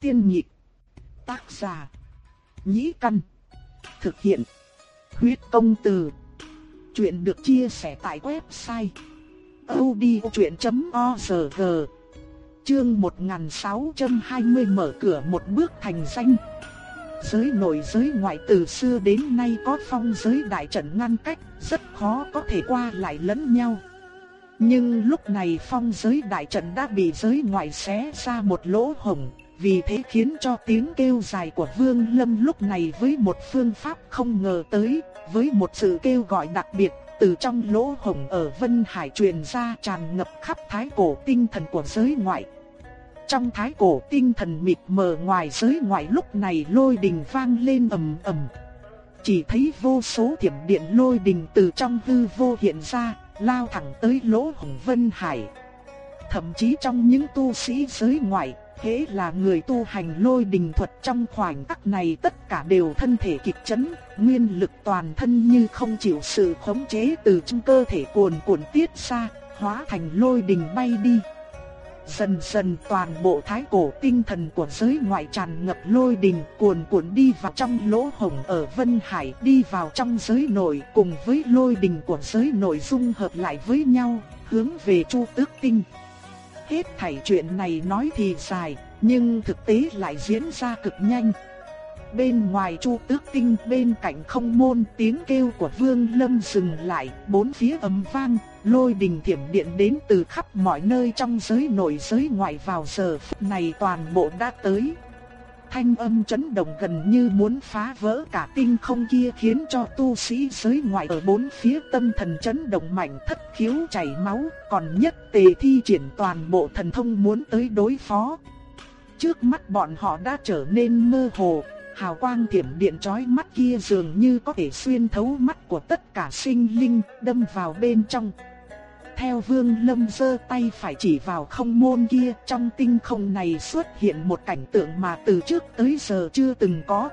Tiên nhịp. Tác giả. Nhĩ căn. Thực hiện. Huyết công từ. Chuyện được chia sẻ tại website. odchuyện.org Chương 1620 mở cửa một bước thành danh. Giới nội giới ngoại từ xưa đến nay có phong giới đại trận ngăn cách, rất khó có thể qua lại lẫn nhau. Nhưng lúc này phong giới đại trận đã bị giới ngoại xé ra một lỗ hổng, vì thế khiến cho tiếng kêu dài của Vương Lâm lúc này với một phương pháp không ngờ tới, với một sự kêu gọi đặc biệt, từ trong lỗ hổng ở Vân Hải truyền ra tràn ngập khắp thái cổ tinh thần của giới ngoại. Trong thái cổ tinh thần mịt mờ ngoài giới ngoại lúc này lôi đình vang lên ầm ầm. Chỉ thấy vô số thiểm điện lôi đình từ trong hư vô hiện ra, lao thẳng tới lỗ hổng Vân Hải. Thậm chí trong những tu sĩ giới ngoại, thế là người tu hành lôi đình thuật trong khoảnh khắc này tất cả đều thân thể kịch chấn, nguyên lực toàn thân như không chịu sự khống chế từ trong cơ thể cuồn cuộn tiết ra, hóa thành lôi đình bay đi. Dần dần toàn bộ thái cổ tinh thần của giới ngoại tràn ngập lôi đình cuồn cuộn đi vào trong lỗ hồng ở Vân Hải đi vào trong giới nội cùng với lôi đình của giới nội dung hợp lại với nhau, hướng về Chu Tước Tinh. Hết thảy chuyện này nói thì dài, nhưng thực tế lại diễn ra cực nhanh. Bên ngoài Chu Tước Tinh bên cạnh không môn tiếng kêu của Vương Lâm dừng lại, bốn phía ầm vang, lôi đình thiểm điện đến từ khắp mọi nơi trong giới nội giới ngoại vào giờ phút này toàn bộ đã tới. Thanh âm chấn động gần như muốn phá vỡ cả tinh không kia khiến cho tu sĩ giới ngoại ở bốn phía tâm thần chấn động mạnh thất khiếu chảy máu, còn nhất tề thi triển toàn bộ thần thông muốn tới đối phó. Trước mắt bọn họ đã trở nên mơ hồ, hào quang thiểm điện chói mắt kia dường như có thể xuyên thấu mắt của tất cả sinh linh, đâm vào bên trong. Theo Vương Lâm giơ tay phải chỉ vào không môn kia, trong tinh không này xuất hiện một cảnh tượng mà từ trước tới giờ chưa từng có.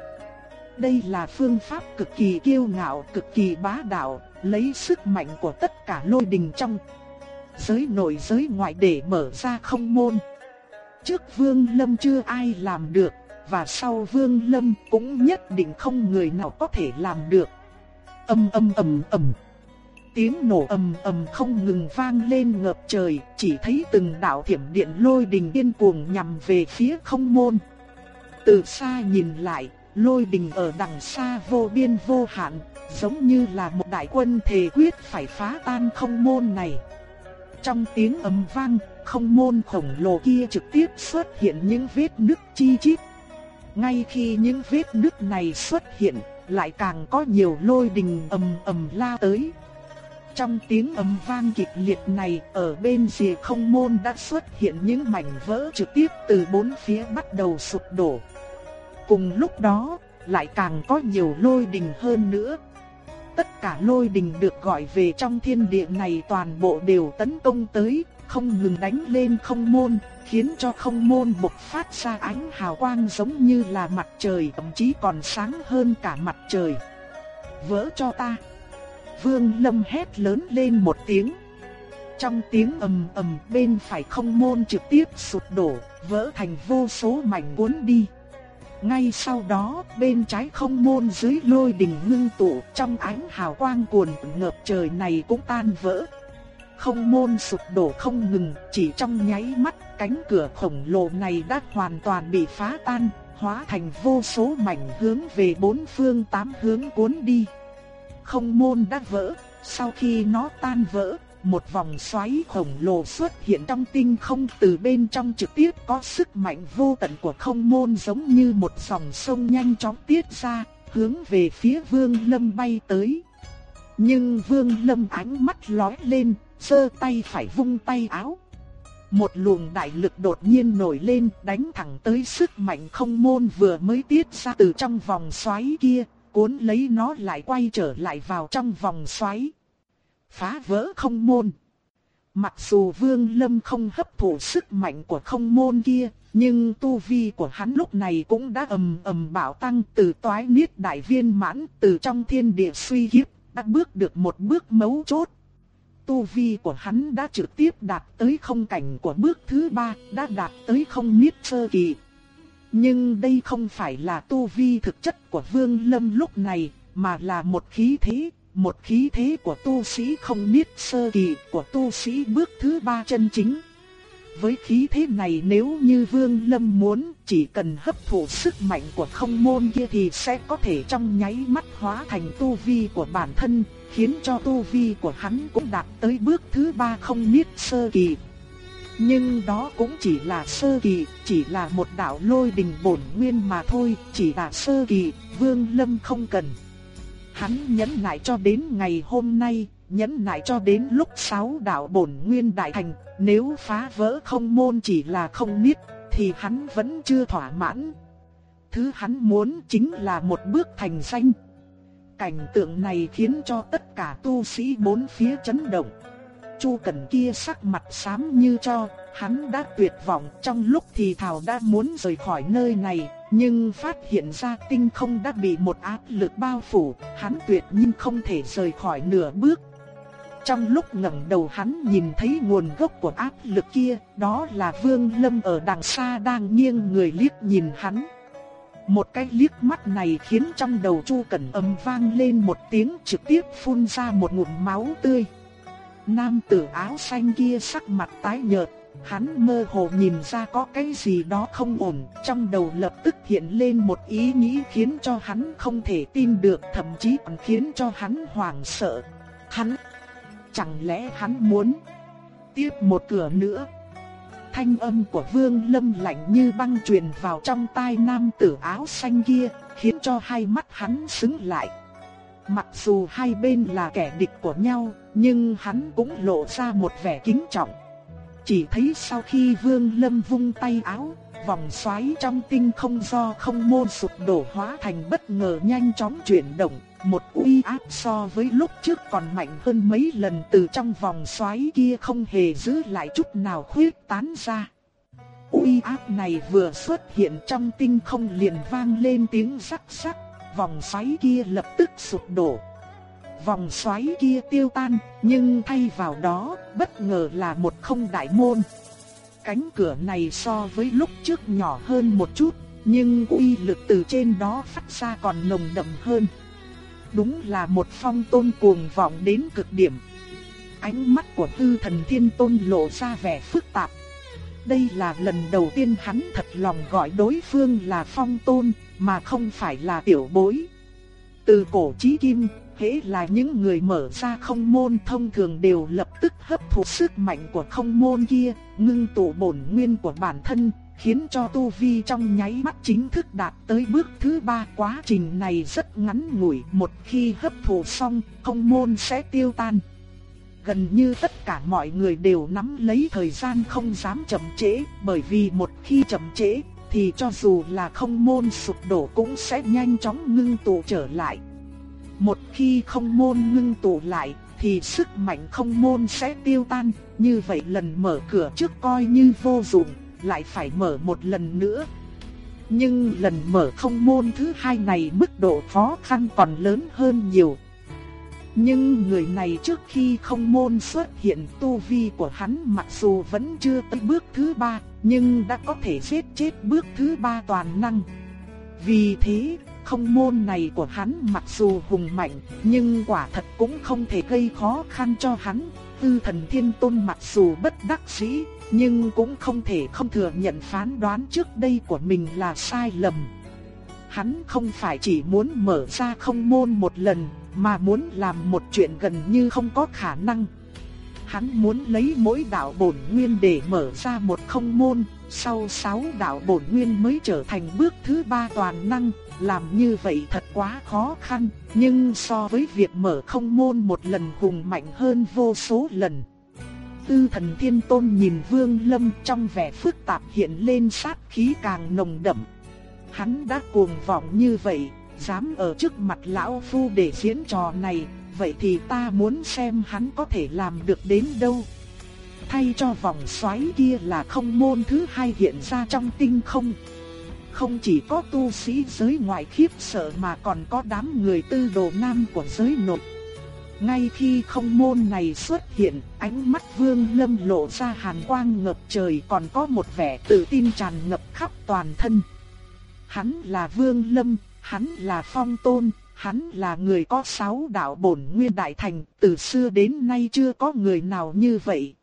Đây là phương pháp cực kỳ kiêu ngạo, cực kỳ bá đạo, lấy sức mạnh của tất cả lôi đình trong giới nội giới ngoại để mở ra không môn. Trước Vương Lâm chưa ai làm được, và sau Vương Lâm cũng nhất định không người nào có thể làm được. Âm âm ầm ầm. Tiếng nổ ầm ầm không ngừng vang lên ngập trời, chỉ thấy từng đạo thiểm điện lôi đình điên cuồng nhằm về phía không môn. Từ xa nhìn lại, lôi đình ở đằng xa vô biên vô hạn, giống như là một đại quân thề quyết phải phá tan không môn này. Trong tiếng ầm vang, không môn khổng lồ kia trực tiếp xuất hiện những vết nứt chi chít. Ngay khi những vết nứt này xuất hiện, lại càng có nhiều lôi đình ầm ầm la tới. Trong tiếng ầm vang kịch liệt này, ở bên rìa không môn đã xuất hiện những mảnh vỡ trực tiếp từ bốn phía bắt đầu sụp đổ. Cùng lúc đó, lại càng có nhiều lôi đình hơn nữa. Tất cả lôi đình được gọi về trong thiên địa này toàn bộ đều tấn công tới, không ngừng đánh lên không môn, khiến cho không môn bộc phát ra ánh hào quang giống như là mặt trời, thậm chí còn sáng hơn cả mặt trời. Vỡ cho ta! Vương Lâm hét lớn lên một tiếng. Trong tiếng ầm ầm bên phải không môn trực tiếp sụt đổ, vỡ thành vô số mảnh cuốn đi. Ngay sau đó, bên trái không môn dưới lôi đình ngưng tụ, trong ánh hào quang cuồn ngập trời này cũng tan vỡ. Không môn sụp đổ không ngừng, chỉ trong nháy mắt, cánh cửa khổng lồ này đã hoàn toàn bị phá tan, hóa thành vô số mảnh hướng về bốn phương tám hướng cuốn đi không môn đã vỡ, sau khi nó tan vỡ, một vòng xoáy khổng lồ xuất hiện trong tinh không từ bên trong trực tiếp có sức mạnh vô tận của không môn giống như một dòng sông nhanh chóng tiết ra, hướng về phía Vương Lâm bay tới. Nhưng Vương Lâm ánh mắt lóe lên, giơ tay phải vung tay áo. Một luồng đại lực đột nhiên nổi lên đánh thẳng tới sức mạnh không môn vừa mới tiết ra từ trong vòng xoáy kia, cuốn lấy nó lại quay trở lại vào trong vòng xoáy. Phá vỡ không môn. Mặc dù Vương Lâm không hấp thụ sức mạnh của không môn kia, nhưng tu vi của hắn lúc này cũng đã ầm ầm bảo tăng từ toái niết đại viên mãn từ trong thiên địa suy hiếp đã bước được một bước mấu chốt. Tu vi của hắn đã trực tiếp đạt tới không cảnh của bước thứ ba, đã đạt tới không niết sơ kỳ. Nhưng đây không phải là tu vi thực chất của Vương Lâm lúc này, mà là một khí thế, một khí thế của tu sĩ không biết sơ kỳ, của tu sĩ bước thứ ba chân chính. Với khí thế này nếu như Vương Lâm muốn chỉ cần hấp thụ sức mạnh của không môn kia thì sẽ có thể trong nháy mắt hóa thành tu vi của bản thân, khiến cho tu vi của hắn cũng đạt tới bước thứ ba không biết sơ kỳ. Nhưng đó cũng chỉ là sơ kỳ, chỉ là một đạo lôi đình bổn nguyên mà thôi, chỉ là sơ kỳ, Vương Lâm không cần. Hắn nhẫn nại cho đến ngày hôm nay, nhẫn nại cho đến lúc sáu đạo bổn nguyên đại thành, nếu phá vỡ không môn chỉ là không niết, thì hắn vẫn chưa thỏa mãn. Thứ hắn muốn chính là một bước thành danh. Cảnh tượng này khiến cho tất cả tu sĩ bốn phía chấn động. Chu Cẩn kia sắc mặt xám như cho, hắn đã tuyệt vọng trong lúc thì thảo đã muốn rời khỏi nơi này, nhưng phát hiện ra tinh không đã bị một áp lực bao phủ, hắn tuyệt nhiên không thể rời khỏi nửa bước. Trong lúc ngẩng đầu hắn nhìn thấy nguồn gốc của áp lực kia, đó là Vương Lâm ở đằng xa đang nghiêng người liếc nhìn hắn. Một cái liếc mắt này khiến trong đầu Chu Cẩn âm vang lên một tiếng trực tiếp phun ra một ngụm máu tươi. Nam tử áo xanh kia sắc mặt tái nhợt, hắn mơ hồ nhìn ra có cái gì đó không ổn, trong đầu lập tức hiện lên một ý nghĩ khiến cho hắn không thể tin được, thậm chí còn khiến cho hắn hoảng sợ. Hắn, chẳng lẽ hắn muốn tiếp một cửa nữa? Thanh âm của Vương Lâm lạnh như băng truyền vào trong tai nam tử áo xanh kia, khiến cho hai mắt hắn sững lại. Mặc dù hai bên là kẻ địch của nhau, nhưng hắn cũng lộ ra một vẻ kính trọng. Chỉ thấy sau khi Vương Lâm vung tay áo, vòng xoáy trong tinh không do không môn sụp đổ hóa thành bất ngờ nhanh chóng chuyển động, một uy áp so với lúc trước còn mạnh hơn mấy lần từ trong vòng xoáy kia không hề giữ lại chút nào khuyết tán ra. Uy áp này vừa xuất hiện trong tinh không liền vang lên tiếng sắc sắc, vòng xoáy kia lập tức sụp đổ. Vòng xoáy kia tiêu tan, nhưng thay vào đó, bất ngờ là một không đại môn. Cánh cửa này so với lúc trước nhỏ hơn một chút, nhưng uy lực từ trên đó phát ra còn nồng đậm hơn. Đúng là một phong tôn cuồng vọng đến cực điểm. Ánh mắt của tư thần thiên tôn lộ ra vẻ phức tạp. Đây là lần đầu tiên hắn thật lòng gọi đối phương là phong tôn, mà không phải là tiểu bối. Từ cổ chí kim, hễ là những người mở ra không môn thông thường đều lập tức hấp thụ sức mạnh của không môn kia, ngưng tụ bổn nguyên của bản thân, khiến cho tu vi trong nháy mắt chính thức đạt tới bước thứ ba. Quá trình này rất ngắn ngủi, một khi hấp thụ xong, không môn sẽ tiêu tan. Gần như tất cả mọi người đều nắm lấy thời gian không dám chậm trễ, bởi vì một khi chậm trễ, thì cho dù là không môn sụp đổ cũng sẽ nhanh chóng ngưng tụ trở lại. Một khi không môn ngưng tụ lại, thì sức mạnh không môn sẽ tiêu tan, như vậy lần mở cửa trước coi như vô dụng, lại phải mở một lần nữa. Nhưng lần mở không môn thứ hai này mức độ khó khăn còn lớn hơn nhiều. Nhưng người này trước khi không môn xuất hiện tu vi của hắn mặc dù vẫn chưa tới bước thứ ba, nhưng đã có thể giết chết bước thứ ba toàn năng. Vì thế, không môn này của hắn mặc dù hùng mạnh, nhưng quả thật cũng không thể gây khó khăn cho hắn. Tư thần thiên tôn mặc dù bất đắc dĩ, nhưng cũng không thể không thừa nhận phán đoán trước đây của mình là sai lầm. Hắn không phải chỉ muốn mở ra không môn một lần, mà muốn làm một chuyện gần như không có khả năng. Hắn muốn lấy mỗi đạo bổn nguyên để mở ra một không môn, sau sáu đạo bổn nguyên mới trở thành bước thứ ba toàn năng, làm như vậy thật quá khó khăn, nhưng so với việc mở không môn một lần hùng mạnh hơn vô số lần. Tư thần thiên tôn nhìn vương lâm trong vẻ phức tạp hiện lên sát khí càng nồng đậm. Hắn đã cuồng vọng như vậy, dám ở trước mặt lão phu để diễn trò này, vậy thì ta muốn xem hắn có thể làm được đến đâu. Thay cho vòng xoáy kia là không môn thứ hai hiện ra trong tinh không. Không chỉ có tu sĩ giới ngoại khiếp sợ mà còn có đám người tư đồ nam của giới nội. Ngay khi không môn này xuất hiện, ánh mắt vương lâm lộ ra hàn quang ngập trời còn có một vẻ tự tin tràn ngập khắp toàn thân. Hắn là Vương Lâm, hắn là Phong Tôn, hắn là người có sáu đạo bổn nguyên đại thành, từ xưa đến nay chưa có người nào như vậy.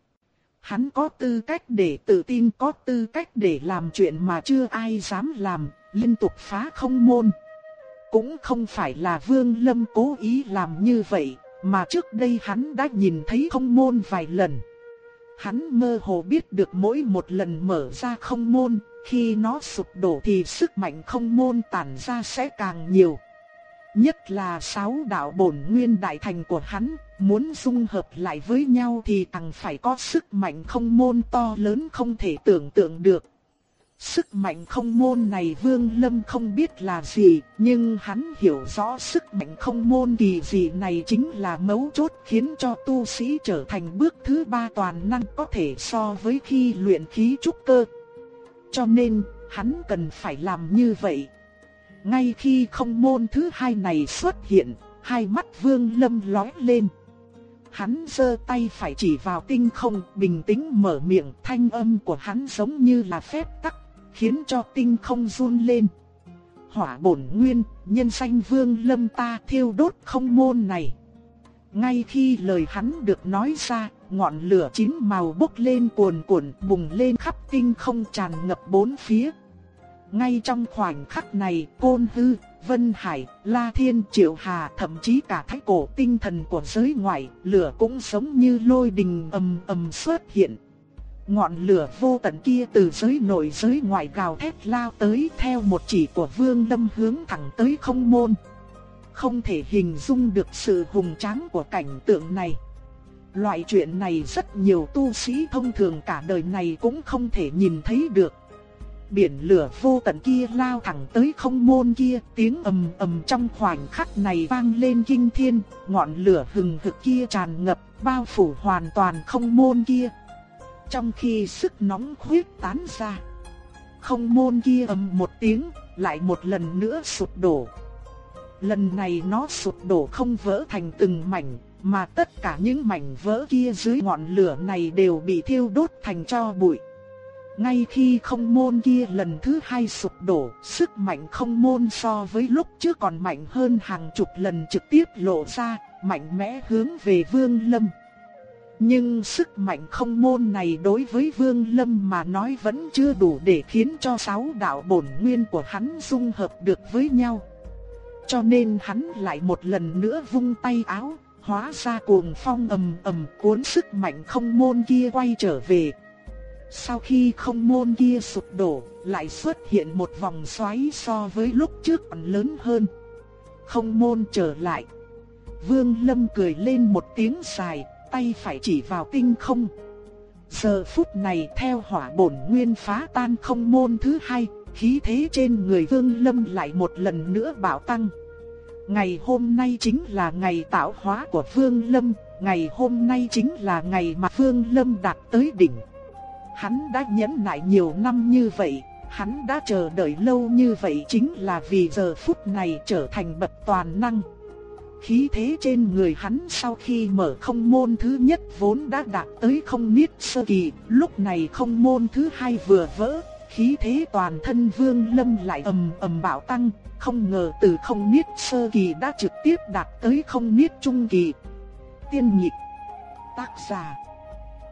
Hắn có tư cách để tự tin, có tư cách để làm chuyện mà chưa ai dám làm, liên tục phá không môn. Cũng không phải là Vương Lâm cố ý làm như vậy, mà trước đây hắn đã nhìn thấy không môn vài lần. Hắn mơ hồ biết được mỗi một lần mở ra không môn, khi nó sụp đổ thì sức mạnh không môn tản ra sẽ càng nhiều. Nhất là sáu đạo bổn nguyên đại thành của hắn, muốn dung hợp lại với nhau thì càng phải có sức mạnh không môn to lớn không thể tưởng tượng được. Sức mạnh không môn này Vương Lâm không biết là gì, nhưng hắn hiểu rõ sức mạnh không môn kỳ dị này chính là mấu chốt khiến cho tu sĩ trở thành bước thứ ba toàn năng có thể so với khi luyện khí trúc cơ. Cho nên, hắn cần phải làm như vậy. Ngay khi không môn thứ hai này xuất hiện, hai mắt Vương Lâm lóe lên. Hắn giơ tay phải chỉ vào tinh không, bình tĩnh mở miệng, thanh âm của hắn giống như là phép tắc khiến cho tinh không run lên. Hỏa bổn nguyên, nhân sanh vương lâm ta thiêu đốt không môn này. Ngay khi lời hắn được nói ra, ngọn lửa chín màu bốc lên cuồn cuộn bùng lên khắp tinh không tràn ngập bốn phía. Ngay trong khoảnh khắc này, Côn Hư, Vân Hải, La Thiên, Triệu Hà, thậm chí cả thái cổ tinh thần của giới ngoại, lửa cũng sống như lôi đình ầm ầm xuất hiện. Ngọn lửa vô tận kia từ giới nội giới ngoại gào thét lao tới theo một chỉ của vương lâm hướng thẳng tới không môn. Không thể hình dung được sự hùng tráng của cảnh tượng này. Loại chuyện này rất nhiều tu sĩ thông thường cả đời này cũng không thể nhìn thấy được. Biển lửa vô tận kia lao thẳng tới không môn kia, tiếng ầm ầm trong khoảnh khắc này vang lên kinh thiên, ngọn lửa hừng hực kia tràn ngập, bao phủ hoàn toàn không môn kia. Trong khi sức nóng khuyết tán ra, không môn kia ầm một tiếng, lại một lần nữa sụp đổ. Lần này nó sụp đổ không vỡ thành từng mảnh, mà tất cả những mảnh vỡ kia dưới ngọn lửa này đều bị thiêu đốt thành tro bụi. Ngay khi không môn kia lần thứ hai sụp đổ, sức mạnh không môn so với lúc trước còn mạnh hơn hàng chục lần trực tiếp lộ ra, mạnh mẽ hướng về Vương Lâm. Nhưng sức mạnh không môn này đối với Vương Lâm mà nói vẫn chưa đủ để khiến cho sáu đạo bổn nguyên của hắn dung hợp được với nhau. Cho nên hắn lại một lần nữa vung tay áo, hóa ra cuồng phong ầm ầm cuốn sức mạnh không môn kia quay trở về. Sau khi không môn kia sụp đổ, lại xuất hiện một vòng xoáy so với lúc trước còn lớn hơn. Không môn trở lại. Vương Lâm cười lên một tiếng dài, tay phải chỉ vào tinh không. Giờ phút này theo hỏa bổn nguyên phá tan không môn thứ hai, khí thế trên người Vương Lâm lại một lần nữa bạo tăng. Ngày hôm nay chính là ngày tạo hóa của Vương Lâm, ngày hôm nay chính là ngày mà Vương Lâm đạt tới đỉnh. Hắn đã nhẫn nại nhiều năm như vậy, hắn đã chờ đợi lâu như vậy chính là vì giờ phút này trở thành bậc toàn năng. Khí thế trên người hắn sau khi mở không môn thứ nhất vốn đã đạt tới không niết sơ kỳ, lúc này không môn thứ hai vừa vỡ, khí thế toàn thân vương lâm lại ầm ầm bạo tăng, không ngờ từ không niết sơ kỳ đã trực tiếp đạt tới không niết trung kỳ. Tiên nhịp, tác giả,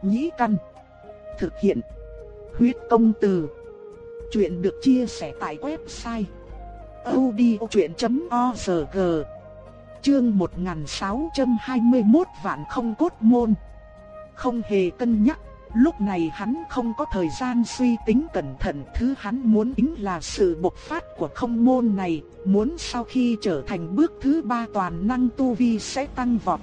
nhĩ căn, thực hiện, huyết công từ. Chuyện được chia sẻ tại website odchuyện.org Chương 1621 vạn không cốt môn. Không hề cân nhắc, lúc này hắn không có thời gian suy tính cẩn thận, thứ hắn muốn tính là sự bộc phát của không môn này, muốn sau khi trở thành bước thứ ba toàn năng tu vi sẽ tăng vọt.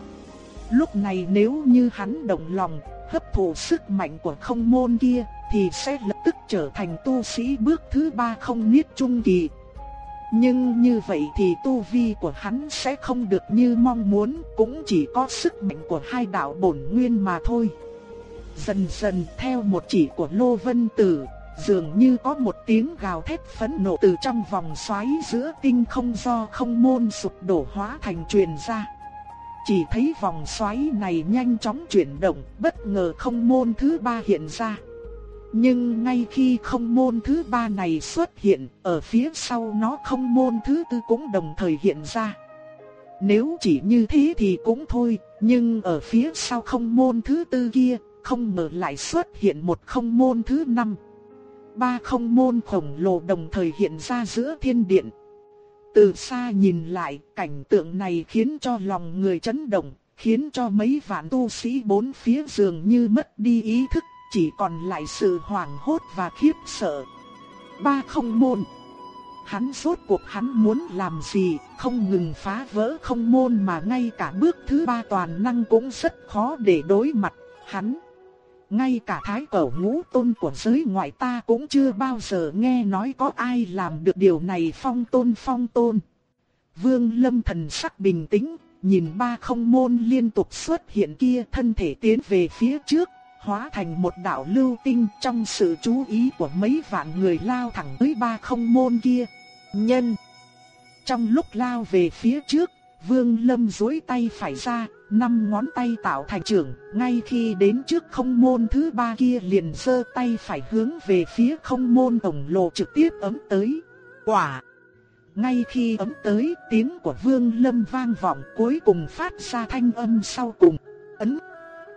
Lúc này nếu như hắn động lòng, hấp thụ sức mạnh của không môn kia, thì sẽ lập tức trở thành tu sĩ bước thứ ba không niết trung kỳ. Nhưng như vậy thì tu vi của hắn sẽ không được như mong muốn, cũng chỉ có sức mạnh của hai đạo bổn nguyên mà thôi. Dần dần theo một chỉ của Lô Vân Tử, dường như có một tiếng gào thét phẫn nộ từ trong vòng xoáy giữa tinh không do không môn sụp đổ hóa thành truyền ra. Chỉ thấy vòng xoáy này nhanh chóng chuyển động, bất ngờ không môn thứ ba hiện ra. Nhưng ngay khi không môn thứ ba này xuất hiện, ở phía sau nó không môn thứ tư cũng đồng thời hiện ra. Nếu chỉ như thế thì cũng thôi, nhưng ở phía sau không môn thứ tư kia, không ngờ lại xuất hiện một không môn thứ năm. Ba không môn khổng lồ đồng thời hiện ra giữa thiên điện. Từ xa nhìn lại, cảnh tượng này khiến cho lòng người chấn động, khiến cho mấy vạn tu sĩ bốn phía dường như mất đi ý thức, chỉ còn lại sự hoảng hốt và khiếp sợ. Ba không môn. Hắn rốt cuộc hắn muốn làm gì, không ngừng phá vỡ không môn mà ngay cả bước thứ ba toàn năng cũng rất khó để đối mặt. Hắn, ngay cả thái cẩu ngũ tôn của giới ngoại ta cũng chưa bao giờ nghe nói có ai làm được điều này phong tôn phong tôn. Vương lâm thần sắc bình tĩnh, nhìn ba không môn liên tục xuất hiện kia thân thể tiến về phía trước, hóa thành một đạo lưu tinh trong sự chú ý của mấy vạn người lao thẳng tới ba không môn kia. Nhân Trong lúc lao về phía trước, Vương Lâm duỗi tay phải ra, năm ngón tay tạo thành trưởng, ngay khi đến trước không môn thứ ba kia liền sơ tay phải hướng về phía không môn tổng lộ trực tiếp ấm tới. Quả! Ngay khi ấm tới, tiếng của Vương Lâm vang vọng cuối cùng phát ra thanh âm sau cùng. Ấn!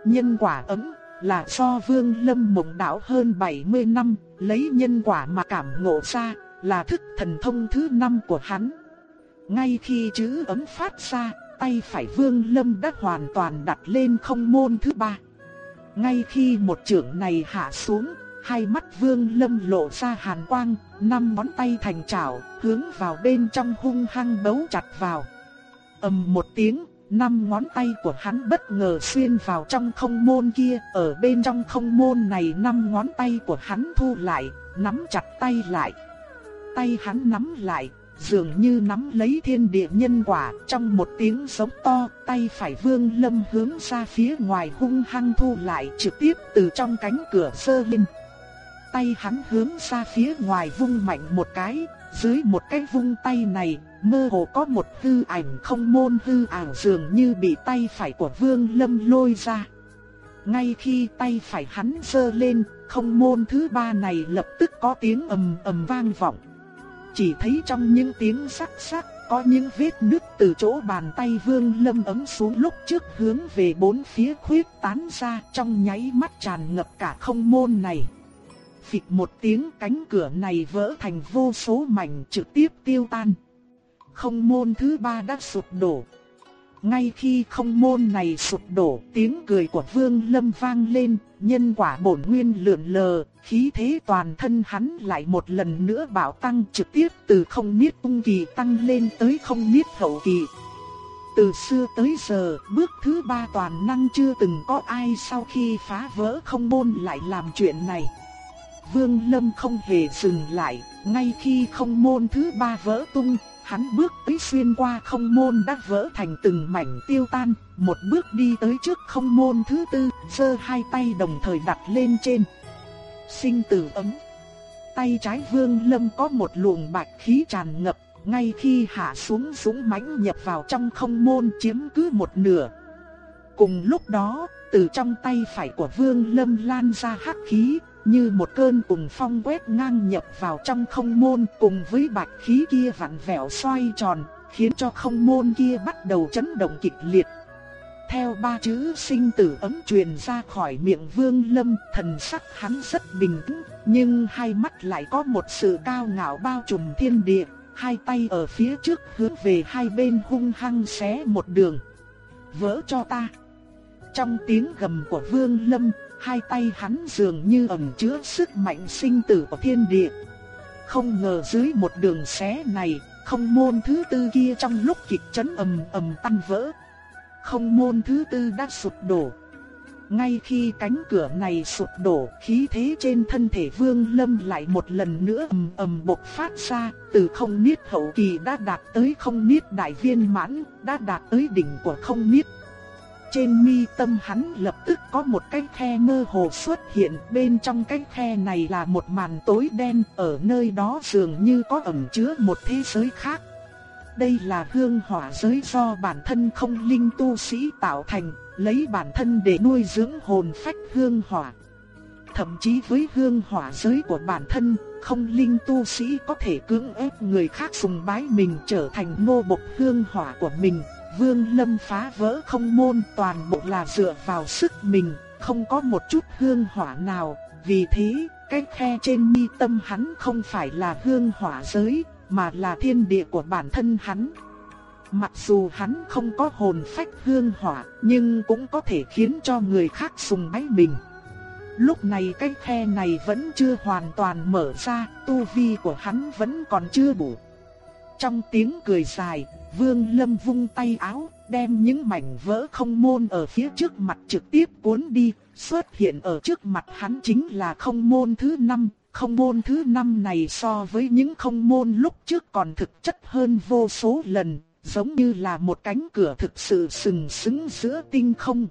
Nhân quả ấm là do Vương Lâm mộng đạo hơn 70 năm, lấy nhân quả mà cảm ngộ ra, là thức thần thông thứ năm của hắn. Ngay khi chữ ấm phát ra, tay phải Vương Lâm đã hoàn toàn đặt lên không môn thứ ba. Ngay khi một trưởng này hạ xuống, hai mắt Vương Lâm lộ ra hàn quang, năm ngón tay thành chảo, hướng vào bên trong hung hăng bấu chặt vào. ầm một tiếng, năm ngón tay của hắn bất ngờ xuyên vào trong không môn kia, ở bên trong không môn này năm ngón tay của hắn thu lại, nắm chặt tay lại. Tay hắn nắm lại, dường như nắm lấy thiên địa nhân quả, trong một tiếng giống to, tay phải Vương Lâm hướng ra phía ngoài hung hăng thu lại, trực tiếp từ trong cánh cửa sơ lên. Tay hắn hướng ra phía ngoài vung mạnh một cái, dưới một cái vung tay này, mơ hồ có một hư ảnh không môn hư ảo dường như bị tay phải của Vương Lâm lôi ra. Ngay khi tay phải hắn giơ lên, không môn thứ ba này lập tức có tiếng ầm ầm vang vọng. Chỉ thấy trong những tiếng sắc sắc có những vết nứt từ chỗ bàn tay Vương Lâm ấm xuống lúc trước hướng về bốn phía khuyết tán ra trong nháy mắt tràn ngập cả không môn này. Phịch một tiếng cánh cửa này vỡ thành vô số mảnh trực tiếp tiêu tan. Không môn thứ ba đã sụp đổ. Ngay khi không môn này sụp đổ, tiếng cười của Vương Lâm vang lên, nhân quả bổn nguyên lượn lờ, khí thế toàn thân hắn lại một lần nữa bảo tăng trực tiếp từ không niết ung kỳ tăng lên tới không niết hậu kỳ. Từ xưa tới giờ, bước thứ ba toàn năng chưa từng có ai sau khi phá vỡ không môn lại làm chuyện này. Vương Lâm không hề dừng lại, ngay khi không môn thứ ba vỡ tung, hắn bước tới xuyên qua không môn đã vỡ thành từng mảnh tiêu tan, một bước đi tới trước không môn thứ tư, giơ hai tay đồng thời đặt lên trên. Sinh tử ấm. Tay trái Vương Lâm có một luồng bạch khí tràn ngập, ngay khi hạ xuống súng mãnh nhập vào trong không môn chiếm cứ một nửa. Cùng lúc đó, từ trong tay phải của Vương Lâm lan ra hắc khí, như một cơn cùng phong quét ngang nhập vào trong không môn cùng với bạch khí kia vặn vẹo xoay tròn, khiến cho không môn kia bắt đầu chấn động kịch liệt. Theo ba chữ sinh tử ấm truyền ra khỏi miệng vương lâm, thần sắc hắn rất bình tĩnh, nhưng hai mắt lại có một sự cao ngạo bao trùm thiên địa, hai tay ở phía trước hướng về hai bên hung hăng xé một đường. Vỡ cho ta! Trong tiếng gầm của vương lâm, hai tay hắn dường như ẩn chứa sức mạnh sinh tử của thiên địa. Không ngờ dưới một đường xé này, không môn thứ tư kia trong lúc kịch chấn ầm ầm tan vỡ. Không môn thứ tư đã sụp đổ. Ngay khi cánh cửa này sụp đổ, khí thế trên thân thể Vương Lâm lại một lần nữa ầm ầm bộc phát ra, từ không niết hậu kỳ đã đạt tới không niết đại viên mãn, đã đạt tới đỉnh của không niết trên mi tâm hắn lập tức có một cái khe mơ hồ xuất hiện, bên trong cái khe này là một màn tối đen, ở nơi đó dường như có ẩn chứa một thế giới khác. Đây là hương hỏa giới do bản thân không linh tu sĩ tạo thành, lấy bản thân để nuôi dưỡng hồn phách hương hỏa. thậm chí với hương hỏa giới của bản thân, không linh tu sĩ có thể cưỡng ép người khác sùng bái mình trở thành nô bộc hương hỏa của mình. Vương Lâm phá vỡ không môn toàn bộ là dựa vào sức mình, không có một chút hương hỏa nào, vì thế, cái khe trên mi tâm hắn không phải là hương hỏa giới, mà là thiên địa của bản thân hắn. Mặc dù hắn không có hồn phách hương hỏa, nhưng cũng có thể khiến cho người khác sùng bái mình. Lúc này cái khe này vẫn chưa hoàn toàn mở ra, tu vi của hắn vẫn còn chưa đủ. Trong tiếng cười dài, Vương Lâm vung tay áo, đem những mảnh vỡ không môn ở phía trước mặt trực tiếp cuốn đi, xuất hiện ở trước mặt hắn chính là không môn thứ năm. Không môn thứ năm này so với những không môn lúc trước còn thực chất hơn vô số lần, giống như là một cánh cửa thực sự sừng sững giữa tinh không.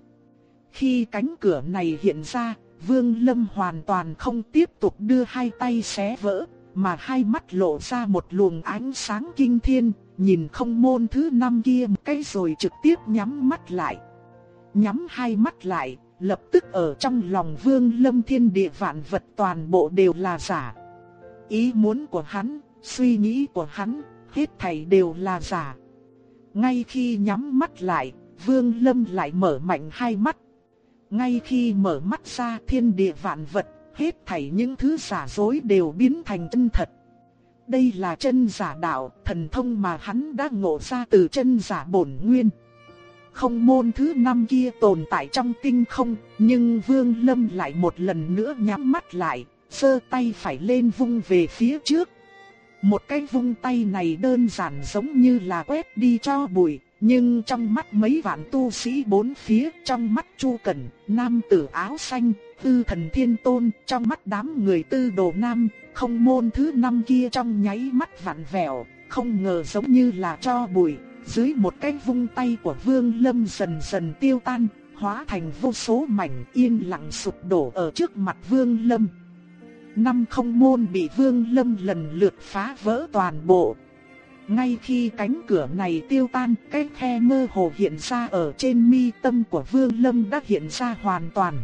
Khi cánh cửa này hiện ra, Vương Lâm hoàn toàn không tiếp tục đưa hai tay xé vỡ, mà hai mắt lộ ra một luồng ánh sáng kinh thiên, nhìn không môn thứ năm kia một cái rồi trực tiếp nhắm mắt lại. Nhắm hai mắt lại, lập tức ở trong lòng Vương Lâm thiên địa vạn vật toàn bộ đều là giả. Ý muốn của hắn, suy nghĩ của hắn, hết thảy đều là giả. Ngay khi nhắm mắt lại, Vương Lâm lại mở mạnh hai mắt. Ngay khi mở mắt ra thiên địa vạn vật, hết thảy những thứ giả dối đều biến thành chân thật. Đây là chân giả đạo, thần thông mà hắn đã ngộ ra từ chân giả bổn nguyên. Không môn thứ năm kia tồn tại trong tinh không, nhưng Vương Lâm lại một lần nữa nhắm mắt lại, sơ tay phải lên vung về phía trước. Một cái vung tay này đơn giản giống như là quét đi cho bụi, nhưng trong mắt mấy vạn tu sĩ bốn phía, trong mắt Chu Cẩn, nam tử áo xanh, tư thần thiên tôn, trong mắt đám người tư đồ nam, không môn thứ năm kia trong nháy mắt vặn vẹo, không ngờ giống như là cho bụi, dưới một cái vung tay của Vương Lâm dần dần tiêu tan, hóa thành vô số mảnh yên lặng sụp đổ ở trước mặt Vương Lâm. Năm không môn bị Vương Lâm lần lượt phá vỡ toàn bộ. Ngay khi cánh cửa này tiêu tan, cái khe mơ hồ hiện ra ở trên mi tâm của Vương Lâm đã hiện ra hoàn toàn.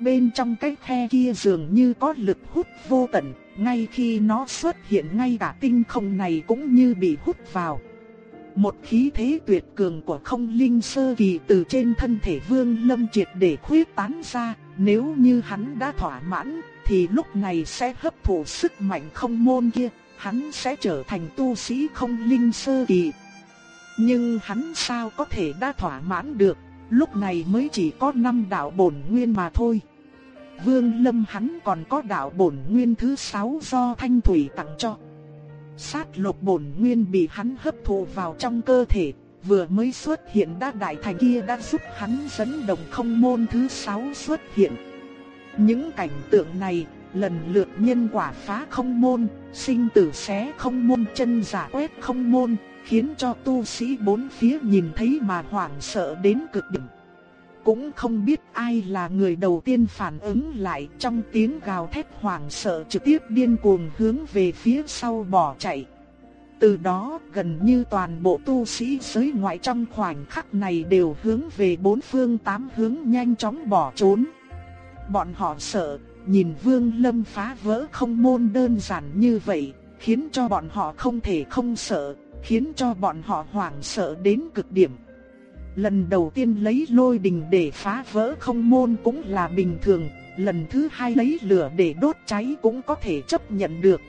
Bên trong cái khe kia dường như có lực hút vô tận, ngay khi nó xuất hiện ngay cả tinh không này cũng như bị hút vào. Một khí thế tuyệt cường của không linh sơ kỳ từ trên thân thể vương lâm triệt để khuyết tán ra, nếu như hắn đã thỏa mãn, thì lúc này sẽ hấp thụ sức mạnh không môn kia, hắn sẽ trở thành tu sĩ không linh sơ kỳ. Nhưng hắn sao có thể đã thỏa mãn được, lúc này mới chỉ có năm đạo bổn nguyên mà thôi. Vương Lâm hắn còn có đạo bổn nguyên thứ sáu do Thanh Thủy tặng cho. Sát lục bổn nguyên bị hắn hấp thụ vào trong cơ thể, vừa mới xuất hiện đã đại thành kia đã giúp hắn dẫn đồng không môn thứ sáu xuất hiện. Những cảnh tượng này, lần lượt nhân quả phá không môn, sinh tử xé không môn chân giả quét không môn, khiến cho tu sĩ bốn phía nhìn thấy mà hoảng sợ đến cực điểm. Cũng không biết ai là người đầu tiên phản ứng lại trong tiếng gào thét hoảng sợ trực tiếp điên cuồng hướng về phía sau bỏ chạy. Từ đó gần như toàn bộ tu sĩ giới ngoại trong khoảnh khắc này đều hướng về bốn phương tám hướng nhanh chóng bỏ trốn. Bọn họ sợ, nhìn Vương Lâm phá vỡ không môn đơn giản như vậy, khiến cho bọn họ không thể không sợ, khiến cho bọn họ hoảng sợ đến cực điểm. Lần đầu tiên lấy lôi đình để phá vỡ không môn cũng là bình thường, lần thứ hai lấy lửa để đốt cháy cũng có thể chấp nhận được.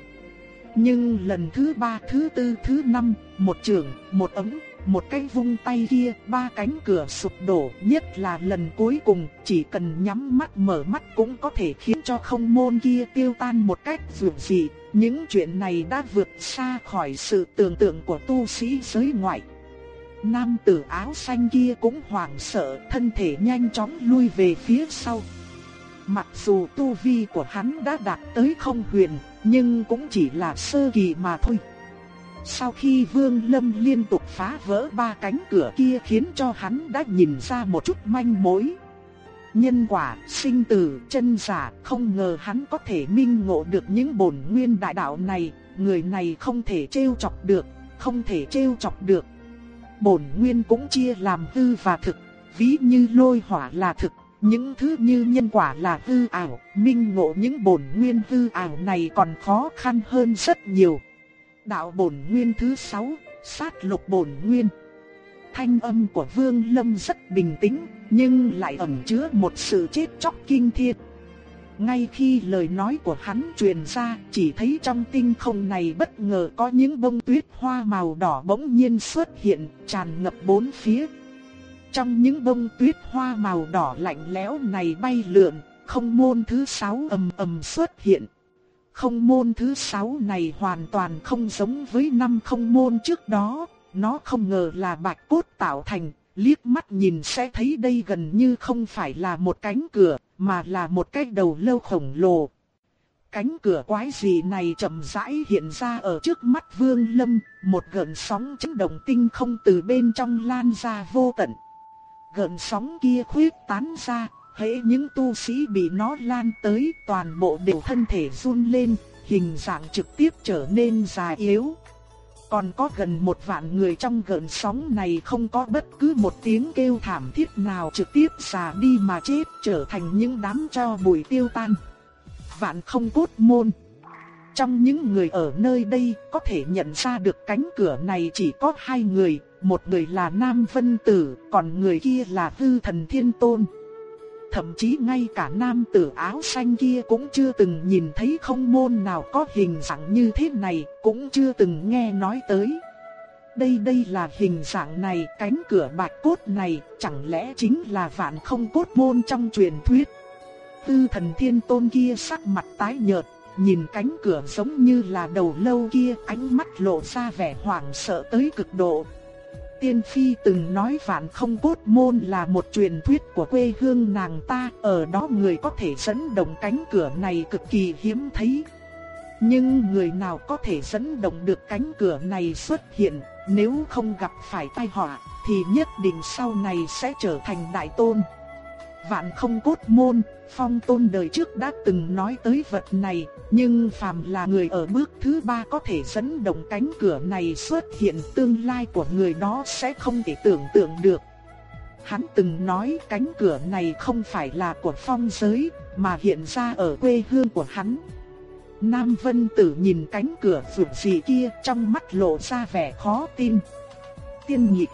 Nhưng lần thứ ba, thứ tư, thứ năm, một trường, một ấm, một cái vung tay kia, ba cánh cửa sụp đổ, nhất là lần cuối cùng, chỉ cần nhắm mắt mở mắt cũng có thể khiến cho không môn kia tiêu tan một cách vượt dị. Những chuyện này đã vượt xa khỏi sự tưởng tượng của tu sĩ giới ngoại. Nam tử áo xanh kia cũng hoảng sợ, thân thể nhanh chóng lui về phía sau. Mặc dù tu vi của hắn đã đạt tới không huyền, nhưng cũng chỉ là sơ kỳ mà thôi. Sau khi Vương Lâm liên tục phá vỡ ba cánh cửa kia khiến cho hắn đã nhìn ra một chút manh mối. Nhân quả, sinh tử, chân giả, không ngờ hắn có thể minh ngộ được những bổn nguyên đại đạo này, người này không thể trêu chọc được, không thể trêu chọc được bổn nguyên cũng chia làm hư và thực, ví như lôi hỏa là thực, những thứ như nhân quả là hư ảo, minh ngộ những bổn nguyên hư ảo này còn khó khăn hơn rất nhiều. Đạo bổn nguyên thứ 6, sát lục bổn nguyên. Thanh âm của Vương Lâm rất bình tĩnh, nhưng lại ẩn chứa một sự chết chóc kinh thiên. Ngay khi lời nói của hắn truyền ra, chỉ thấy trong tinh không này bất ngờ có những bông tuyết hoa màu đỏ bỗng nhiên xuất hiện, tràn ngập bốn phía. Trong những bông tuyết hoa màu đỏ lạnh lẽo này bay lượn, không môn thứ sáu ầm ầm xuất hiện. Không môn thứ sáu này hoàn toàn không giống với năm không môn trước đó, nó không ngờ là bạch cốt tạo thành, liếc mắt nhìn sẽ thấy đây gần như không phải là một cánh cửa, mà là một cái đầu lâu khổng lồ. Cánh cửa quái gì này chậm rãi hiện ra ở trước mắt Vương Lâm, một gợn sóng chấn động tinh không từ bên trong lan ra vô tận. Gợn sóng kia khuyết tán ra, hễ những tu sĩ bị nó lan tới toàn bộ đều thân thể run lên, hình dạng trực tiếp trở nên già yếu. Còn có gần một vạn người trong gợn sóng này không có bất cứ một tiếng kêu thảm thiết nào trực tiếp xà đi mà chết trở thành những đám cho bụi tiêu tan. Vạn không cốt môn. Trong những người ở nơi đây có thể nhận ra được cánh cửa này chỉ có hai người, một người là Nam Vân Tử, còn người kia là Tư Thần Thiên Tôn. Thậm chí ngay cả nam tử áo xanh kia cũng chưa từng nhìn thấy không môn nào có hình dạng như thế này, cũng chưa từng nghe nói tới. Đây đây là hình dạng này, cánh cửa bạch cốt này, chẳng lẽ chính là vạn không cốt môn trong truyền thuyết. Tư thần thiên tôn kia sắc mặt tái nhợt, nhìn cánh cửa giống như là đầu lâu kia, ánh mắt lộ ra vẻ hoảng sợ tới cực độ, Tiên Phi từng nói vạn không cốt môn là một truyền thuyết của quê hương nàng ta, ở đó người có thể dẫn động cánh cửa này cực kỳ hiếm thấy. Nhưng người nào có thể dẫn động được cánh cửa này xuất hiện, nếu không gặp phải tai họa, thì nhất định sau này sẽ trở thành đại tôn. Vạn không cốt môn, phong tôn đời trước đã từng nói tới vật này, nhưng phàm là người ở bước thứ ba có thể dẫn động cánh cửa này xuất hiện tương lai của người đó sẽ không thể tưởng tượng được. Hắn từng nói cánh cửa này không phải là của phong giới, mà hiện ra ở quê hương của hắn. Nam Vân Tử nhìn cánh cửa rụt gì kia trong mắt lộ ra vẻ khó tin. Tiên nhị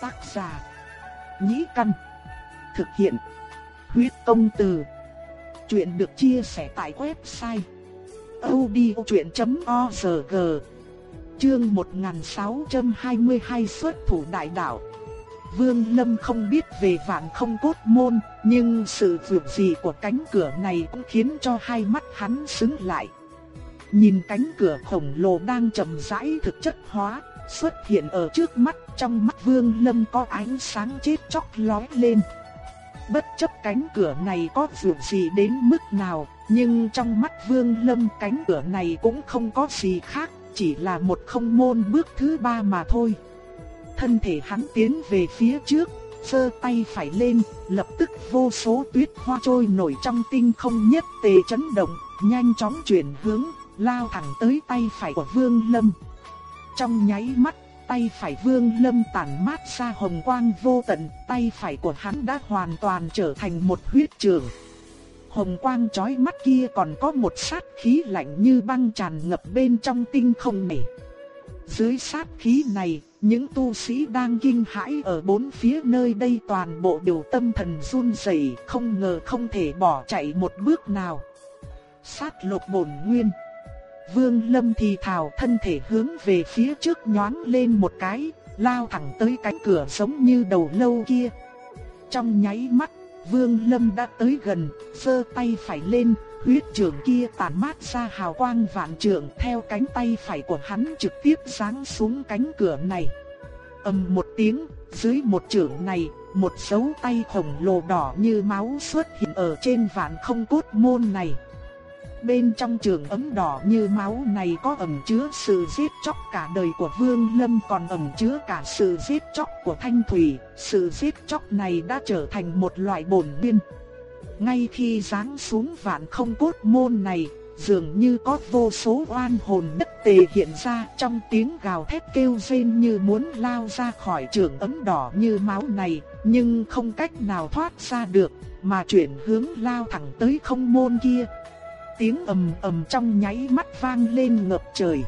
tác giả, nhĩ căn, thực hiện, huyết công từ. Chuyện được chia sẻ tại website odchuyện.org Chương 1622 xuất thủ đại đạo Vương Lâm không biết về vạn không cốt môn, nhưng sự vượt gì của cánh cửa này cũng khiến cho hai mắt hắn sững lại. Nhìn cánh cửa khổng lồ đang chậm rãi thực chất hóa, xuất hiện ở trước mắt, trong mắt Vương Lâm có ánh sáng chết chóc lóe lên. Bất chấp cánh cửa này có vượt gì đến mức nào, nhưng trong mắt Vương Lâm cánh cửa này cũng không có gì khác, chỉ là một không môn bước thứ ba mà thôi. Thân thể hắn tiến về phía trước, giơ tay phải lên, lập tức vô số tuyết hoa trôi nổi trong tinh không nhất tề chấn động, nhanh chóng chuyển hướng, lao thẳng tới tay phải của Vương Lâm. Trong nháy mắt, tay phải Vương Lâm tản mát ra hồng quang vô tận, tay phải của hắn đã hoàn toàn trở thành một huyết trường. Hồng quang chói mắt kia còn có một sát khí lạnh như băng tràn ngập bên trong tinh không này. Dưới sát khí này, những tu sĩ đang kinh hãi ở bốn phía nơi đây toàn bộ đều tâm thần run rẩy, không ngờ không thể bỏ chạy một bước nào. Sát lục bổn nguyên. Vương Lâm thì thào thân thể hướng về phía trước nhoáng lên một cái, lao thẳng tới cánh cửa giống như đầu lâu kia. Trong nháy mắt Vương Lâm đã tới gần, giơ tay phải lên, huyết trường kia tản mát ra hào quang vạn trượng theo cánh tay phải của hắn trực tiếp giáng xuống cánh cửa này. ầm một tiếng, dưới một trường này, một dấu tay khổng lồ đỏ như máu xuất hiện ở trên vạn không cốt môn này bên trong trường ấm đỏ như máu này có ẩn chứa sự giết chóc cả đời của Vương Lâm còn ẩn chứa cả sự giết chóc của Thanh Thủy, sự giết chóc này đã trở thành một loại bổn nguyên. Ngay khi giáng xuống vạn không cốt môn này, dường như có vô số oan hồn đất tề hiện ra trong tiếng gào thét kêu rên như muốn lao ra khỏi trường ấm đỏ như máu này, nhưng không cách nào thoát ra được, mà chuyển hướng lao thẳng tới không môn kia. Tiếng ầm ầm trong nháy mắt vang lên ngập trời.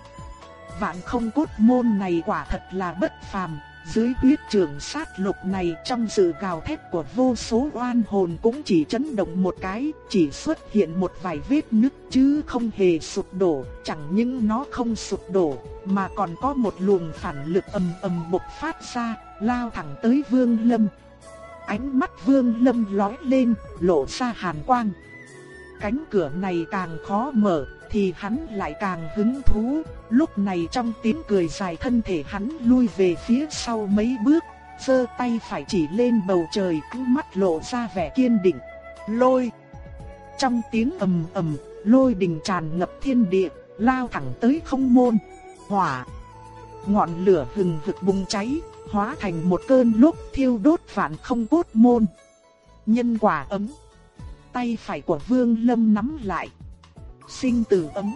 Vạn không cốt môn này quả thật là bất phàm, dưới huyết trường sát lục này trong sự gào thét của vô số oan hồn cũng chỉ chấn động một cái, chỉ xuất hiện một vài vết nứt chứ không hề sụp đổ, chẳng những nó không sụp đổ, mà còn có một luồng phản lực ầm ầm bộc phát ra, lao thẳng tới Vương Lâm. Ánh mắt Vương Lâm lóe lên, lộ ra hàn quang. Cánh cửa này càng khó mở, thì hắn lại càng hứng thú. Lúc này trong tiếng cười dài thân thể hắn lui về phía sau mấy bước, giơ tay phải chỉ lên bầu trời, cứ mắt lộ ra vẻ kiên định. Lôi! Trong tiếng ầm ầm, lôi đình tràn ngập thiên địa, lao thẳng tới không môn. Hỏa! Ngọn lửa hừng hực bùng cháy, hóa thành một cơn lốc thiêu đốt vạn không cốt môn. Nhân quả ấm. Tay phải của Vương Lâm nắm lại. Sinh tử ấm.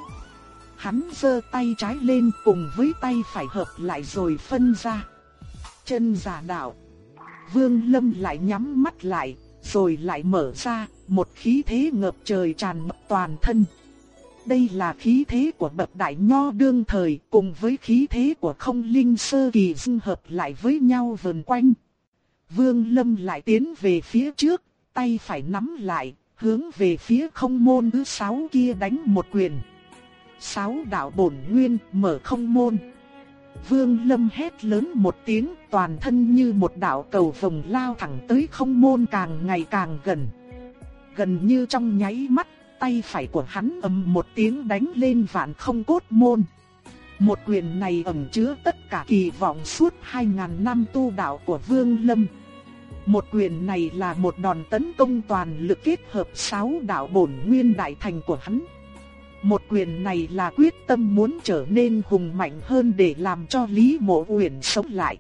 Hắn giơ tay trái lên cùng với tay phải hợp lại rồi phân ra. Chân giả đạo. Vương Lâm lại nhắm mắt lại, rồi lại mở ra, một khí thế ngập trời tràn ngập toàn thân. Đây là khí thế của bậc đại nho đương thời cùng với khí thế của không linh sơ kỳ dung hợp lại với nhau vần quanh. Vương Lâm lại tiến về phía trước, tay phải nắm lại, hướng về phía không môn thứ sáu kia đánh một quyền. Sáu đạo bổn nguyên mở không môn. Vương Lâm hét lớn một tiếng, toàn thân như một đạo cầu vồng lao thẳng tới không môn càng ngày càng gần. Gần như trong nháy mắt, tay phải của hắn ầm một tiếng đánh lên vạn không cốt môn. Một quyền này ẩn chứa tất cả kỳ vọng suốt 2000 năm tu đạo của Vương Lâm. Một quyền này là một đòn tấn công toàn lực kết hợp sáu đạo bổn nguyên đại thành của hắn. Một quyền này là quyết tâm muốn trở nên hùng mạnh hơn để làm cho Lý Mộ Uyển sống lại.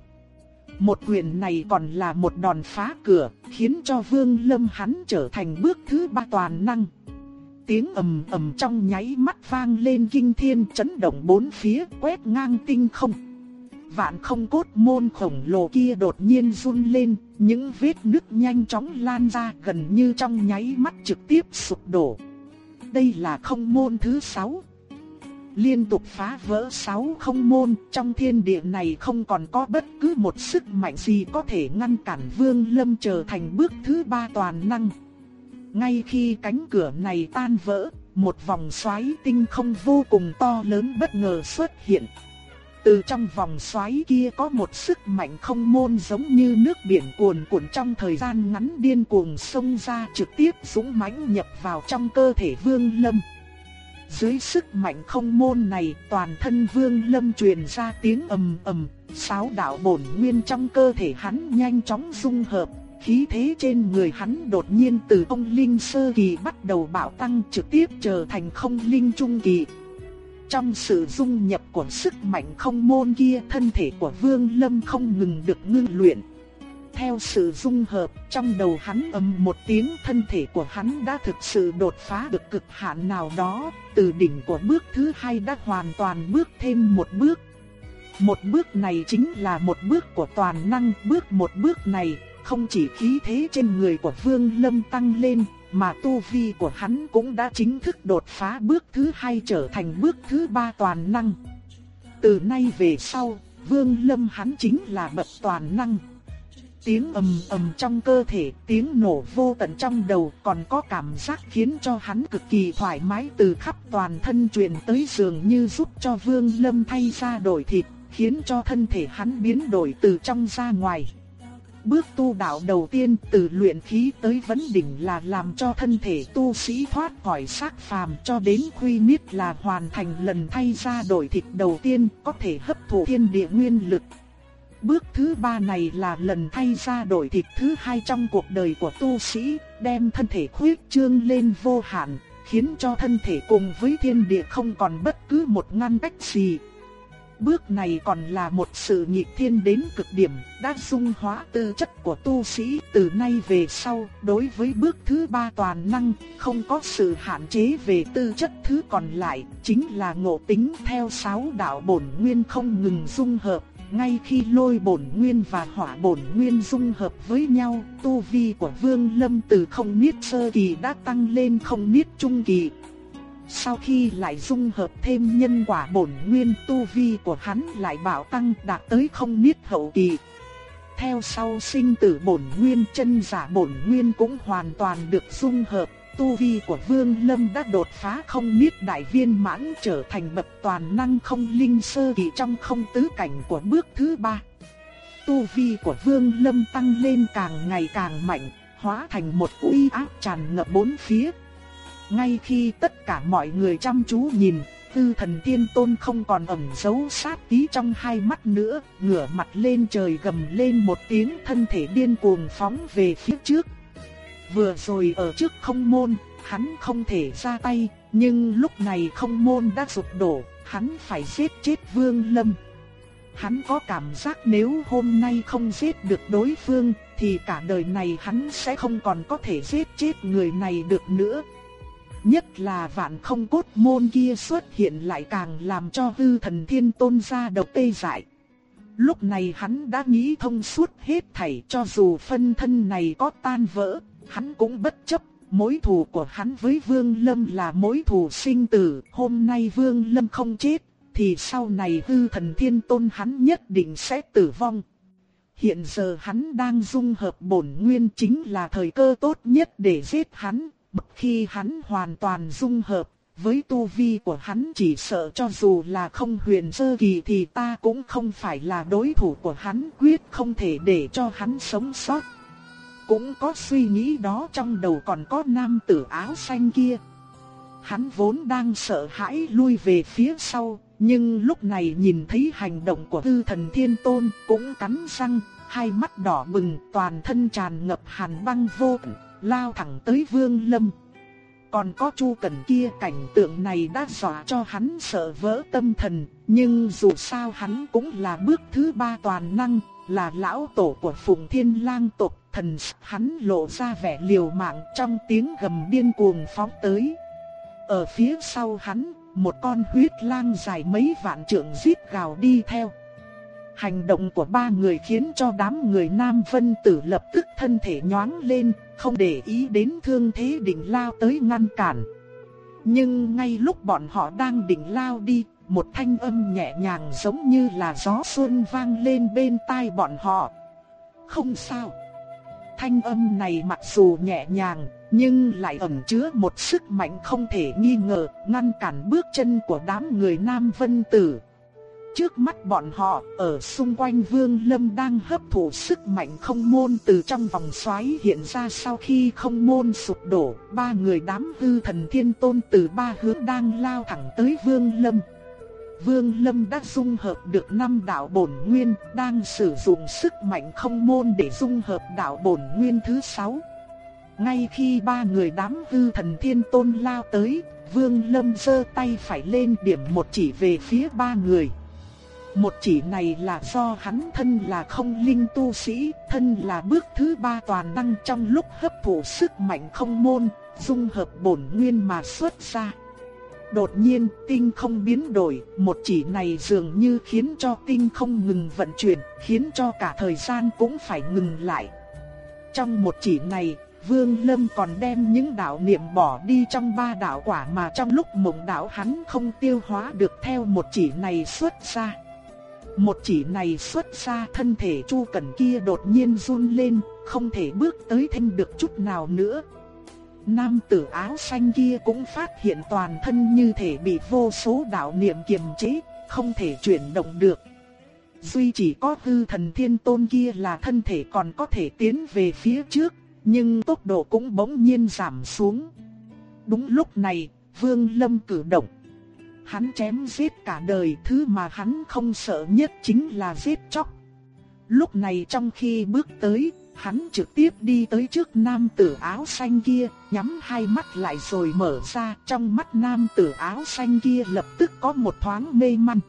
Một quyền này còn là một đòn phá cửa, khiến cho Vương Lâm hắn trở thành bước thứ ba toàn năng. Tiếng ầm ầm trong nháy mắt vang lên kinh thiên chấn động bốn phía, quét ngang tinh không. Vạn không cốt môn khổng lồ kia đột nhiên run lên, những vết nứt nhanh chóng lan ra gần như trong nháy mắt trực tiếp sụp đổ. Đây là không môn thứ sáu. Liên tục phá vỡ sáu không môn, trong thiên địa này không còn có bất cứ một sức mạnh gì có thể ngăn cản Vương Lâm trở thành bước thứ ba toàn năng. Ngay khi cánh cửa này tan vỡ, một vòng xoáy tinh không vô cùng to lớn bất ngờ xuất hiện. Từ trong vòng xoáy kia có một sức mạnh không môn giống như nước biển cuồn cuộn trong thời gian ngắn điên cuồng xông ra trực tiếp dũng mãnh nhập vào trong cơ thể Vương Lâm. Dưới sức mạnh không môn này, toàn thân Vương Lâm truyền ra tiếng ầm ầm, sáu đạo bổn nguyên trong cơ thể hắn nhanh chóng dung hợp, khí thế trên người hắn đột nhiên từ ông linh sơ kỳ bắt đầu bạo tăng trực tiếp trở thành không linh trung kỳ. Trong sự dung nhập của sức mạnh không môn kia, thân thể của Vương Lâm không ngừng được ngưng luyện. Theo sự dung hợp, trong đầu hắn ầm một tiếng thân thể của hắn đã thực sự đột phá được cực hạn nào đó, từ đỉnh của bước thứ hai đã hoàn toàn bước thêm một bước. Một bước này chính là một bước của toàn năng, bước một bước này không chỉ khí thế trên người của Vương Lâm tăng lên, mà tu vi của hắn cũng đã chính thức đột phá bước thứ hai trở thành bước thứ ba toàn năng. Từ nay về sau, Vương Lâm hắn chính là bậc toàn năng. Tiếng ầm ầm trong cơ thể, tiếng nổ vô tận trong đầu còn có cảm giác khiến cho hắn cực kỳ thoải mái từ khắp toàn thân truyền tới dường như giúp cho Vương Lâm thay ra đổi thịt, khiến cho thân thể hắn biến đổi từ trong ra ngoài. Bước tu đạo đầu tiên từ luyện khí tới vấn đỉnh là làm cho thân thể tu sĩ thoát khỏi xác phàm cho đến khuy miết là hoàn thành lần thay ra đổi thịt đầu tiên có thể hấp thụ thiên địa nguyên lực. Bước thứ ba này là lần thay ra đổi thịt thứ hai trong cuộc đời của tu sĩ, đem thân thể khuyết trương lên vô hạn, khiến cho thân thể cùng với thiên địa không còn bất cứ một ngăn cách gì, Bước này còn là một sự nhị thiên đến cực điểm, đã dung hóa tư chất của tu sĩ từ nay về sau, đối với bước thứ ba toàn năng, không có sự hạn chế về tư chất thứ còn lại, chính là ngộ tính theo sáu đạo bổn nguyên không ngừng dung hợp, ngay khi lôi bổn nguyên và hỏa bổn nguyên dung hợp với nhau, tu vi của Vương Lâm từ không niết sơ kỳ đã tăng lên không niết trung kỳ. Sau khi lại dung hợp thêm nhân quả bổn nguyên, tu vi của hắn lại bảo tăng đạt tới không niết hậu kỳ. Theo sau sinh tử bổn nguyên chân giả bổn nguyên cũng hoàn toàn được dung hợp, tu vi của Vương Lâm đã đột phá không niết đại viên mãn trở thành bậc toàn năng không linh sơ kỳ trong không tứ cảnh của bước thứ ba. Tu vi của Vương Lâm tăng lên càng ngày càng mạnh, hóa thành một uy áp tràn ngập bốn phía. Ngay khi tất cả mọi người chăm chú nhìn, Tư thần tiên tôn không còn ẩn giấu sát tí trong hai mắt nữa, ngửa mặt lên trời gầm lên một tiếng thân thể điên cuồng phóng về phía trước. Vừa rồi ở trước không môn, hắn không thể ra tay, nhưng lúc này không môn đã sụp đổ, hắn phải giết chết vương lâm. Hắn có cảm giác nếu hôm nay không giết được đối phương, thì cả đời này hắn sẽ không còn có thể giết chết người này được nữa. Nhất là vạn không cốt môn kia xuất hiện lại càng làm cho hư thần thiên tôn ra độc tê dại. Lúc này hắn đã nghĩ thông suốt hết thảy cho dù phân thân này có tan vỡ, hắn cũng bất chấp. Mối thù của hắn với Vương Lâm là mối thù sinh tử, hôm nay Vương Lâm không chết, thì sau này hư thần thiên tôn hắn nhất định sẽ tử vong. Hiện giờ hắn đang dung hợp bổn nguyên chính là thời cơ tốt nhất để giết hắn, khi hắn hoàn toàn dung hợp, với tu vi của hắn chỉ sợ cho dù là không huyền sơ kỳ thì ta cũng không phải là đối thủ của hắn quyết không thể để cho hắn sống sót. Cũng có suy nghĩ đó trong đầu còn có nam tử áo xanh kia. Hắn vốn đang sợ hãi lui về phía sau, nhưng lúc này nhìn thấy hành động của tư thần thiên tôn cũng cắn răng, hai mắt đỏ bừng toàn thân tràn ngập hàn băng vô tận lao thẳng tới Vương Lâm. Còn có Chu cần kia cảnh tượng này đã dọa cho hắn sợ vỡ tâm thần, nhưng dù sao hắn cũng là bước thứ ba toàn năng, là lão tổ của Phùng Thiên Lang tộc, thần hắn lộ ra vẻ liều mạng trong tiếng gầm điên cuồng phóng tới. Ở phía sau hắn, một con huyết lang dài mấy vạn trượng rít gào đi theo. Hành động của ba người khiến cho đám người Nam Vân Tử lập tức thân thể nhoáng lên, không để ý đến thương thế định lao tới ngăn cản. Nhưng ngay lúc bọn họ đang định lao đi, một thanh âm nhẹ nhàng giống như là gió xuân vang lên bên tai bọn họ. Không sao. Thanh âm này mặc dù nhẹ nhàng, nhưng lại ẩn chứa một sức mạnh không thể nghi ngờ, ngăn cản bước chân của đám người Nam Vân Tử. Trước mắt bọn họ, ở xung quanh Vương Lâm đang hấp thụ sức mạnh không môn từ trong vòng xoáy hiện ra sau khi không môn sụp đổ, ba người đám hư thần thiên tôn từ ba hướng đang lao thẳng tới Vương Lâm. Vương Lâm đã dung hợp được năm đạo bổn nguyên, đang sử dụng sức mạnh không môn để dung hợp đạo bổn nguyên thứ sáu. Ngay khi ba người đám hư thần thiên tôn lao tới, Vương Lâm giơ tay phải lên điểm một chỉ về phía ba người. Một chỉ này là do hắn thân là không linh tu sĩ, thân là bước thứ ba toàn năng trong lúc hấp thụ sức mạnh không môn, dung hợp bổn nguyên mà xuất ra. Đột nhiên tinh không biến đổi, một chỉ này dường như khiến cho tinh không ngừng vận chuyển, khiến cho cả thời gian cũng phải ngừng lại. Trong một chỉ này, Vương Lâm còn đem những đạo niệm bỏ đi trong ba đạo quả mà trong lúc mộng đạo hắn không tiêu hóa được theo một chỉ này xuất ra. Một chỉ này xuất ra thân thể Chu Cẩn kia đột nhiên run lên, không thể bước tới thêm được chút nào nữa. Nam tử áo xanh kia cũng phát hiện toàn thân như thể bị vô số đạo niệm kiềm chế, không thể chuyển động được. Duy chỉ có hư thần thiên tôn kia là thân thể còn có thể tiến về phía trước, nhưng tốc độ cũng bỗng nhiên giảm xuống. Đúng lúc này, Vương Lâm cử động. Hắn chém giết cả đời, thứ mà hắn không sợ nhất chính là giết chóc. Lúc này trong khi bước tới, hắn trực tiếp đi tới trước nam tử áo xanh kia, nhắm hai mắt lại rồi mở ra, trong mắt nam tử áo xanh kia lập tức có một thoáng mê man.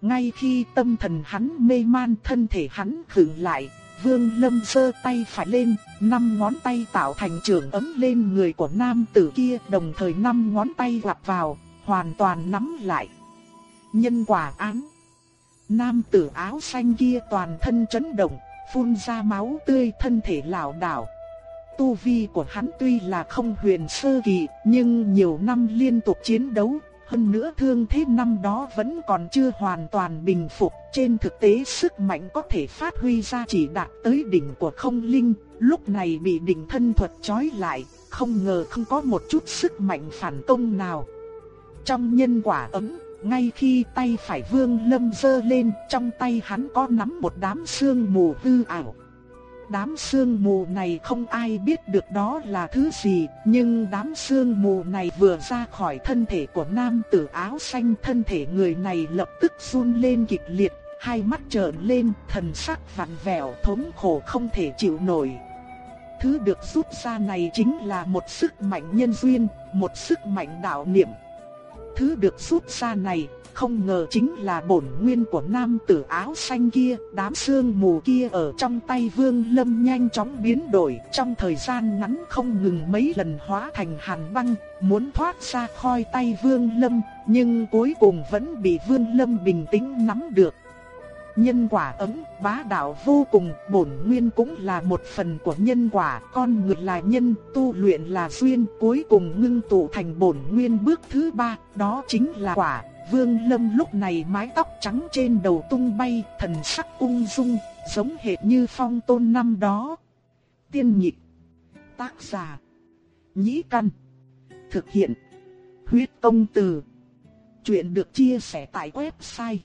Ngay khi tâm thần hắn mê man thân thể hắn khựng lại, Vương Lâm giơ tay phải lên, năm ngón tay tạo thành trường ấm lên người của nam tử kia, đồng thời năm ngón tay gặp vào, hoàn toàn nắm lại. Nhân quả án nam tử áo xanh kia toàn thân chấn động, phun ra máu tươi thân thể lảo đảo. Tu vi của hắn tuy là không huyền sơ kỳ, nhưng nhiều năm liên tục chiến đấu, hơn nữa thương thế năm đó vẫn còn chưa hoàn toàn bình phục. Trên thực tế sức mạnh có thể phát huy ra chỉ đạt tới đỉnh của không linh, lúc này bị đỉnh thân thuật trói lại, không ngờ không có một chút sức mạnh phản công nào. Trong nhân quả ấm, ngay khi tay phải vương lâm dơ lên, trong tay hắn có nắm một đám sương mù hư ảo. Đám sương mù này không ai biết được đó là thứ gì, nhưng đám sương mù này vừa ra khỏi thân thể của nam tử áo xanh thân thể người này lập tức run lên kịch liệt, hai mắt trợn lên, thần sắc vặn vẹo thống khổ không thể chịu nổi. Thứ được rút ra này chính là một sức mạnh nhân duyên, một sức mạnh đạo niệm. Thứ được rút ra này không ngờ chính là bổn nguyên của nam tử áo xanh kia, đám sương mù kia ở trong tay Vương Lâm nhanh chóng biến đổi, trong thời gian ngắn không ngừng mấy lần hóa thành hàn băng, muốn thoát ra khỏi tay Vương Lâm, nhưng cuối cùng vẫn bị Vương Lâm bình tĩnh nắm được. Nhân quả ấm, bá đạo vô cùng, bổn nguyên cũng là một phần của nhân quả, con người là nhân, tu luyện là duyên, cuối cùng ngưng tụ thành bổn nguyên bước thứ ba, đó chính là quả, Vương Lâm lúc này mái tóc trắng trên đầu tung bay, thần sắc ung dung, giống hệt như phong tôn năm đó. Tiên nhịp, tác giả, nhĩ căn, thực hiện, huyết công từ. Chuyện được chia sẻ tại website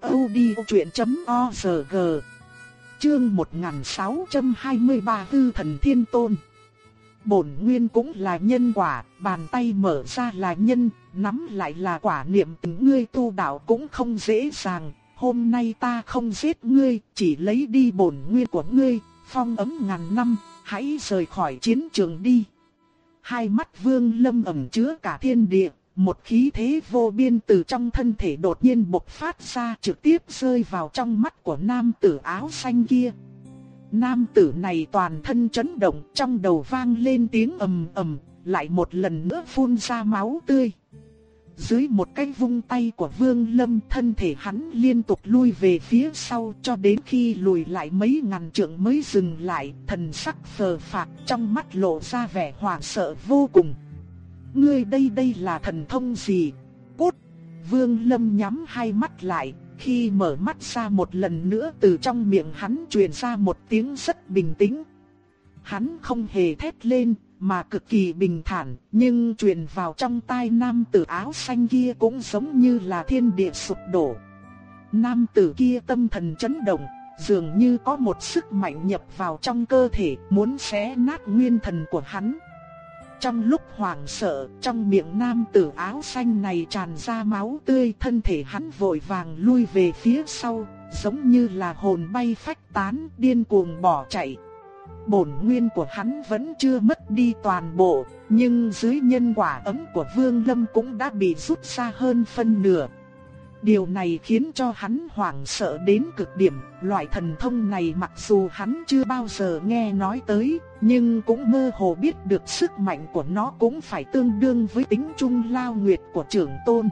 audiochuyện.org Chương 1623 Hư Thần Thiên Tôn bổn nguyên cũng là nhân quả, bàn tay mở ra là nhân, nắm lại là quả niệm tình ngươi tu đạo cũng không dễ dàng. Hôm nay ta không giết ngươi, chỉ lấy đi bổn nguyên của ngươi, phong ấm ngàn năm, hãy rời khỏi chiến trường đi. Hai mắt vương lâm ẩm chứa cả thiên địa, một khí thế vô biên từ trong thân thể đột nhiên bộc phát ra trực tiếp rơi vào trong mắt của nam tử áo xanh kia. Nam tử này toàn thân chấn động, trong đầu vang lên tiếng ầm ầm, lại một lần nữa phun ra máu tươi. Dưới một cái vung tay của Vương Lâm, thân thể hắn liên tục lui về phía sau cho đến khi lùi lại mấy ngàn trượng mới dừng lại, thần sắc phờ phạc trong mắt lộ ra vẻ hoảng sợ vô cùng. Ngươi đây đây là thần thông gì? Cút! Vương Lâm nhắm hai mắt lại, khi mở mắt ra một lần nữa từ trong miệng hắn truyền ra một tiếng rất bình tĩnh. Hắn không hề thét lên, mà cực kỳ bình thản, nhưng truyền vào trong tai nam tử áo xanh kia cũng giống như là thiên địa sụp đổ. Nam tử kia tâm thần chấn động, dường như có một sức mạnh nhập vào trong cơ thể, muốn xé nát nguyên thần của hắn. Trong lúc hoảng sợ, trong miệng nam tử áo xanh này tràn ra máu tươi, thân thể hắn vội vàng lui về phía sau, giống như là hồn bay phách tán, điên cuồng bỏ chạy. Bổn nguyên của hắn vẫn chưa mất đi toàn bộ, nhưng dưới nhân quả ấm của Vương Lâm cũng đã bị rút ra hơn phân nửa. Điều này khiến cho hắn hoảng sợ đến cực điểm, loại thần thông này mặc dù hắn chưa bao giờ nghe nói tới, nhưng cũng mơ hồ biết được sức mạnh của nó cũng phải tương đương với tính trung lao nguyệt của trưởng tôn.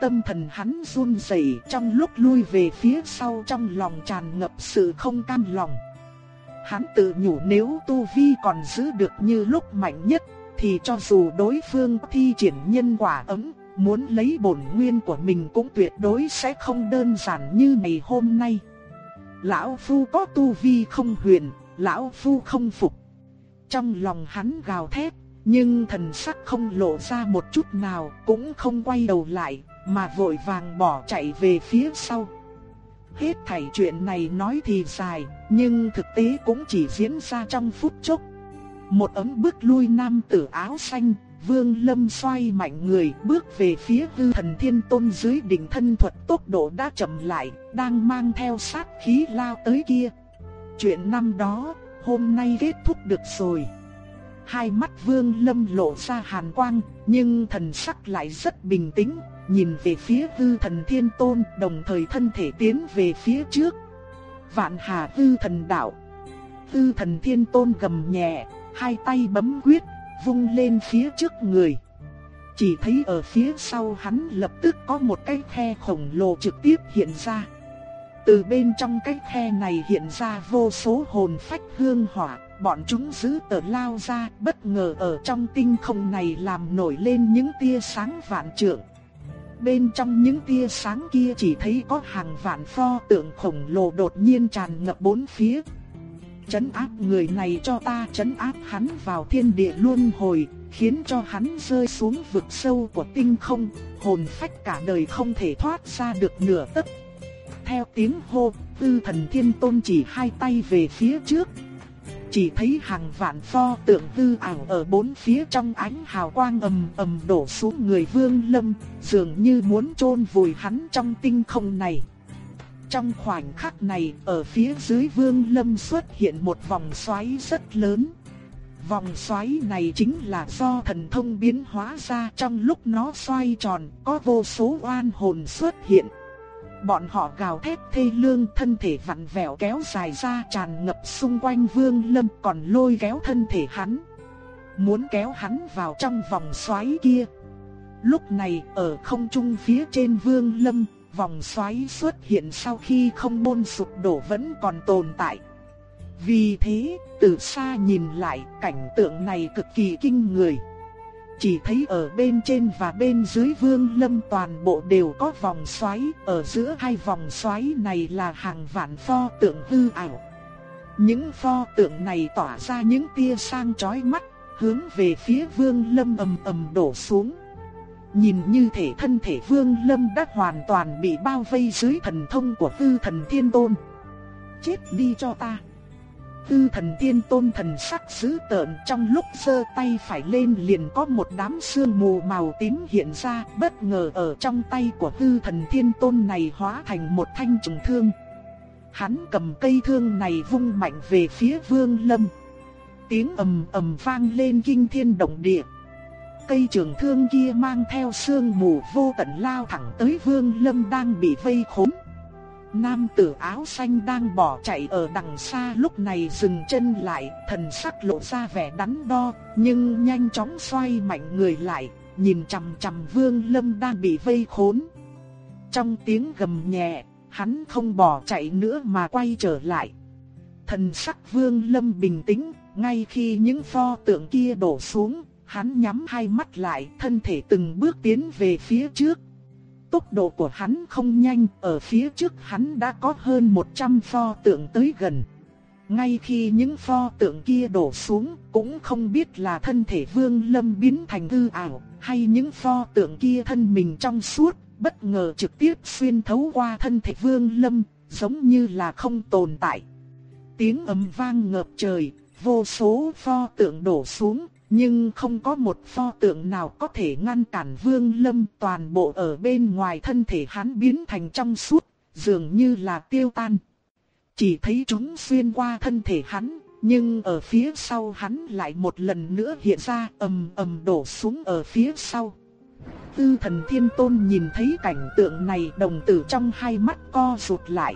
Tâm thần hắn run rẩy trong lúc lui về phía sau trong lòng tràn ngập sự không cam lòng. Hắn tự nhủ nếu tu vi còn giữ được như lúc mạnh nhất, thì cho dù đối phương thi triển nhân quả ấm muốn lấy bổn nguyên của mình cũng tuyệt đối sẽ không đơn giản như ngày hôm nay. Lão Phu có tu vi không huyền, Lão Phu không phục. Trong lòng hắn gào thét, nhưng thần sắc không lộ ra một chút nào, cũng không quay đầu lại, mà vội vàng bỏ chạy về phía sau. Hết thảy chuyện này nói thì dài, nhưng thực tế cũng chỉ diễn ra trong phút chốc. Một ấm bước lui nam tử áo xanh, Vương Lâm xoay mạnh người bước về phía hư thần thiên tôn dưới đỉnh thân thuật tốc độ đã chậm lại, đang mang theo sát khí lao tới kia. Chuyện năm đó, hôm nay kết thúc được rồi. Hai mắt Vương Lâm lộ ra hàn quang, nhưng thần sắc lại rất bình tĩnh, nhìn về phía hư thần thiên tôn đồng thời thân thể tiến về phía trước. Vạn hà hư thần đạo. Hư thần thiên tôn gầm nhẹ, hai tay bấm quyết vung lên phía trước người. chỉ thấy ở phía sau hắn lập tức có một cái khe khổng lồ trực tiếp hiện ra. Từ bên trong cái khe này hiện ra vô số hồn phách hương hỏa, bọn chúng giữ tờ lao ra, bất ngờ ở trong tinh không này làm nổi lên những tia sáng vạn trượng. Bên trong những tia sáng kia chỉ thấy có hàng vạn pho tượng khổng lồ đột nhiên tràn ngập bốn phía. Chấn áp người này cho ta chấn áp hắn vào thiên địa luân hồi, khiến cho hắn rơi xuống vực sâu của tinh không, hồn phách cả đời không thể thoát ra được nửa tấc. Theo tiếng hô, tư thần thiên tôn chỉ hai tay về phía trước. Chỉ thấy hàng vạn pho tượng tư ảo ở bốn phía trong ánh hào quang ầm ầm đổ xuống người vương lâm, dường như muốn chôn vùi hắn trong tinh không này. Trong khoảnh khắc này, ở phía dưới vương lâm xuất hiện một vòng xoáy rất lớn. Vòng xoáy này chính là do thần thông biến hóa ra trong lúc nó xoay tròn, có vô số oan hồn xuất hiện. Bọn họ gào thét thê lương thân thể vặn vẹo kéo dài ra tràn ngập xung quanh vương lâm còn lôi kéo thân thể hắn. Muốn kéo hắn vào trong vòng xoáy kia. Lúc này ở không trung phía trên vương lâm, vòng xoáy xuất hiện sau khi không môn sụp đổ vẫn còn tồn tại. Vì thế, từ xa nhìn lại, cảnh tượng này cực kỳ kinh người. Chỉ thấy ở bên trên và bên dưới vương lâm toàn bộ đều có vòng xoáy, ở giữa hai vòng xoáy này là hàng vạn pho tượng hư ảo. Những pho tượng này tỏa ra những tia sang chói mắt, hướng về phía vương lâm ầm ầm đổ xuống. Nhìn như thể thân thể vương lâm đã hoàn toàn bị bao vây dưới thần thông của tư thần thiên tôn. Chết đi cho ta! Tư thần Thiên tôn thần sắc dữ tợn trong lúc giơ tay phải lên liền có một đám sương mù màu tím hiện ra, bất ngờ ở trong tay của tư thần thiên tôn này hóa thành một thanh trùng thương. Hắn cầm cây thương này vung mạnh về phía vương lâm. Tiếng ầm ầm vang lên kinh thiên động địa. Cây trường thương kia mang theo sương mù vô tận lao thẳng tới vương lâm đang bị vây khốn. Nam tử áo xanh đang bỏ chạy ở đằng xa lúc này dừng chân lại, thần sắc lộ ra vẻ đắn đo, nhưng nhanh chóng xoay mạnh người lại, nhìn chằm chằm Vương Lâm đang bị vây khốn. Trong tiếng gầm nhẹ, hắn không bỏ chạy nữa mà quay trở lại. Thần sắc Vương Lâm bình tĩnh, ngay khi những pho tượng kia đổ xuống, hắn nhắm hai mắt lại, thân thể từng bước tiến về phía trước, Tốc độ của hắn không nhanh, ở phía trước hắn đã có hơn 100 pho tượng tới gần. Ngay khi những pho tượng kia đổ xuống, cũng không biết là thân thể Vương Lâm biến thành hư ảo, hay những pho tượng kia thân mình trong suốt, bất ngờ trực tiếp xuyên thấu qua thân thể Vương Lâm, giống như là không tồn tại. Tiếng ầm vang ngập trời, vô số pho tượng đổ xuống, nhưng không có một pho tượng nào có thể ngăn cản Vương Lâm toàn bộ ở bên ngoài thân thể hắn biến thành trong suốt, dường như là tiêu tan. Chỉ thấy chúng xuyên qua thân thể hắn, nhưng ở phía sau hắn lại một lần nữa hiện ra ầm ầm đổ xuống ở phía sau. Tư thần thiên tôn nhìn thấy cảnh tượng này đồng tử trong hai mắt co rụt lại.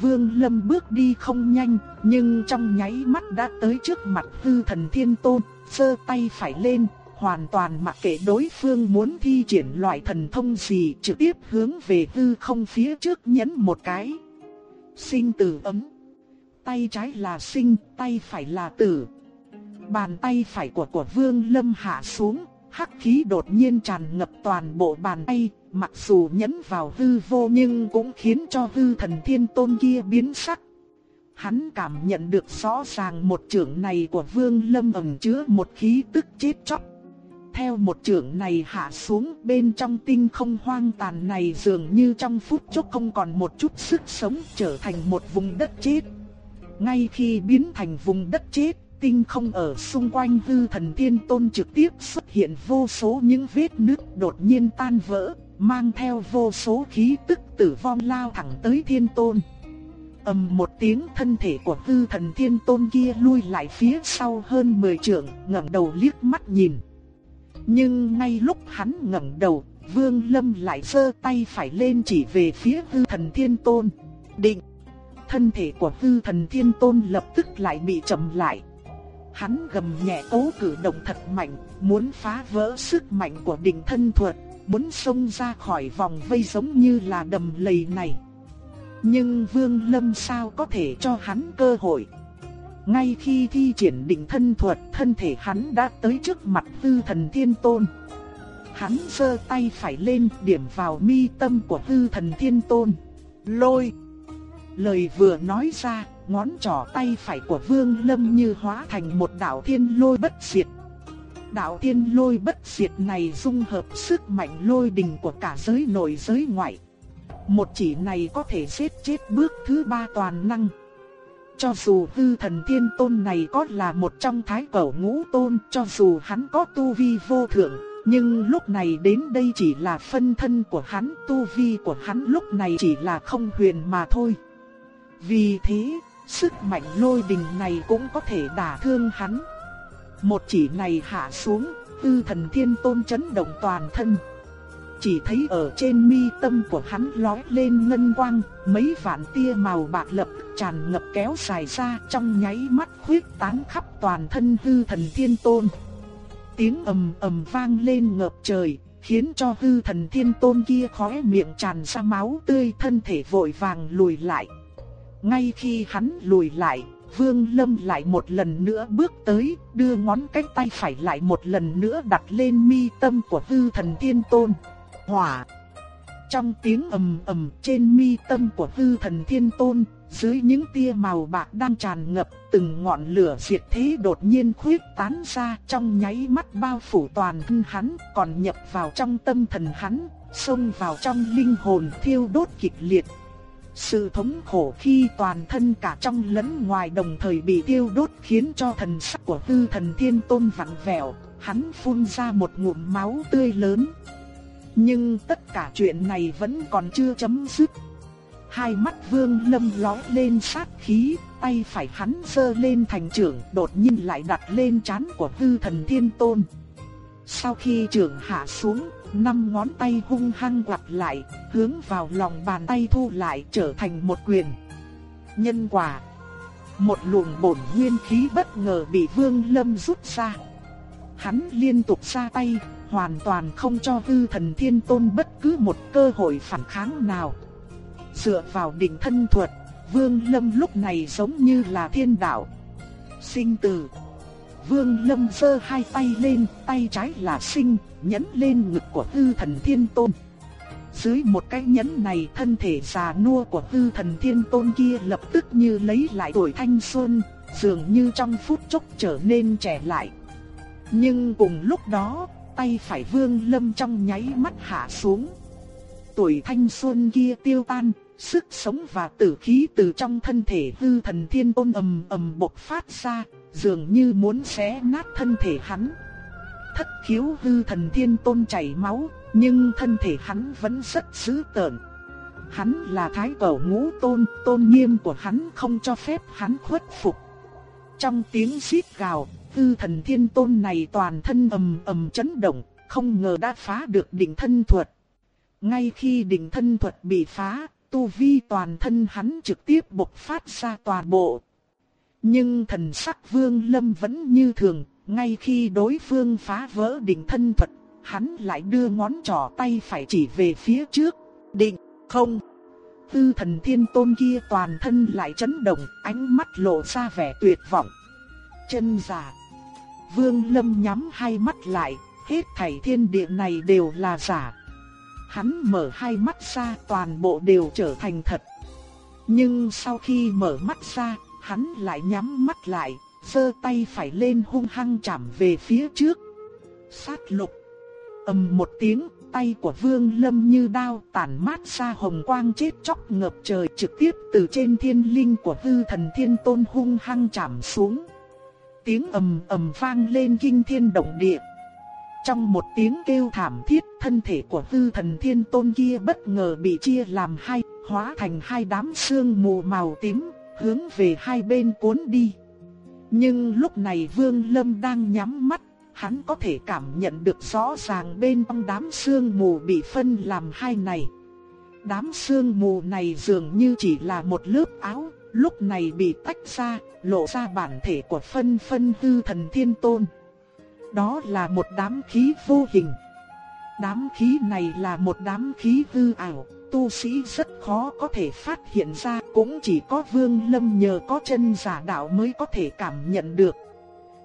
Vương Lâm bước đi không nhanh, nhưng trong nháy mắt đã tới trước mặt tư thần thiên tôn giơ tay phải lên, hoàn toàn mặc kệ đối phương muốn thi triển loại thần thông gì, trực tiếp hướng về hư không phía trước nhấn một cái. Sinh tử ấm. Tay trái là sinh, tay phải là tử. Bàn tay phải của của Vương Lâm hạ xuống, hắc khí đột nhiên tràn ngập toàn bộ bàn tay, mặc dù nhấn vào hư vô nhưng cũng khiến cho hư thần thiên tôn kia biến sắc. Hắn cảm nhận được rõ ràng một trưởng này của Vương Lâm ẩn chứa một khí tức chết chóc. Theo một trưởng này hạ xuống bên trong tinh không hoang tàn này dường như trong phút chốc không còn một chút sức sống trở thành một vùng đất chết. Ngay khi biến thành vùng đất chết, tinh không ở xung quanh hư thần thiên tôn trực tiếp xuất hiện vô số những vết nứt đột nhiên tan vỡ, mang theo vô số khí tức tử vong lao thẳng tới thiên tôn ầm một tiếng thân thể của hư thần thiên tôn kia lui lại phía sau hơn 10 trượng, ngẩng đầu liếc mắt nhìn. Nhưng ngay lúc hắn ngẩng đầu, Vương Lâm lại giơ tay phải lên chỉ về phía hư thần thiên tôn. Định! Thân thể của hư thần thiên tôn lập tức lại bị chậm lại. Hắn gầm nhẹ cố cử động thật mạnh, muốn phá vỡ sức mạnh của đỉnh thân thuật, muốn xông ra khỏi vòng vây giống như là đầm lầy này. Nhưng Vương Lâm sao có thể cho hắn cơ hội? Ngay khi thi triển định thân thuật, thân thể hắn đã tới trước mặt Hư Thần Thiên Tôn. Hắn giơ tay phải lên, điểm vào mi tâm của Hư Thần Thiên Tôn. Lôi. Lời vừa nói ra, ngón trỏ tay phải của Vương Lâm như hóa thành một đạo thiên lôi bất diệt. Đạo thiên lôi bất diệt này dung hợp sức mạnh lôi đình của cả giới nội giới ngoại. Một chỉ này có thể giết chết bước thứ ba toàn năng. Cho dù hư thần thiên tôn này có là một trong thái cẩu ngũ tôn, cho dù hắn có tu vi vô thượng, nhưng lúc này đến đây chỉ là phân thân của hắn, tu vi của hắn lúc này chỉ là không huyền mà thôi. Vì thế, sức mạnh lôi đình này cũng có thể đả thương hắn. Một chỉ này hạ xuống, tư thần thiên tôn chấn động toàn thân. Chỉ thấy ở trên mi tâm của hắn lói lên ngân quang, mấy vạn tia màu bạc lập tràn ngập kéo dài ra trong nháy mắt khuyết tán khắp toàn thân hư thần thiên tôn. Tiếng ầm ầm vang lên ngập trời, khiến cho hư thần thiên tôn kia khóe miệng tràn ra máu tươi thân thể vội vàng lùi lại. Ngay khi hắn lùi lại, Vương Lâm lại một lần nữa bước tới, đưa ngón cái tay phải lại một lần nữa đặt lên mi tâm của hư thần thiên tôn. Hỏa! Trong tiếng ầm ầm trên mi tâm của hư thần thiên tôn, dưới những tia màu bạc đang tràn ngập, từng ngọn lửa diệt thế đột nhiên khuyết tán ra trong nháy mắt bao phủ toàn thân hắn, còn nhập vào trong tâm thần hắn, xông vào trong linh hồn thiêu đốt kịch liệt. Sự thống khổ khi toàn thân cả trong lẫn ngoài đồng thời bị thiêu đốt khiến cho thần sắc của hư thần thiên tôn vặn vẹo, hắn phun ra một ngụm máu tươi lớn. Nhưng tất cả chuyện này vẫn còn chưa chấm dứt. Hai mắt vương lâm lóe lên sát khí, tay phải hắn sơ lên thành trưởng đột nhiên lại đặt lên chán của hư thần thiên tôn. Sau khi trưởng hạ xuống, năm ngón tay hung hăng quặt lại, hướng vào lòng bàn tay thu lại trở thành một quyền. Nhân quả Một luồng bổn nguyên khí bất ngờ bị vương lâm rút ra. Hắn liên tục ra tay, hoàn toàn không cho hư thần thiên tôn bất cứ một cơ hội phản kháng nào. Dựa vào định thân thuật, Vương Lâm lúc này giống như là thiên đạo. Sinh tử. Vương Lâm giơ hai tay lên, tay trái là sinh, nhấn lên ngực của hư thần thiên tôn. Dưới một cái nhấn này thân thể già nua của hư thần thiên tôn kia lập tức như lấy lại tuổi thanh xuân, dường như trong phút chốc trở nên trẻ lại. Nhưng cùng lúc đó, tay phải vương lâm trong nháy mắt hạ xuống. Tuổi thanh xuân kia tiêu tan, sức sống và tử khí từ trong thân thể hư thần thiên tôn ầm ầm bộc phát ra, dường như muốn xé nát thân thể hắn. Thất khiếu hư thần thiên tôn chảy máu, nhưng thân thể hắn vẫn rất dữ tợn. Hắn là thái cẩu ngũ tôn, tôn nghiêm của hắn không cho phép hắn khuất phục. Trong tiếng xít gào, tư thần thiên tôn này toàn thân ầm ầm chấn động, không ngờ đã phá được đỉnh thân thuật. Ngay khi đỉnh thân thuật bị phá, tu vi toàn thân hắn trực tiếp bộc phát ra toàn bộ. Nhưng thần sắc vương lâm vẫn như thường, ngay khi đối phương phá vỡ đỉnh thân thuật, hắn lại đưa ngón trỏ tay phải chỉ về phía trước. Định, không. Tư thần thiên tôn kia toàn thân lại chấn động, ánh mắt lộ ra vẻ tuyệt vọng. Chân giả. Vương lâm nhắm hai mắt lại, hết thảy thiên địa này đều là giả. Hắn mở hai mắt ra toàn bộ đều trở thành thật. Nhưng sau khi mở mắt ra, hắn lại nhắm mắt lại, giơ tay phải lên hung hăng chạm về phía trước. Sát lục. ầm một tiếng, tay của Vương Lâm như đao tản mát ra hồng quang chết chóc ngập trời trực tiếp từ trên thiên linh của hư thần thiên tôn hung hăng chạm xuống. Tiếng ầm ầm vang lên kinh thiên động địa. Trong một tiếng kêu thảm thiết, thân thể của hư thần thiên tôn kia bất ngờ bị chia làm hai, hóa thành hai đám sương mù màu tím, hướng về hai bên cuốn đi. Nhưng lúc này Vương Lâm đang nhắm mắt, hắn có thể cảm nhận được rõ ràng bên trong đám sương mù bị phân làm hai này. Đám sương mù này dường như chỉ là một lớp áo, lúc này bị tách ra, lộ ra bản thể của phân phân hư thần thiên tôn. Đó là một đám khí vô hình. Đám khí này là một đám khí hư ảo, tu sĩ rất khó có thể phát hiện ra, cũng chỉ có Vương Lâm nhờ có chân giả đạo mới có thể cảm nhận được.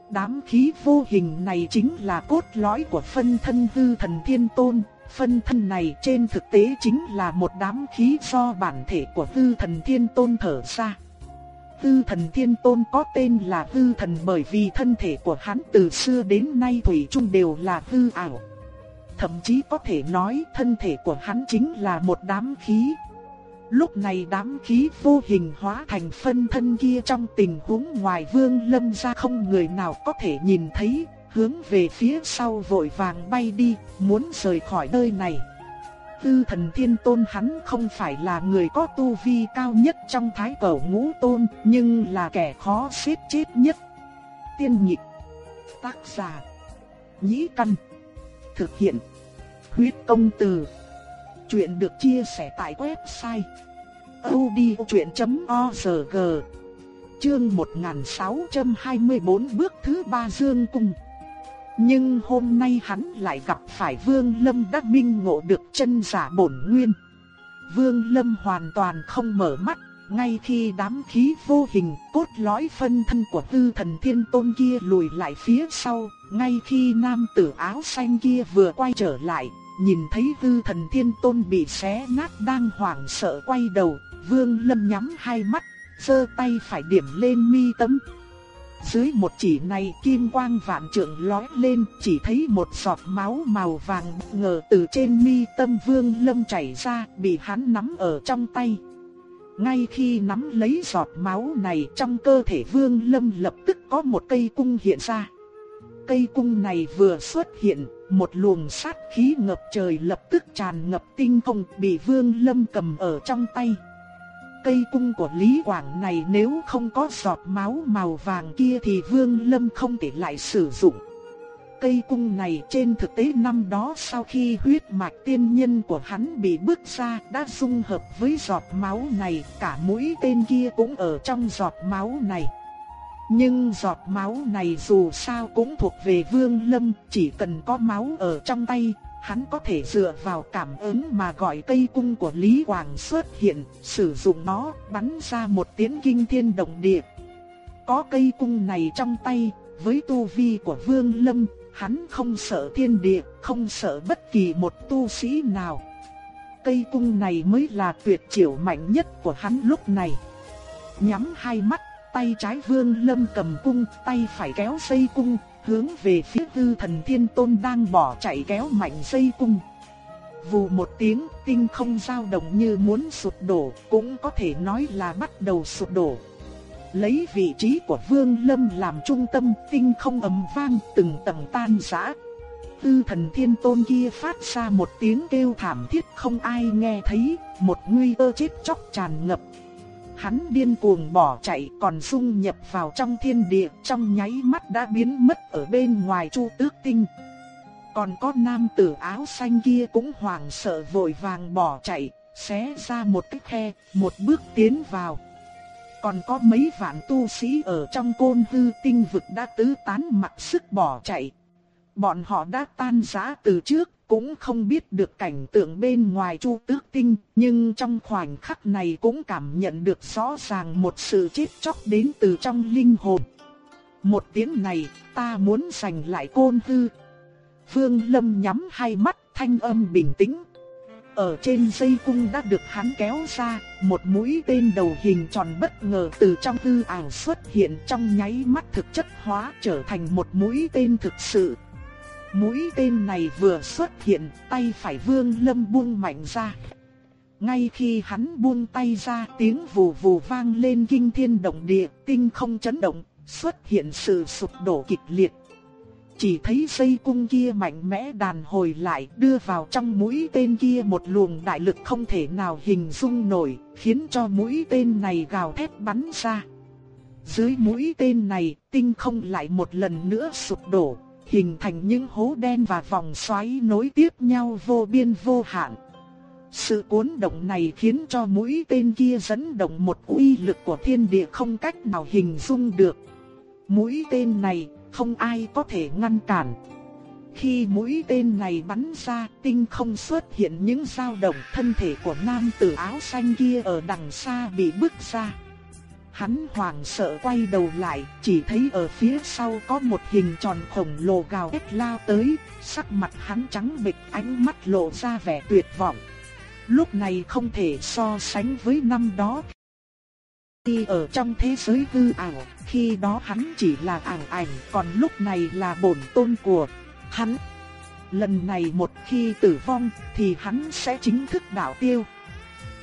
Đám khí vô hình này chính là cốt lõi của phân thân hư thần thiên tôn, phân thân này trên thực tế chính là một đám khí do bản thể của hư thần thiên tôn thở ra. Hư thần thiên tôn có tên là hư thần bởi vì thân thể của hắn từ xưa đến nay thủy chung đều là hư ảo. Thậm chí có thể nói thân thể của hắn chính là một đám khí. Lúc này đám khí vô hình hóa thành phân thân kia trong tình huống ngoài vương lâm ra không người nào có thể nhìn thấy, hướng về phía sau vội vàng bay đi, muốn rời khỏi nơi này. Tư thần thiên tôn hắn không phải là người có tu vi cao nhất trong thái cổ ngũ tôn, nhưng là kẻ khó xếp chết nhất. Tiên nhịp, tác giả, nhĩ căn, thực hiện, huyết công từ. Chuyện được chia sẻ tại website odchuyện.org Chương 1624 bước thứ ba Dương Cung nhưng hôm nay hắn lại gặp phải Vương Lâm đã minh ngộ được chân giả bổn nguyên. Vương Lâm hoàn toàn không mở mắt ngay khi đám khí vô hình cốt lõi phân thân của tư thần thiên tôn kia lùi lại phía sau, ngay khi nam tử áo xanh kia vừa quay trở lại, nhìn thấy tư thần thiên tôn bị xé nát đang hoảng sợ quay đầu, Vương Lâm nhắm hai mắt, giơ tay phải điểm lên mi tấm dưới một chỉ này kim quang vạn trượng lóe lên, chỉ thấy một giọt máu màu vàng ngờ từ trên mi tâm Vương Lâm chảy ra, bị hắn nắm ở trong tay. Ngay khi nắm lấy giọt máu này trong cơ thể Vương Lâm lập tức có một cây cung hiện ra. Cây cung này vừa xuất hiện, một luồng sát khí ngập trời lập tức tràn ngập tinh không bị Vương Lâm cầm ở trong tay cây cung của Lý Quảng này nếu không có giọt máu màu vàng kia thì Vương Lâm không thể lại sử dụng. Cây cung này trên thực tế năm đó sau khi huyết mạch tiên nhân của hắn bị bước ra đã dung hợp với giọt máu này, cả mũi tên kia cũng ở trong giọt máu này. Nhưng giọt máu này dù sao cũng thuộc về Vương Lâm, chỉ cần có máu ở trong tay, hắn có thể dựa vào cảm ứng mà gọi cây cung của Lý Hoàng xuất hiện, sử dụng nó bắn ra một tiếng kinh thiên động địa. Có cây cung này trong tay, với tu vi của Vương Lâm, hắn không sợ thiên địa, không sợ bất kỳ một tu sĩ nào. Cây cung này mới là tuyệt chiêu mạnh nhất của hắn lúc này. Nhắm hai mắt, tay trái Vương Lâm cầm cung, tay phải kéo dây cung, hướng về phía hư thần thiên tôn đang bỏ chạy kéo mạnh dây cung. Vù một tiếng, tinh không dao động như muốn sụp đổ, cũng có thể nói là bắt đầu sụp đổ. Lấy vị trí của Vương Lâm làm trung tâm, tinh không ầm vang, từng tầng tan rã. Tư thần thiên tôn kia phát ra một tiếng kêu thảm thiết không ai nghe thấy, một nguy cơ chết chóc tràn ngập, Hắn điên cuồng bỏ chạy còn dung nhập vào trong thiên địa trong nháy mắt đã biến mất ở bên ngoài chu tước tinh. Còn có nam tử áo xanh kia cũng hoảng sợ vội vàng bỏ chạy, xé ra một cái khe, một bước tiến vào. Còn có mấy vạn tu sĩ ở trong côn hư tinh vực đã tứ tán mặc sức bỏ chạy. Bọn họ đã tan rã từ trước, cũng không biết được cảnh tượng bên ngoài chu tước tinh, nhưng trong khoảnh khắc này cũng cảm nhận được rõ ràng một sự chết chóc đến từ trong linh hồn. Một tiếng này, ta muốn giành lại côn hư. Phương Lâm nhắm hai mắt, thanh âm bình tĩnh. Ở trên dây cung đã được hắn kéo ra, một mũi tên đầu hình tròn bất ngờ từ trong hư ảo xuất hiện trong nháy mắt thực chất hóa trở thành một mũi tên thực sự. Mũi tên này vừa xuất hiện, tay phải Vương Lâm buông mạnh ra. Ngay khi hắn buông tay ra, tiếng vù vù vang lên kinh thiên động địa, tinh không chấn động, xuất hiện sự sụp đổ kịch liệt. Chỉ thấy dây cung kia mạnh mẽ đàn hồi lại, đưa vào trong mũi tên kia một luồng đại lực không thể nào hình dung nổi, khiến cho mũi tên này gào thét bắn ra. Dưới mũi tên này, tinh không lại một lần nữa sụp đổ, hình thành những hố đen và vòng xoáy nối tiếp nhau vô biên vô hạn. Sự cuốn động này khiến cho mũi tên kia dẫn động một uy lực của thiên địa không cách nào hình dung được. Mũi tên này không ai có thể ngăn cản. Khi mũi tên này bắn ra, tinh không xuất hiện những dao động thân thể của nam tử áo xanh kia ở đằng xa bị bức ra. Hắn hoảng sợ quay đầu lại, chỉ thấy ở phía sau có một hình tròn khổng lồ gào thét lao tới, sắc mặt hắn trắng bệch, ánh mắt lộ ra vẻ tuyệt vọng. Lúc này không thể so sánh với năm đó. Khi ở trong thế giới hư ảo, khi đó hắn chỉ là ảo ảnh, còn lúc này là bổn tôn của hắn. Lần này một khi tử vong thì hắn sẽ chính thức đảo tiêu.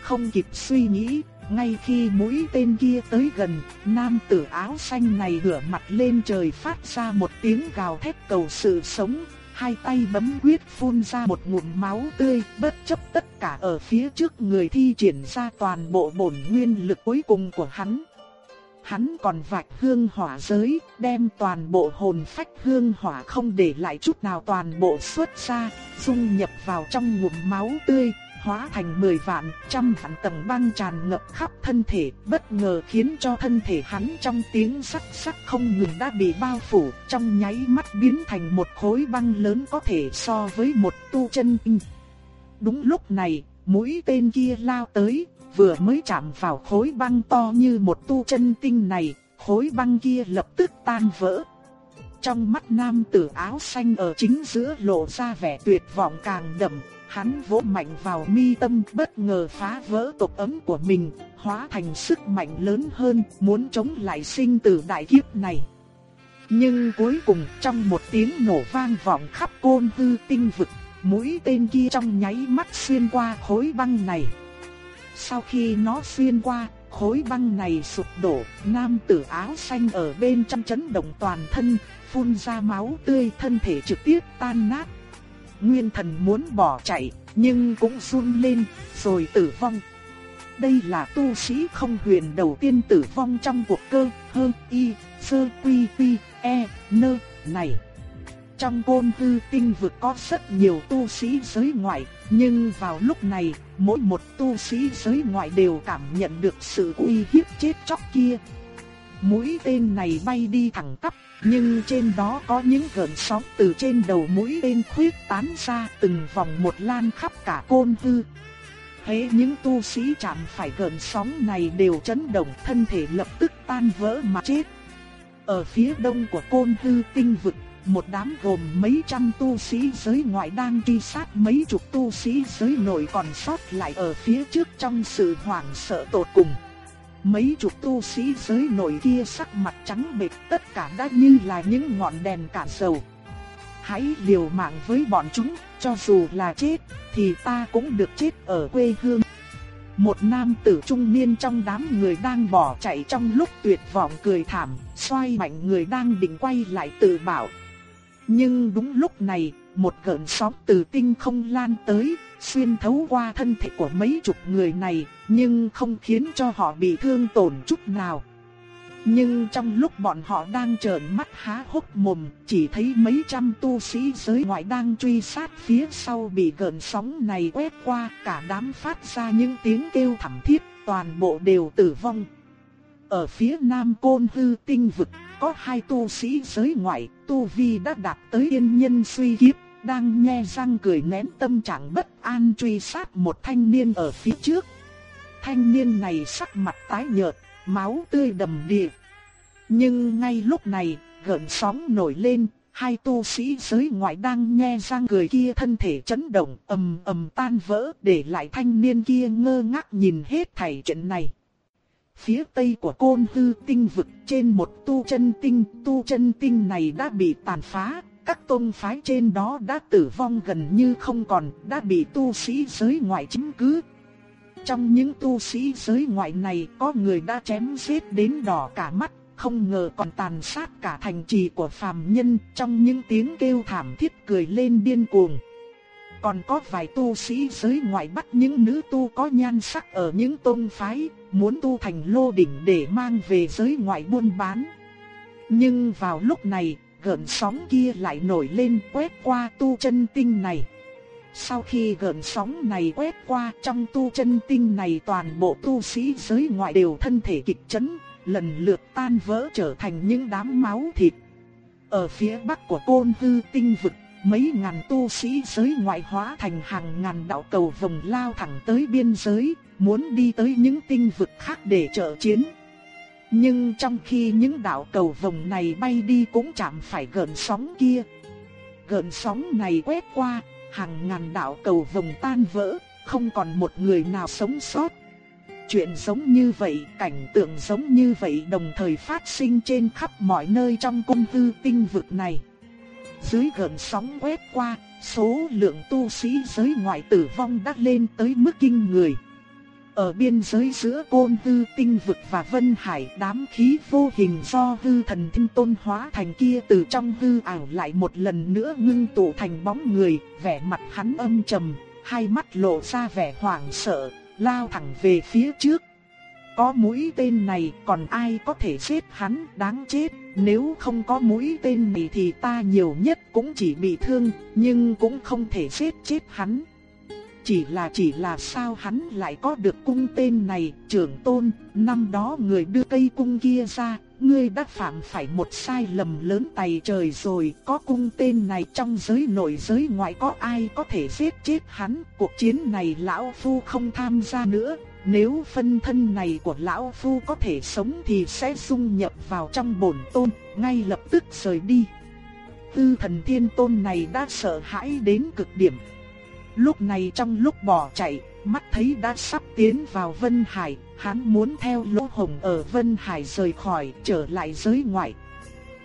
Không kịp suy nghĩ, ngay khi mũi tên kia tới gần, nam tử áo xanh này ngửa mặt lên trời phát ra một tiếng gào thét cầu sự sống, hai tay bấm quyết phun ra một ngụm máu tươi, bất chấp tất cả ở phía trước người thi triển ra toàn bộ bổn nguyên lực cuối cùng của hắn. Hắn còn vạch hương hỏa giới, đem toàn bộ hồn phách hương hỏa không để lại chút nào toàn bộ xuất ra, dung nhập vào trong ngụm máu tươi, hóa thành 10 vạn, trăm vạn tầng băng tràn ngập khắp thân thể, bất ngờ khiến cho thân thể hắn trong tiếng sắc sắc không ngừng đã bị bao phủ, trong nháy mắt biến thành một khối băng lớn có thể so với một tu chân tinh. Đúng lúc này, mũi tên kia lao tới, vừa mới chạm vào khối băng to như một tu chân tinh này, khối băng kia lập tức tan vỡ. Trong mắt nam tử áo xanh ở chính giữa lộ ra vẻ tuyệt vọng càng đậm, Hắn vỗ mạnh vào mi tâm bất ngờ phá vỡ tộc ấm của mình, hóa thành sức mạnh lớn hơn, muốn chống lại sinh tử đại kiếp này. Nhưng cuối cùng trong một tiếng nổ vang vọng khắp côn hư tinh vực, mũi tên kia trong nháy mắt xuyên qua khối băng này. Sau khi nó xuyên qua, khối băng này sụp đổ, nam tử áo xanh ở bên trong chấn động toàn thân, phun ra máu tươi thân thể trực tiếp tan nát, Nguyên thần muốn bỏ chạy, nhưng cũng run lên, rồi tử vong. Đây là tu sĩ không huyền đầu tiên tử vong trong cuộc cơ, hơ y, sơ quy quy, e, nơ, này. Trong côn tư tinh vực có rất nhiều tu sĩ giới ngoại, nhưng vào lúc này, mỗi một tu sĩ giới ngoại đều cảm nhận được sự uy hiếp chết chóc kia. Mũi tên này bay đi thẳng tắp nhưng trên đó có những gợn sóng từ trên đầu mũi tên khuyết tán ra từng vòng một lan khắp cả côn hư. Hễ những tu sĩ chạm phải gợn sóng này đều chấn động thân thể lập tức tan vỡ mà chết. Ở phía đông của côn hư tinh vực, một đám gồm mấy trăm tu sĩ giới ngoại đang truy sát mấy chục tu sĩ giới nội còn sót lại ở phía trước trong sự hoảng sợ tột cùng. Mấy chục tu sĩ giới nội kia sắc mặt trắng bệch tất cả đã như là những ngọn đèn cả dầu. Hãy liều mạng với bọn chúng, cho dù là chết, thì ta cũng được chết ở quê hương. Một nam tử trung niên trong đám người đang bỏ chạy trong lúc tuyệt vọng cười thảm, xoay mạnh người đang định quay lại tự bảo. Nhưng đúng lúc này, một gợn sóng từ tinh không lan tới, xuyên thấu qua thân thể của mấy chục người này, nhưng không khiến cho họ bị thương tổn chút nào. Nhưng trong lúc bọn họ đang trợn mắt há hốc mồm, chỉ thấy mấy trăm tu sĩ giới ngoại đang truy sát phía sau bị gợn sóng này quét qua, cả đám phát ra những tiếng kêu thảm thiết, toàn bộ đều tử vong. Ở phía nam côn hư tinh vực, có hai tu sĩ giới ngoại, tu vi đã đạt tới yên nhân suy kiếp, đang nhe răng cười nén tâm trạng bất an truy sát một thanh niên ở phía trước. Thanh niên này sắc mặt tái nhợt, máu tươi đầm đìa. Nhưng ngay lúc này, gợn sóng nổi lên, hai tu sĩ giới ngoại đang nhe răng cười kia thân thể chấn động, ầm ầm tan vỡ, để lại thanh niên kia ngơ ngác nhìn hết thảy chuyện này. Phía tây của côn hư tinh vực trên một tu chân tinh, tu chân tinh này đã bị tàn phá, các tôn phái trên đó đã tử vong gần như không còn, đã bị tu sĩ giới ngoại chiếm cứ. Trong những tu sĩ giới ngoại này có người đã chém giết đến đỏ cả mắt, không ngờ còn tàn sát cả thành trì của phàm nhân trong những tiếng kêu thảm thiết cười lên điên cuồng. Còn có vài tu sĩ giới ngoại bắt những nữ tu có nhan sắc ở những tôn phái, muốn tu thành lô đỉnh để mang về giới ngoại buôn bán. Nhưng vào lúc này, gợn sóng kia lại nổi lên quét qua tu chân tinh này. Sau khi gợn sóng này quét qua trong tu chân tinh này toàn bộ tu sĩ giới ngoại đều thân thể kịch chấn, lần lượt tan vỡ trở thành những đám máu thịt. Ở phía bắc của côn hư tinh vực, mấy ngàn tu sĩ giới ngoại hóa thành hàng ngàn đạo cầu vòng lao thẳng tới biên giới, muốn đi tới những tinh vực khác để trợ chiến. Nhưng trong khi những đạo cầu vồng này bay đi cũng chạm phải gợn sóng kia. Gợn sóng này quét qua, hàng ngàn đạo cầu vồng tan vỡ, không còn một người nào sống sót. Chuyện giống như vậy, cảnh tượng giống như vậy đồng thời phát sinh trên khắp mọi nơi trong cung tư tinh vực này. Dưới gợn sóng quét qua, số lượng tu sĩ giới ngoại tử vong đã lên tới mức kinh người. Ở biên giới giữa côn hư tinh vực và vân hải đám khí vô hình do hư thần thiên tôn hóa thành kia từ trong hư ảo lại một lần nữa ngưng tụ thành bóng người, vẻ mặt hắn âm trầm, hai mắt lộ ra vẻ hoảng sợ, lao thẳng về phía trước. Có mũi tên này còn ai có thể giết hắn đáng chết, nếu không có mũi tên này thì ta nhiều nhất cũng chỉ bị thương, nhưng cũng không thể giết chết hắn. Chỉ là chỉ là sao hắn lại có được cung tên này, trưởng tôn, năm đó người đưa cây cung kia ra, ngươi đã phạm phải một sai lầm lớn tày trời rồi, có cung tên này trong giới nội giới ngoại có ai có thể giết chết hắn, cuộc chiến này lão phu không tham gia nữa, nếu phân thân này của lão phu có thể sống thì sẽ dung nhập vào trong bổn tôn, ngay lập tức rời đi. Tư thần thiên tôn này đã sợ hãi đến cực điểm, Lúc này trong lúc bỏ chạy, mắt thấy đã sắp tiến vào Vân Hải, hắn muốn theo lỗ hồng ở Vân Hải rời khỏi, trở lại giới ngoại.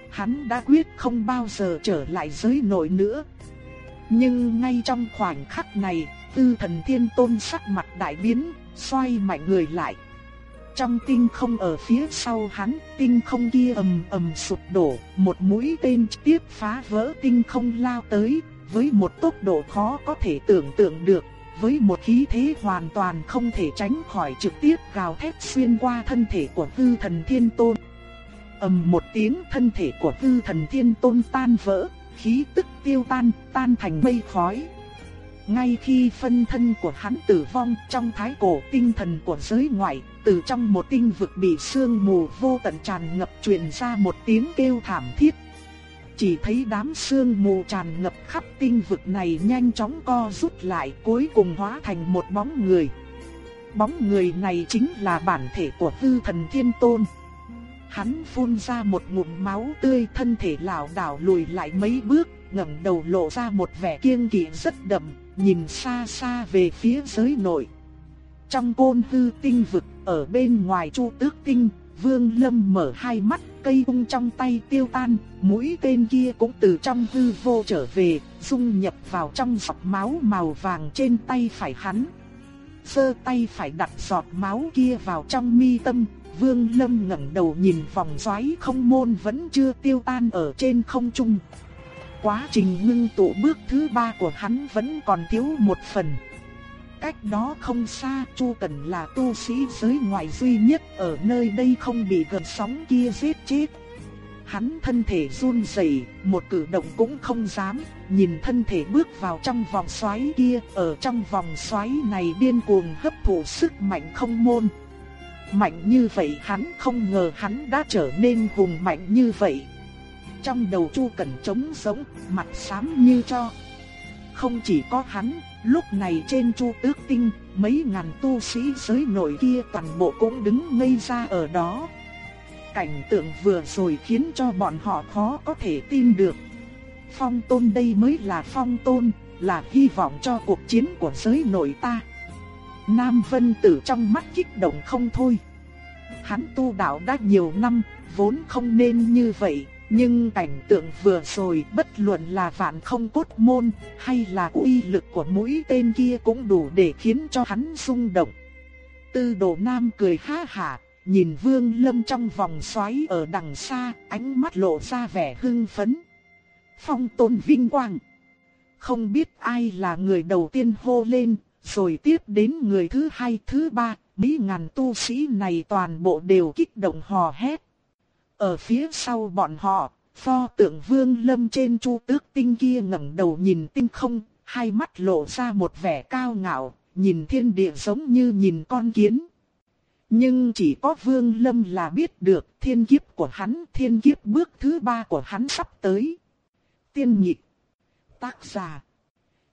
Hắn đã quyết không bao giờ trở lại giới nội nữa. Nhưng ngay trong khoảnh khắc này, tư thần thiên tôn sắc mặt đại biến, xoay mạnh người lại. Trong tinh không ở phía sau hắn, tinh không kia ầm ầm sụp đổ, một mũi tên tiếp phá vỡ tinh không lao tới, với một tốc độ khó có thể tưởng tượng được, với một khí thế hoàn toàn không thể tránh khỏi trực tiếp gào thét xuyên qua thân thể của Tư Thần Thiên Tôn. ầm một tiếng thân thể của Tư Thần Thiên Tôn tan vỡ, khí tức tiêu tan, tan thành mây khói. Ngay khi phân thân của hắn tử vong trong thái cổ tinh thần của giới ngoại, từ trong một tinh vực bị sương mù vô tận tràn ngập truyền ra một tiếng kêu thảm thiết chỉ thấy đám sương mù tràn ngập khắp tinh vực này nhanh chóng co rút lại cuối cùng hóa thành một bóng người. Bóng người này chính là bản thể của tư thần thiên tôn. Hắn phun ra một ngụm máu tươi thân thể lảo đảo lùi lại mấy bước, ngẩng đầu lộ ra một vẻ kiêng kỵ rất đậm, nhìn xa xa về phía giới nội. Trong côn hư tinh vực, ở bên ngoài chu tước tinh, Vương Lâm mở hai mắt, cây cung trong tay tiêu tan, mũi tên kia cũng từ trong hư vô trở về, dung nhập vào trong giọt máu màu vàng trên tay phải hắn. Sơ tay phải đặt giọt máu kia vào trong mi tâm, Vương Lâm ngẩng đầu nhìn vòng xoáy không môn vẫn chưa tiêu tan ở trên không trung. Quá trình ngưng tụ bước thứ ba của hắn vẫn còn thiếu một phần. Cách đó không xa, Chu Cẩn là tu sĩ giới ngoại duy nhất ở nơi đây không bị gần sóng kia giết chết. Hắn thân thể run rẩy, một cử động cũng không dám, nhìn thân thể bước vào trong vòng xoáy kia, ở trong vòng xoáy này điên cuồng hấp thụ sức mạnh không môn. Mạnh như vậy hắn không ngờ hắn đã trở nên hùng mạnh như vậy. Trong đầu Chu Cẩn trống sống, mặt xám như cho. Không chỉ có hắn, Lúc này trên Chu Tước Tinh, mấy ngàn tu sĩ giới nội kia toàn bộ cũng đứng ngây ra ở đó. Cảnh tượng vừa rồi khiến cho bọn họ khó có thể tin được. Phong tôn đây mới là phong tôn, là hy vọng cho cuộc chiến của giới nội ta. Nam Vân Tử trong mắt kích động không thôi. Hắn tu đạo đã nhiều năm, vốn không nên như vậy, nhưng cảnh tượng vừa rồi bất luận là vạn không cốt môn hay là uy lực của mũi tên kia cũng đủ để khiến cho hắn rung động. Tư đồ nam cười ha hả, nhìn vương lâm trong vòng xoáy ở đằng xa, ánh mắt lộ ra vẻ hưng phấn. Phong tôn vinh quang. Không biết ai là người đầu tiên hô lên, rồi tiếp đến người thứ hai thứ ba, mấy ngàn tu sĩ này toàn bộ đều kích động hò hét. Ở phía sau bọn họ, pho tượng vương lâm trên chu tước tinh kia ngẩng đầu nhìn tinh không, hai mắt lộ ra một vẻ cao ngạo, nhìn thiên địa giống như nhìn con kiến. Nhưng chỉ có Vương Lâm là biết được thiên kiếp của hắn, thiên kiếp bước thứ ba của hắn sắp tới. Tiên nhị Tác giả.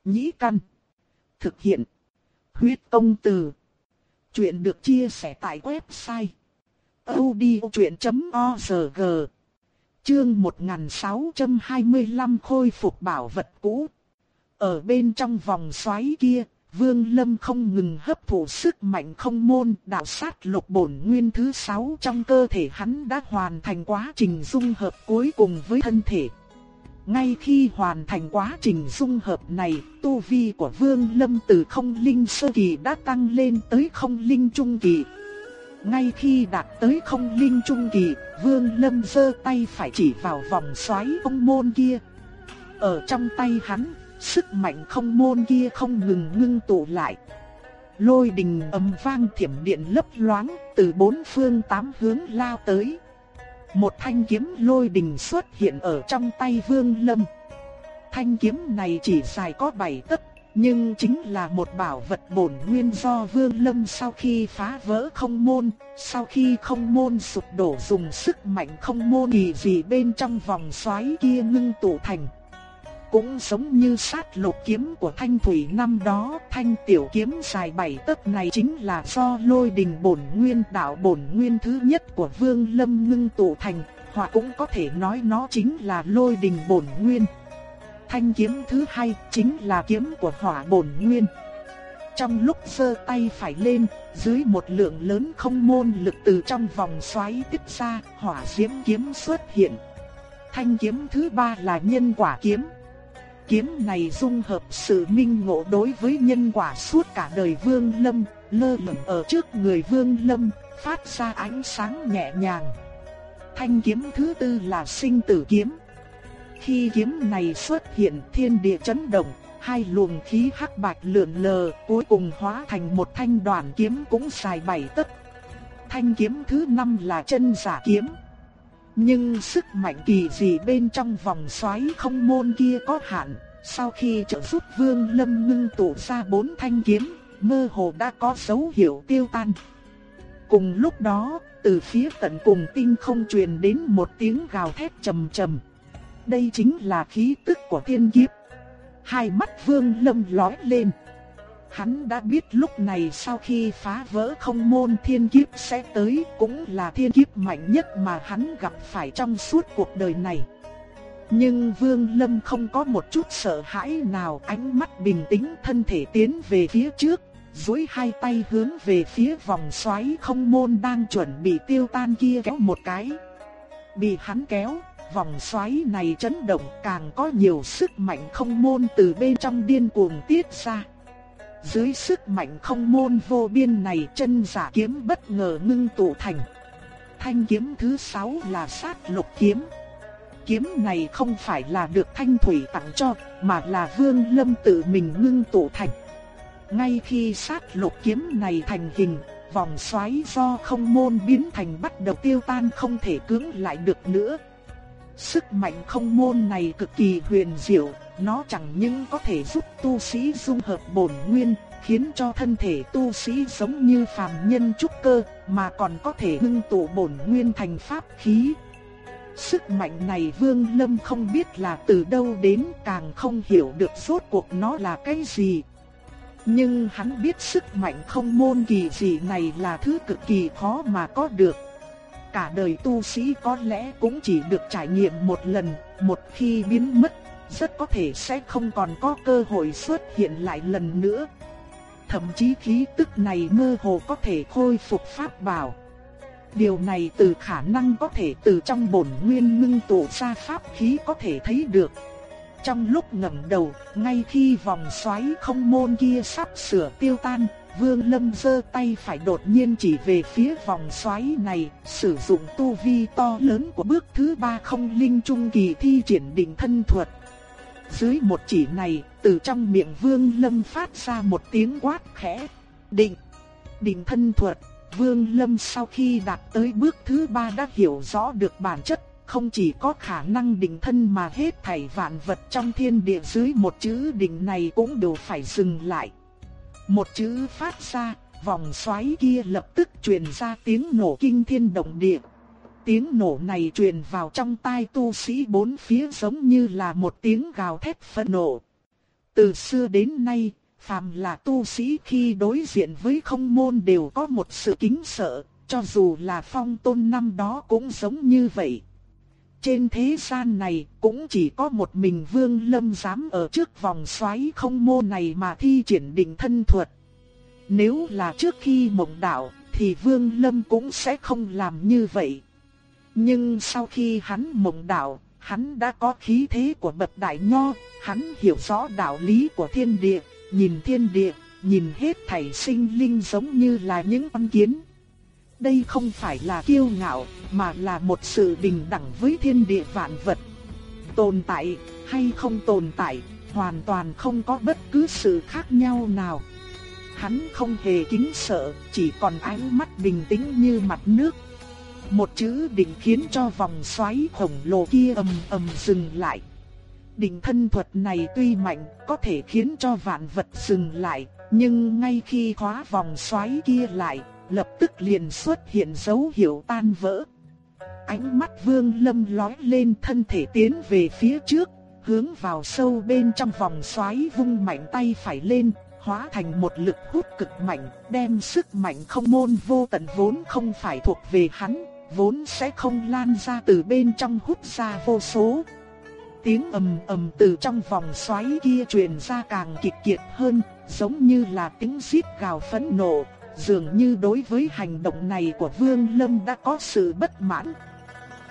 Nhĩ căn. Thực hiện. Huyết công từ. Chuyện được chia sẻ tại website audiochuyện.org. Chương 1625 khôi phục bảo vật cũ. Ở bên trong vòng xoáy kia, Vương Lâm không ngừng hấp thụ sức mạnh không môn đạo sát lục bổn nguyên thứ sáu trong cơ thể hắn đã hoàn thành quá trình dung hợp cuối cùng với thân thể. Ngay khi hoàn thành quá trình dung hợp này, tu vi của Vương Lâm từ không linh sơ kỳ đã tăng lên tới không linh trung kỳ. Ngay khi đạt tới không linh trung kỳ, Vương Lâm giơ tay phải chỉ vào vòng xoáy ông môn kia. Ở trong tay hắn, sức mạnh không môn kia không ngừng ngưng tụ lại. Lôi đình ầm vang thiểm điện lấp loáng, từ bốn phương tám hướng lao tới. Một thanh kiếm lôi đình xuất hiện ở trong tay Vương Lâm. Thanh kiếm này chỉ dài có bảy tấc, nhưng chính là một bảo vật bổn nguyên do Vương Lâm sau khi phá vỡ không môn, sau khi không môn sụp đổ dùng sức mạnh không môn kỳ gì bên trong vòng xoáy kia ngưng tụ thành. Cũng giống như sát lục kiếm của thanh thủy năm đó, thanh tiểu kiếm dài bảy tấc này chính là do lôi đình bổn nguyên đạo bổn nguyên thứ nhất của Vương Lâm ngưng tụ thành, hoặc cũng có thể nói nó chính là lôi đình bổn nguyên. Thanh kiếm thứ hai chính là kiếm của hỏa bổn nguyên. Trong lúc sơ tay phải lên, dưới một lượng lớn không môn lực từ trong vòng xoáy tiếp ra, hỏa diễm kiếm xuất hiện. Thanh kiếm thứ ba là nhân quả kiếm. Kiếm này dung hợp sự minh ngộ đối với nhân quả suốt cả đời Vương Lâm, lơ lửng ở trước người Vương Lâm, phát ra ánh sáng nhẹ nhàng. Thanh kiếm thứ tư là sinh tử kiếm. Khi kiếm này xuất hiện thiên địa chấn động, hai luồng khí hắc bạch lượn lờ, cuối cùng hóa thành một thanh đoàn kiếm cũng dài bảy tấc. Thanh kiếm thứ năm là chân giả kiếm. Nhưng sức mạnh kỳ dị bên trong vòng xoáy không môn kia có hạn, sau khi trợ giúp Vương Lâm ngưng tụ ra bốn thanh kiếm, mơ hồ đã có dấu hiệu tiêu tan. Cùng lúc đó, từ phía tận cùng tinh không truyền đến một tiếng gào thét trầm trầm. Đây chính là khí tức của thiên kiếp. Hai mắt Vương Lâm lói lên. Hắn đã biết lúc này sau khi phá vỡ không môn thiên kiếp sẽ tới cũng là thiên kiếp mạnh nhất mà hắn gặp phải trong suốt cuộc đời này. Nhưng Vương Lâm không có một chút sợ hãi nào, ánh mắt bình tĩnh thân thể tiến về phía trước, duỗi hai tay hướng về phía vòng xoáy không môn đang chuẩn bị tiêu tan kia kéo một cái. Bị hắn kéo, vòng xoáy này chấn động càng có nhiều sức mạnh không môn từ bên trong điên cuồng tiết ra. Dưới sức mạnh không môn vô biên này chân giả kiếm bất ngờ ngưng tụ thành. Thanh kiếm thứ sáu là sát lục kiếm. Kiếm này không phải là được thanh thủy tặng cho, mà là vương lâm tự mình ngưng tụ thành. Ngay khi sát lục kiếm này thành hình, vòng xoáy do không môn biến thành bắt đầu tiêu tan không thể cưỡng lại được nữa. Sức mạnh không môn này cực kỳ huyền diệu, nó chẳng những có thể giúp tu sĩ dung hợp bổn nguyên, khiến cho thân thể tu sĩ giống như phàm nhân trúc cơ, mà còn có thể ngưng tụ bổn nguyên thành pháp khí. Sức mạnh này Vương Lâm không biết là từ đâu đến, càng không hiểu được rốt cuộc nó là cái gì. Nhưng hắn biết sức mạnh không môn kỳ dị này là thứ cực kỳ khó mà có được. Cả đời tu sĩ có lẽ cũng chỉ được trải nghiệm một lần, một khi biến mất, rất có thể sẽ không còn có cơ hội xuất hiện lại lần nữa. Thậm chí khí tức này mơ hồ có thể khôi phục pháp bảo. Điều này từ khả năng có thể từ trong bổn nguyên ngưng tụ ra pháp khí có thể thấy được. Trong lúc ngẩng đầu, ngay khi vòng xoáy không môn kia sắp sửa tiêu tan, Vương Lâm giơ tay phải đột nhiên chỉ về phía vòng xoáy này, sử dụng tu vi to lớn của bước thứ ba không linh trung kỳ thi triển định thân thuật. Dưới một chỉ này, từ trong miệng Vương Lâm phát ra một tiếng quát khẽ, định, định thân thuật. Vương Lâm sau khi đạt tới bước thứ ba đã hiểu rõ được bản chất, không chỉ có khả năng định thân mà hết thảy vạn vật trong thiên địa dưới một chữ định này cũng đều phải dừng lại. Một chữ phát ra, vòng xoáy kia lập tức truyền ra tiếng nổ kinh thiên động địa. Tiếng nổ này truyền vào trong tai tu sĩ bốn phía giống như là một tiếng gào thét phẫn nộ. Từ xưa đến nay, phàm là tu sĩ khi đối diện với không môn đều có một sự kính sợ, cho dù là phong tôn năm đó cũng giống như vậy. Trên thế gian này cũng chỉ có một mình Vương Lâm dám ở trước vòng xoáy không mô này mà thi triển định thân thuật. Nếu là trước khi mộng đạo thì Vương Lâm cũng sẽ không làm như vậy. Nhưng sau khi hắn mộng đạo, hắn đã có khí thế của bậc đại nho, hắn hiểu rõ đạo lý của thiên địa, nhìn thiên địa, nhìn hết thảy sinh linh giống như là những con kiến. Đây không phải là kiêu ngạo, mà là một sự bình đẳng với thiên địa vạn vật. Tồn tại hay không tồn tại, hoàn toàn không có bất cứ sự khác nhau nào. Hắn không hề kính sợ, chỉ còn ánh mắt bình tĩnh như mặt nước. Một chữ định khiến cho vòng xoáy khổng lồ kia ầm ầm dừng lại. Định thân thuật này tuy mạnh, có thể khiến cho vạn vật dừng lại, nhưng ngay khi khóa vòng xoáy kia lại, lập tức liền xuất hiện dấu hiệu tan vỡ. Ánh mắt Vương Lâm lói lên thân thể tiến về phía trước, hướng vào sâu bên trong vòng xoáy vung mạnh tay phải lên, hóa thành một lực hút cực mạnh, đem sức mạnh không môn vô tận vốn không phải thuộc về hắn, vốn sẽ không lan ra từ bên trong hút ra vô số. Tiếng ầm ầm từ trong vòng xoáy kia truyền ra càng kịch kiệt hơn, giống như là tiếng xít gào phẫn nộ, dường như đối với hành động này của Vương Lâm đã có sự bất mãn.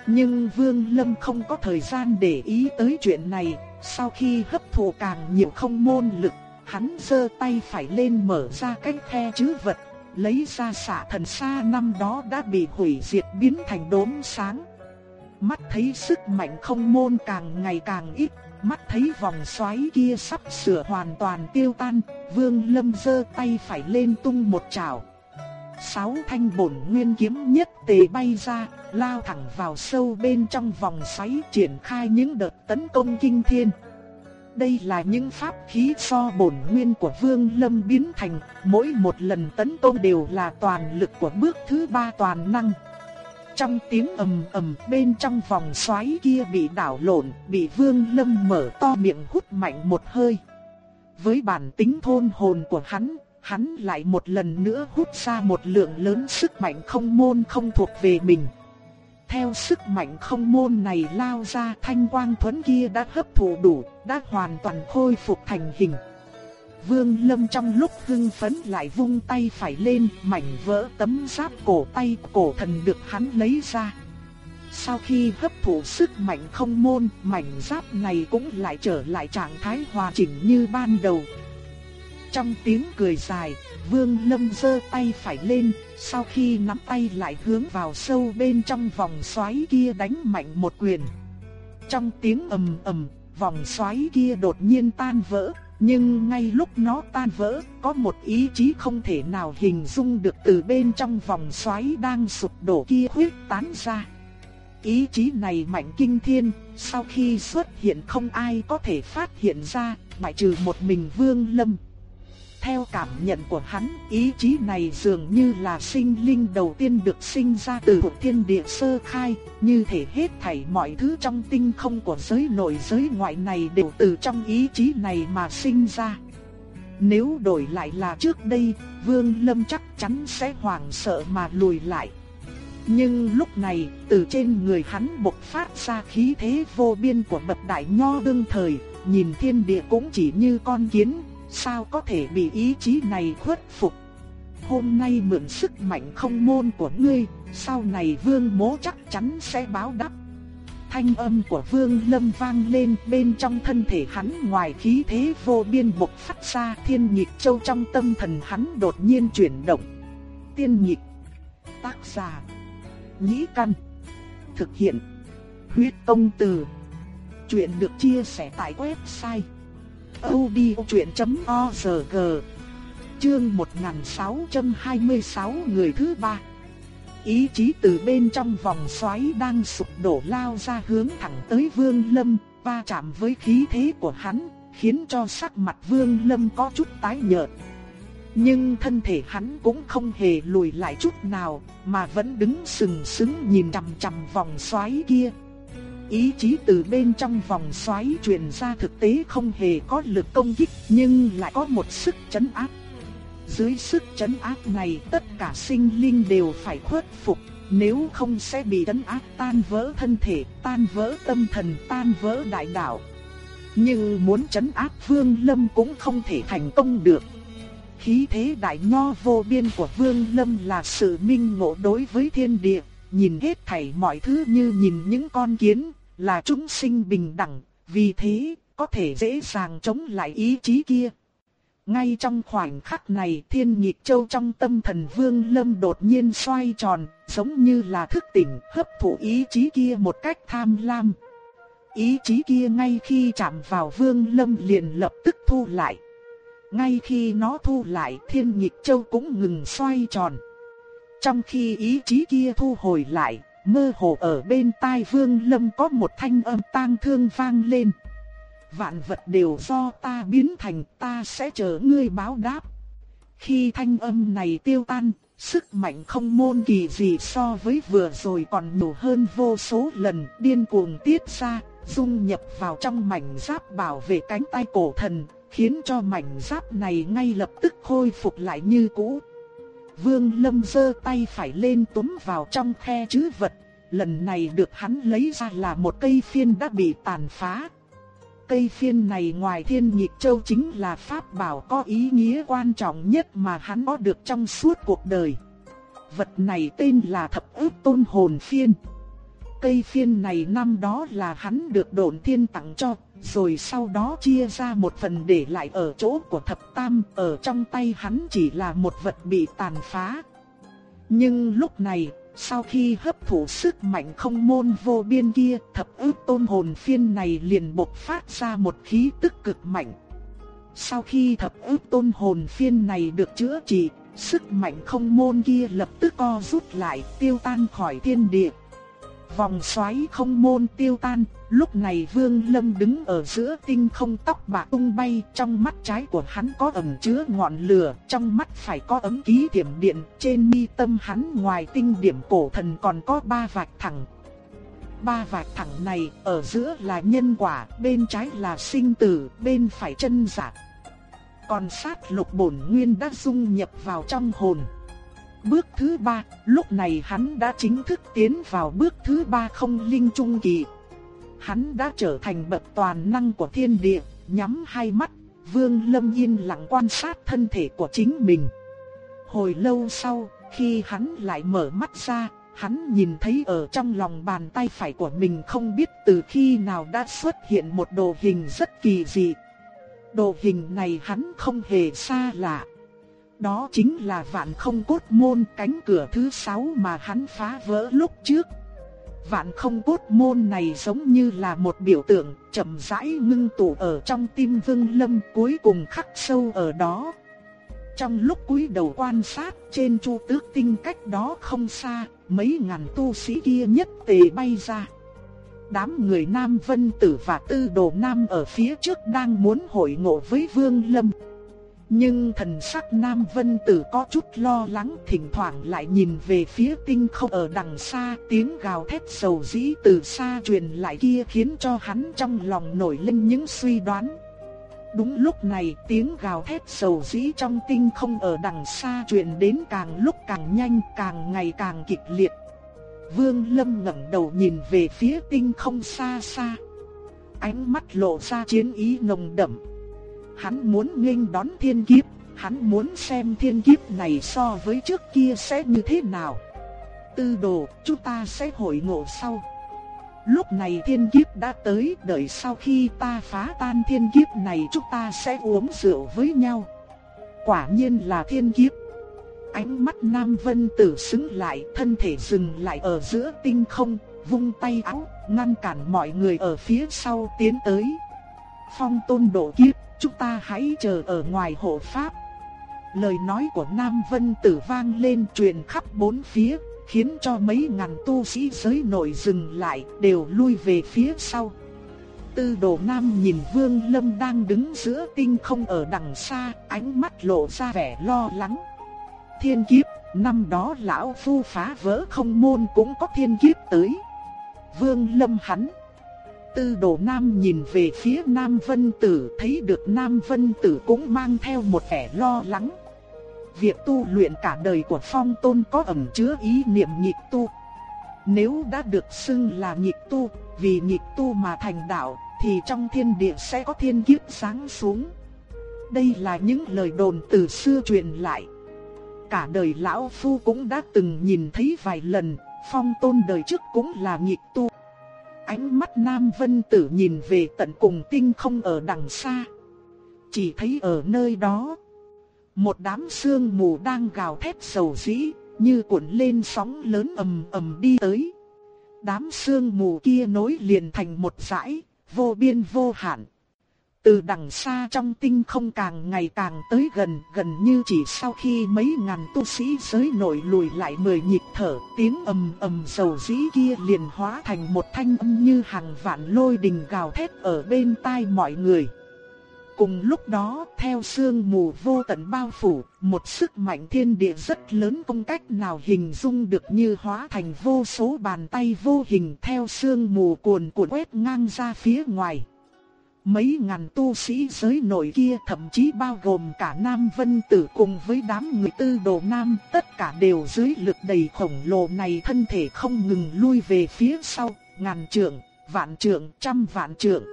Nhưng Vương Lâm không có thời gian để ý tới chuyện này, sau khi hấp thụ càng nhiều không môn lực, hắn giơ tay phải lên mở ra cái khe chứa vật, lấy ra xạ thần xa năm đó đã bị hủy diệt biến thành đốm sáng. Mắt thấy sức mạnh không môn càng ngày càng ít, mắt thấy vòng xoáy kia sắp sửa hoàn toàn tiêu tan, Vương Lâm giơ tay phải lên tung một chảo. Sáu thanh bổn nguyên kiếm nhất tề bay ra, lao thẳng vào sâu bên trong vòng xoáy triển khai những đợt tấn công kinh thiên. Đây là những pháp khí so bổn nguyên của Vương Lâm biến thành, mỗi một lần tấn công đều là toàn lực của bước thứ ba toàn năng. Trong tiếng ầm ầm bên trong vòng xoáy kia bị đảo lộn, bị Vương Lâm mở to miệng hút mạnh một hơi. Với bản tính thôn hồn của hắn, hắn lại một lần nữa hút ra một lượng lớn sức mạnh không môn không thuộc về mình. Theo sức mạnh không môn này lao ra thanh quang thuẫn kia đã hấp thụ đủ, đã hoàn toàn khôi phục thành hình. Vương Lâm trong lúc hưng phấn lại vung tay phải lên, mảnh vỡ tấm giáp cổ tay cổ thần được hắn lấy ra. Sau khi hấp thụ sức mạnh không môn, mảnh giáp này cũng lại trở lại trạng thái hòa chỉnh như ban đầu. Trong tiếng cười dài, Vương Lâm giơ tay phải lên, sau khi nắm tay lại hướng vào sâu bên trong vòng xoáy kia đánh mạnh một quyền. Trong tiếng ầm ầm, vòng xoáy kia đột nhiên tan vỡ, nhưng ngay lúc nó tan vỡ, có một ý chí không thể nào hình dung được từ bên trong vòng xoáy đang sụp đổ kia huyết tán ra. Ý chí này mạnh kinh thiên, sau khi xuất hiện không ai có thể phát hiện ra, ngoại trừ một mình Vương Lâm. Theo cảm nhận của hắn, ý chí này dường như là sinh linh đầu tiên được sinh ra từ một thiên địa sơ khai, như thể hết thảy mọi thứ trong tinh không của giới nội giới ngoại này đều từ trong ý chí này mà sinh ra. Nếu đổi lại là trước đây, Vương Lâm chắc chắn sẽ hoảng sợ mà lùi lại. Nhưng lúc này, từ trên người hắn bộc phát ra khí thế vô biên của bậc đại nho đương thời, nhìn thiên địa cũng chỉ như con kiến, sao có thể bị ý chí này khuất phục. Hôm nay mượn sức mạnh không môn của ngươi, sau này vương mố chắc chắn sẽ báo đáp. Thanh âm của vương lâm vang lên bên trong thân thể hắn ngoài khí thế vô biên bộc phát ra thiên nhịp châu trong tâm thần hắn đột nhiên chuyển động. Tiên nhịp, tác giả, nhĩ căn, thực hiện, huyết công từ. Chuyện được chia sẻ tại website audiochuyện.org Chương 1626 người thứ ba ý chí từ bên trong vòng xoáy đang sụp đổ lao ra hướng thẳng tới Vương Lâm, va chạm với khí thế của hắn, khiến cho sắc mặt Vương Lâm có chút tái nhợt. Nhưng thân thể hắn cũng không hề lùi lại chút nào, mà vẫn đứng sừng sững nhìn chằm chằm vòng xoáy kia. Ý chí từ bên trong vòng xoáy truyền ra thực tế không hề có lực công kích, nhưng lại có một sức chấn áp. Dưới sức chấn áp này tất cả sinh linh đều phải khuất phục, nếu không sẽ bị chấn áp tan vỡ thân thể, tan vỡ tâm thần, tan vỡ đại đạo. Nhưng muốn chấn áp Vương Lâm cũng không thể thành công được. Khí thế đại nho vô biên của Vương Lâm là sự minh ngộ đối với thiên địa, nhìn hết thảy mọi thứ như nhìn những con kiến, là chúng sinh bình đẳng, vì thế có thể dễ dàng chống lại ý chí kia. Ngay trong khoảnh khắc này thiên nhịp châu trong tâm thần vương lâm đột nhiên xoay tròn, giống như là thức tỉnh hấp thụ ý chí kia một cách tham lam. Ý chí kia ngay khi chạm vào vương lâm liền lập tức thu lại. Ngay khi nó thu lại thiên nhịp châu cũng ngừng xoay tròn. Trong khi ý chí kia thu hồi lại, mơ hồ ở bên tai vương lâm có một thanh âm tang thương vang lên. Vạn vật đều do ta biến thành ta sẽ chờ ngươi báo đáp. Khi thanh âm này tiêu tan, sức mạnh không môn kỳ gì so với vừa rồi còn nhiều hơn vô số lần điên cuồng tiết ra, dung nhập vào trong mảnh giáp bảo vệ cánh tay cổ thần, khiến cho mảnh giáp này ngay lập tức khôi phục lại như cũ. Vương Lâm giơ tay phải lên túm vào trong khe chứa vật, lần này được hắn lấy ra là một cây phiên đã bị tàn phá. Cây phiên này ngoài thiên nhịp châu chính là pháp bảo có ý nghĩa quan trọng nhất mà hắn có được trong suốt cuộc đời. Vật này tên là thập ước tôn hồn phiên. Cây phiên này năm đó là hắn được đồn thiên tặng cho, rồi sau đó chia ra một phần để lại ở chỗ của thập tam, ở trong tay hắn chỉ là một vật bị tàn phá. Nhưng lúc này, sau khi hấp thụ sức mạnh không môn vô biên kia, thập ước tôn hồn phiên này liền bộc phát ra một khí tức cực mạnh. Sau khi thập ước tôn hồn phiên này được chữa trị, sức mạnh không môn kia lập tức co rút lại, tiêu tan khỏi thiên địa. Vòng xoáy không môn tiêu tan, lúc này Vương Lâm đứng ở giữa tinh không tóc bạc tung bay, trong mắt trái của hắn có ẩn chứa ngọn lửa, trong mắt phải có ấm ký tiềm điện, trên mi tâm hắn ngoài tinh điểm cổ thần còn có ba vạch thẳng. Ba vạch thẳng này, ở giữa là nhân quả, bên trái là sinh tử, bên phải chân giả. Còn sát lục bổn nguyên đã dung nhập vào trong hồn. Bước thứ ba, lúc này hắn đã chính thức tiến vào bước thứ ba không linh trung kỳ. Hắn đã trở thành bậc toàn năng của thiên địa, nhắm hai mắt, Vương Lâm yên lặng quan sát thân thể của chính mình. Hồi lâu sau, khi hắn lại mở mắt ra, hắn nhìn thấy ở trong lòng bàn tay phải của mình không biết từ khi nào đã xuất hiện một đồ hình rất kỳ dị. Đồ hình này hắn không hề xa lạ. Đó chính là vạn không cốt môn cánh cửa thứ sáu mà hắn phá vỡ lúc trước. Vạn không cốt môn này giống như là một biểu tượng chậm rãi ngưng tụ ở trong tim vương lâm cuối cùng khắc sâu ở đó. Trong lúc cúi đầu quan sát trên chu tước tinh cách đó không xa, mấy ngàn tu sĩ kia nhất tề bay ra. Đám người Nam Vân Tử và Tư Đồ Nam ở phía trước đang muốn hội ngộ với Vương Lâm. Nhưng thần sắc Nam Vân Tử có chút lo lắng, thỉnh thoảng lại nhìn về phía tinh không ở đằng xa, tiếng gào thét sầu dĩ từ xa truyền lại kia khiến cho hắn trong lòng nổi lên những suy đoán. Đúng lúc này, tiếng gào thét sầu dĩ trong tinh không ở đằng xa truyền đến càng lúc càng nhanh, càng ngày càng kịch liệt. Vương Lâm ngẩng đầu nhìn về phía tinh không xa xa. Ánh mắt lộ ra chiến ý nồng đậm. Hắn muốn nghênh đón thiên kiếp, hắn muốn xem thiên kiếp này so với trước kia sẽ như thế nào. Tư đồ, chúng ta sẽ hội ngộ sau. Lúc này thiên kiếp đã tới, đợi sau khi ta phá tan thiên kiếp này chúng ta sẽ uống rượu với nhau. Quả nhiên là thiên kiếp. Ánh mắt Nam Vân Tử xứng lại, thân thể dừng lại ở giữa tinh không, vung tay áo, ngăn cản mọi người ở phía sau tiến tới. Phong tôn độ kiếp chúng ta hãy chờ ở ngoài hộ pháp. Lời nói của Nam Vân Tử vang lên truyền khắp bốn phía, khiến cho mấy ngàn tu sĩ giới nội dừng lại, đều lui về phía sau. Tư đồ nam nhìn Vương Lâm đang đứng giữa tinh không ở đằng xa, ánh mắt lộ ra vẻ lo lắng. Thiên kiếp, năm đó lão phu phá vỡ không môn cũng có thiên kiếp tới. Vương Lâm hắn. Tư đồ nam nhìn về phía Nam Vân Tử thấy được Nam Vân Tử cũng mang theo một vẻ lo lắng. Việc tu luyện cả đời của phong tôn có ẩn chứa ý niệm nhịp tu. Nếu đã được xưng là nhịp tu, vì nhịp tu mà thành đạo, thì trong thiên địa sẽ có thiên kiếp sáng xuống. Đây là những lời đồn từ xưa truyền lại. Cả đời lão phu cũng đã từng nhìn thấy vài lần, phong tôn đời trước cũng là nhịp tu. Ánh mắt Nam Vân Tử nhìn về tận cùng tinh không ở đằng xa. Chỉ thấy ở nơi đó, một đám sương mù đang gào thét sầu dĩ, như cuộn lên sóng lớn ầm ầm đi tới. Đám sương mù kia nối liền thành một dải, vô biên vô hạn. Từ đằng xa trong tinh không càng ngày càng tới gần, gần như chỉ sau khi mấy ngàn tu sĩ giới nổi lùi lại mười nhịp thở, tiếng ầm ầm sầu dĩ kia liền hóa thành một thanh âm như hàng vạn lôi đình gào thét ở bên tai mọi người. Cùng lúc đó, theo sương mù vô tận bao phủ, một sức mạnh thiên địa rất lớn không cách nào hình dung được như hóa thành vô số bàn tay vô hình theo sương mù cuồn cuộn quét ngang ra phía ngoài. Mấy ngàn tu sĩ giới nội kia thậm chí bao gồm cả Nam Vân Tử cùng với đám người tư đồ Nam, tất cả đều dưới lực đầy khổng lồ này thân thể không ngừng lui về phía sau, ngàn trượng, vạn trượng, trăm vạn trượng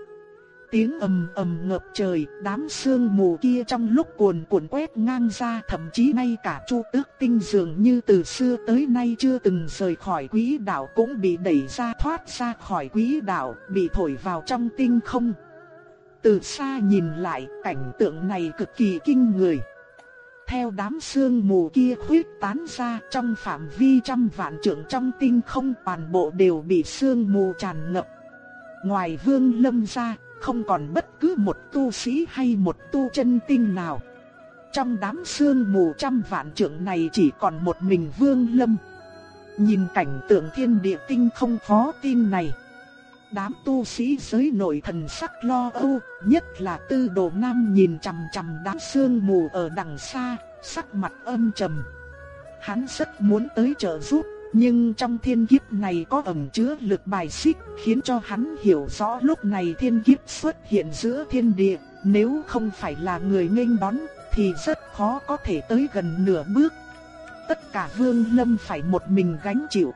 tiếng ầm ầm ngập trời, đám sương mù kia trong lúc cuồn cuộn quét ngang ra, thậm chí ngay cả Chu Tước Tinh dường như từ xưa tới nay chưa từng rời khỏi quỹ đạo cũng bị đẩy ra thoát ra khỏi quỹ đạo, bị thổi vào trong tinh không. Từ xa nhìn lại, cảnh tượng này cực kỳ kinh người. Theo đám sương mù kia khuyết tán ra trong phạm vi trăm vạn trượng trong tinh không toàn bộ đều bị sương mù tràn ngập. Ngoài vương lâm ra, không còn bất cứ một tu sĩ hay một tu chân tinh nào. Trong đám sương mù trăm vạn trượng này chỉ còn một mình Vương Lâm. Nhìn cảnh tượng thiên địa tinh không khó tin này. Đám tu sĩ giới nội thần sắc lo âu, nhất là tư đồ nam nhìn chằm chằm đám sương mù ở đằng xa, sắc mặt âm trầm. Hắn rất muốn tới trợ giúp, nhưng trong thiên kiếp này có ẩn chứa lực bài xích, khiến cho hắn hiểu rõ lúc này thiên kiếp xuất hiện giữa thiên địa, nếu không phải là người nghênh đón, thì rất khó có thể tới gần nửa bước. Tất cả vương lâm phải một mình gánh chịu.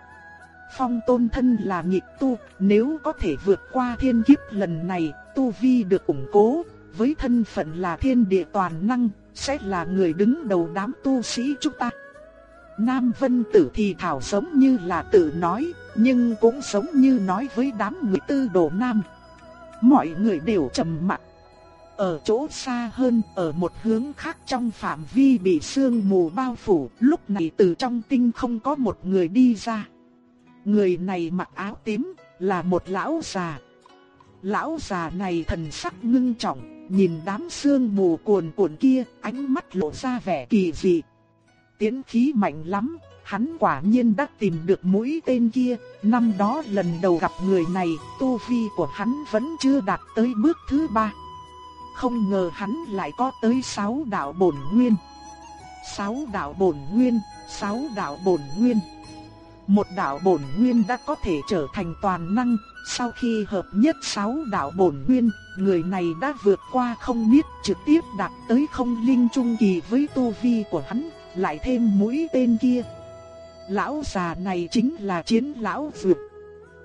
Phong tôn thân là nhịp tu, nếu có thể vượt qua thiên kiếp lần này, tu vi được củng cố, với thân phận là thiên địa toàn năng, sẽ là người đứng đầu đám tu sĩ chúng ta. Nam Vân Tử thì thảo giống như là tự nói, nhưng cũng giống như nói với đám người tư đồ nam. Mọi người đều trầm mặc. Ở chỗ xa hơn, ở một hướng khác trong phạm vi bị sương mù bao phủ, lúc này từ trong tinh không có một người đi ra. Người này mặc áo tím, là một lão già. Lão già này thần sắc ngưng trọng, nhìn đám sương mù cuồn cuộn kia, ánh mắt lộ ra vẻ kỳ dị tiến khí mạnh lắm, hắn quả nhiên đã tìm được mũi tên kia, năm đó lần đầu gặp người này, tu vi của hắn vẫn chưa đạt tới bước thứ ba. Không ngờ hắn lại có tới sáu đạo bổn nguyên. Sáu đạo bổn nguyên, sáu đạo bổn nguyên. Một đạo bổn nguyên đã có thể trở thành toàn năng, sau khi hợp nhất sáu đạo bổn nguyên, người này đã vượt qua không biết trực tiếp đạt tới không linh trung kỳ với tu vi của hắn, lại thêm mũi tên kia. Lão già này chính là chiến lão dược.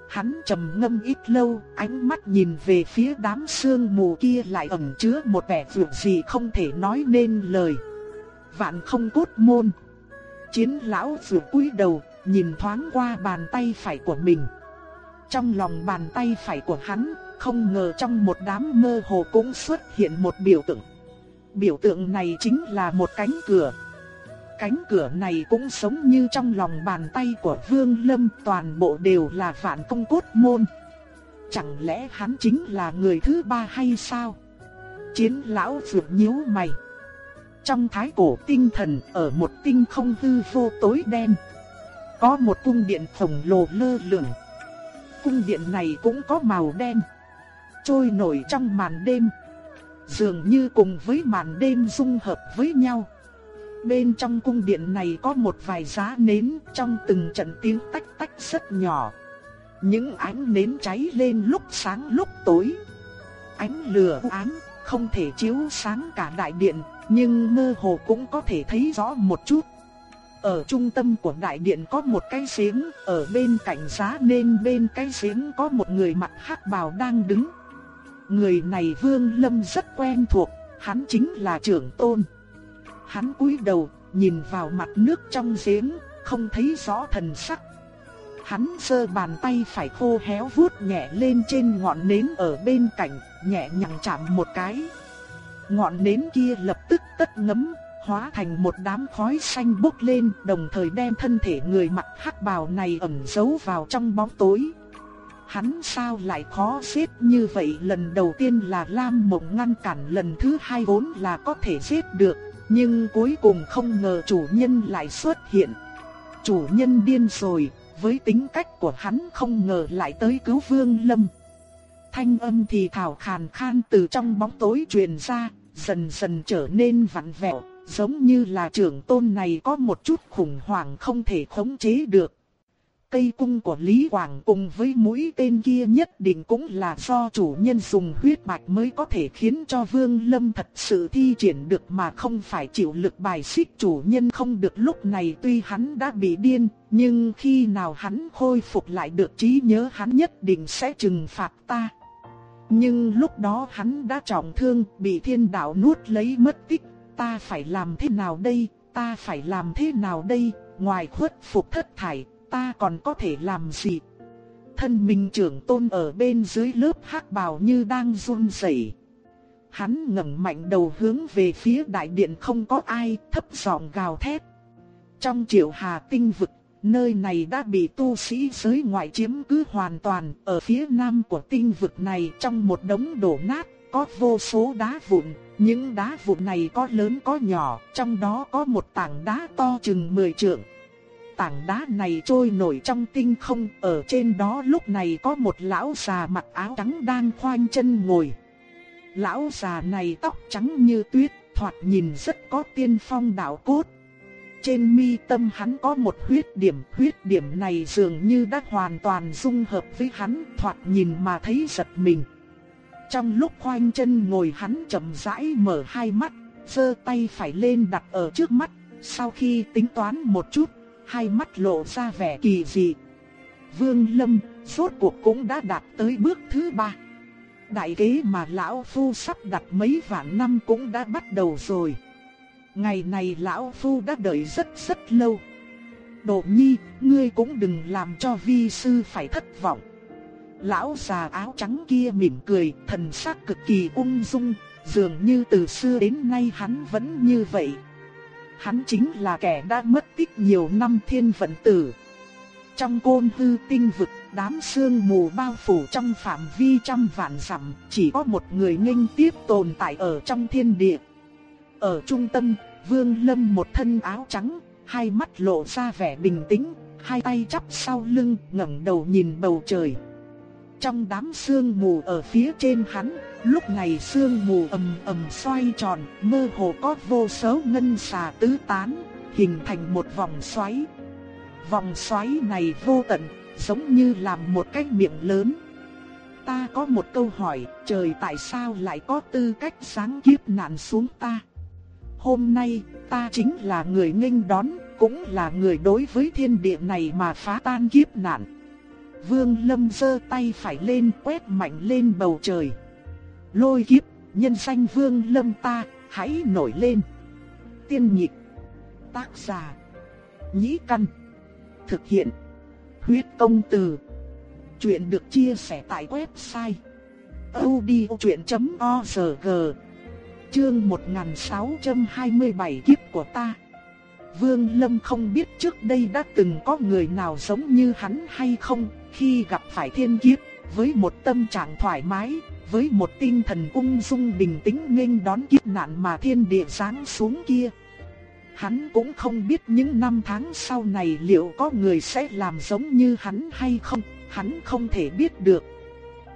Hắn trầm ngâm ít lâu, ánh mắt nhìn về phía đám sương mù kia lại ẩn chứa một vẻ vượt gì không thể nói nên lời. Vạn không cốt môn. Chiến lão vượt cúi đầu, nhìn thoáng qua bàn tay phải của mình. Trong lòng bàn tay phải của hắn, không ngờ trong một đám mơ hồ cũng xuất hiện một biểu tượng. Biểu tượng này chính là một cánh cửa. Cánh cửa này cũng giống như trong lòng bàn tay của Vương Lâm toàn bộ đều là vạn công cốt môn. Chẳng lẽ hắn chính là người thứ ba hay sao? Chiến lão vượt nhíu mày. Trong thái cổ tinh thần ở một tinh không hư vô tối đen có một cung điện khổng lồ lơ lửng. Cung điện này cũng có màu đen, trôi nổi trong màn đêm, dường như cùng với màn đêm dung hợp với nhau. Bên trong cung điện này có một vài giá nến trong từng trận tiếng tách tách rất nhỏ. Những ánh nến cháy lên lúc sáng lúc tối. Ánh lửa ám không thể chiếu sáng cả đại điện, nhưng mơ hồ cũng có thể thấy rõ một chút. Ở trung tâm của đại điện có một cái giếng, ở bên cạnh giá nên bên cái giếng có một người mặc hắc bào đang đứng. Người này Vương Lâm rất quen thuộc, hắn chính là trưởng tôn. Hắn cúi đầu, nhìn vào mặt nước trong giếng, không thấy rõ thần sắc. Hắn sơ bàn tay phải khô héo vuốt nhẹ lên trên ngọn nến ở bên cạnh, nhẹ nhàng chạm một cái. Ngọn nến kia lập tức tất ngấm, hóa thành một đám khói xanh bốc lên, đồng thời đem thân thể người mặc hắc bào này ẩn giấu vào trong bóng tối. Hắn sao lại khó giết như vậy lần đầu tiên là Lam Mộng ngăn cản lần thứ hai vốn là có thể giết được, nhưng cuối cùng không ngờ chủ nhân lại xuất hiện. Chủ nhân điên rồi, với tính cách của hắn không ngờ lại tới cứu Vương Lâm. Thanh âm thì thảo khàn khan từ trong bóng tối truyền ra, dần dần trở nên vặn vẹo, giống như là trưởng tôn này có một chút khủng hoảng không thể khống chế được. Cây cung của Lý Quảng cùng với mũi tên kia nhất định cũng là do chủ nhân dùng huyết mạch mới có thể khiến cho Vương Lâm thật sự thi triển được mà không phải chịu lực bài xích chủ nhân không được lúc này tuy hắn đã bị điên, nhưng khi nào hắn khôi phục lại được trí nhớ hắn nhất định sẽ trừng phạt ta. Nhưng lúc đó hắn đã trọng thương, bị thiên đạo nuốt lấy mất tích, ta phải làm thế nào đây, ta phải làm thế nào đây, ngoài khuất phục thất thải, ta còn có thể làm gì? Thân mình trưởng tôn ở bên dưới lớp hắc bào như đang run rẩy. Hắn ngẩng mạnh đầu hướng về phía đại điện không có ai, thấp giọng gào thét. Trong triệu hà tinh vực, nơi này đã bị tu sĩ giới ngoại chiếm cứ hoàn toàn, ở phía nam của tinh vực này trong một đống đổ nát, có vô số đá vụn, những đá vụn này có lớn có nhỏ, trong đó có một tảng đá to chừng 10 trượng tảng đá này trôi nổi trong tinh không, ở trên đó lúc này có một lão già mặc áo trắng đang khoanh chân ngồi. Lão già này tóc trắng như tuyết, thoạt nhìn rất có tiên phong đạo cốt. Trên mi tâm hắn có một huyết điểm, huyết điểm này dường như đã hoàn toàn dung hợp với hắn, thoạt nhìn mà thấy giật mình. Trong lúc khoanh chân ngồi hắn chậm rãi mở hai mắt, giơ tay phải lên đặt ở trước mắt, sau khi tính toán một chút, hai mắt lộ ra vẻ kỳ dị. Vương Lâm, suốt cuộc cũng đã đạt tới bước thứ ba. Đại kế mà lão phu sắp đặt mấy vạn năm cũng đã bắt đầu rồi. Ngày này lão phu đã đợi rất rất lâu. Độ nhi, ngươi cũng đừng làm cho vi sư phải thất vọng. Lão già áo trắng kia mỉm cười, thần sắc cực kỳ ung dung, dường như từ xưa đến nay hắn vẫn như vậy. Hắn chính là kẻ đã mất tích nhiều năm thiên vận tử. Trong côn hư tinh vực, đám sương mù bao phủ trong phạm vi trăm vạn dặm, chỉ có một người nghênh tiếp tồn tại ở trong thiên địa. Ở trung tâm, Vương Lâm một thân áo trắng, hai mắt lộ ra vẻ bình tĩnh, hai tay chắp sau lưng, ngẩng đầu nhìn bầu trời. Trong đám sương mù ở phía trên hắn, lúc này sương mù ầm ầm xoay tròn, mơ hồ có vô số ngân xà tứ tán, hình thành một vòng xoáy. Vòng xoáy này vô tận, giống như làm một cái miệng lớn. Ta có một câu hỏi, trời tại sao lại có tư cách sáng kiếp nạn xuống ta? Hôm nay, ta chính là người nghênh đón, cũng là người đối với thiên địa này mà phá tan kiếp nạn. Vương Lâm giơ tay phải lên quét mạnh lên bầu trời. Lôi kiếp, nhân danh Vương Lâm ta, hãy nổi lên. Tiên nhịp, tác giả, nhĩ căn, thực hiện, huyết công từ. Chuyện được chia sẻ tại website odchuyện.org Chương 1627 kiếp của ta Vương Lâm không biết trước đây đã từng có người nào giống như hắn hay không, khi gặp phải thiên kiếp, với một tâm trạng thoải mái, với một tinh thần ung dung bình tĩnh nghênh đón kiếp nạn mà thiên địa giáng xuống kia. Hắn cũng không biết những năm tháng sau này liệu có người sẽ làm giống như hắn hay không, hắn không thể biết được.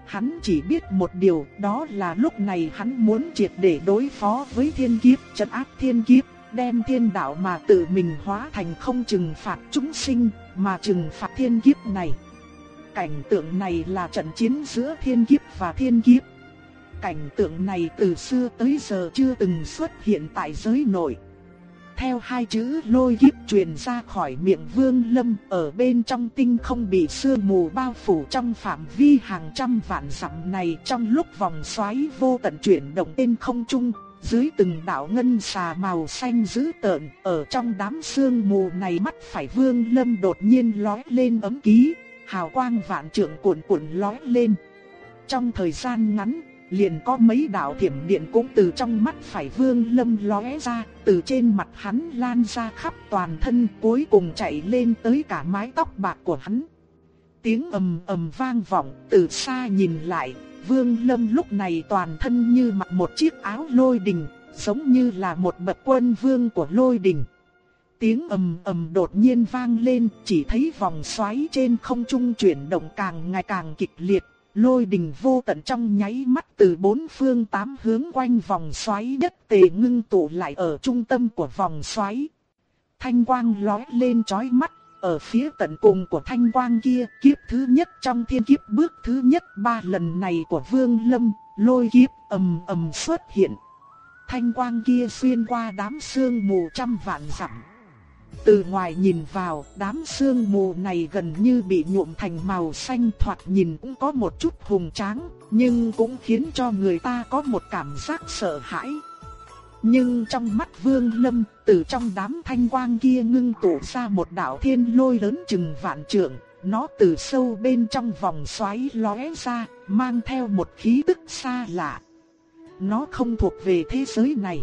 Hắn chỉ biết một điều, đó là lúc này hắn muốn triệt để đối phó với thiên kiếp, trấn áp thiên kiếp, đem thiên đạo mà tự mình hóa thành không trừng phạt chúng sinh, mà trừng phạt thiên kiếp này. Cảnh tượng này là trận chiến giữa thiên kiếp và thiên kiếp. Cảnh tượng này từ xưa tới giờ chưa từng xuất hiện tại giới nội. Theo hai chữ lôi kiếp truyền ra khỏi miệng vương lâm ở bên trong tinh không bị sương mù bao phủ trong phạm vi hàng trăm vạn dặm này trong lúc vòng xoáy vô tận chuyển động trên không trung. Dưới từng đạo ngân xà màu xanh dữ tợn, ở trong đám sương mù này mắt phải vương lâm đột nhiên lói lên ấm ký, hào quang vạn trượng cuộn cuộn lói lên. Trong thời gian ngắn, liền có mấy đạo thiểm điện cũng từ trong mắt phải vương lâm lóe ra, từ trên mặt hắn lan ra khắp toàn thân cuối cùng chạy lên tới cả mái tóc bạc của hắn. Tiếng ầm ầm vang vọng, từ xa nhìn lại, vương lâm lúc này toàn thân như mặc một chiếc áo lôi đình, giống như là một bậc quân vương của lôi đình. Tiếng ầm ầm đột nhiên vang lên, chỉ thấy vòng xoáy trên không trung chuyển động càng ngày càng kịch liệt, Lôi đình vô tận trong nháy mắt từ bốn phương tám hướng quanh vòng xoáy nhất tề ngưng tụ lại ở trung tâm của vòng xoáy. Thanh quang lóe lên chói mắt, ở phía tận cùng của thanh quang kia, kiếp thứ nhất trong thiên kiếp bước thứ nhất ba lần này của Vương Lâm, lôi kiếp ầm ầm xuất hiện. Thanh quang kia xuyên qua đám sương mù trăm vạn dặm từ ngoài nhìn vào, đám sương mù này gần như bị nhuộm thành màu xanh thoạt nhìn cũng có một chút hùng tráng, nhưng cũng khiến cho người ta có một cảm giác sợ hãi. Nhưng trong mắt Vương Lâm, từ trong đám thanh quang kia ngưng tụ ra một đạo thiên lôi lớn chừng vạn trượng, nó từ sâu bên trong vòng xoáy lóe ra, mang theo một khí tức xa lạ. Nó không thuộc về thế giới này.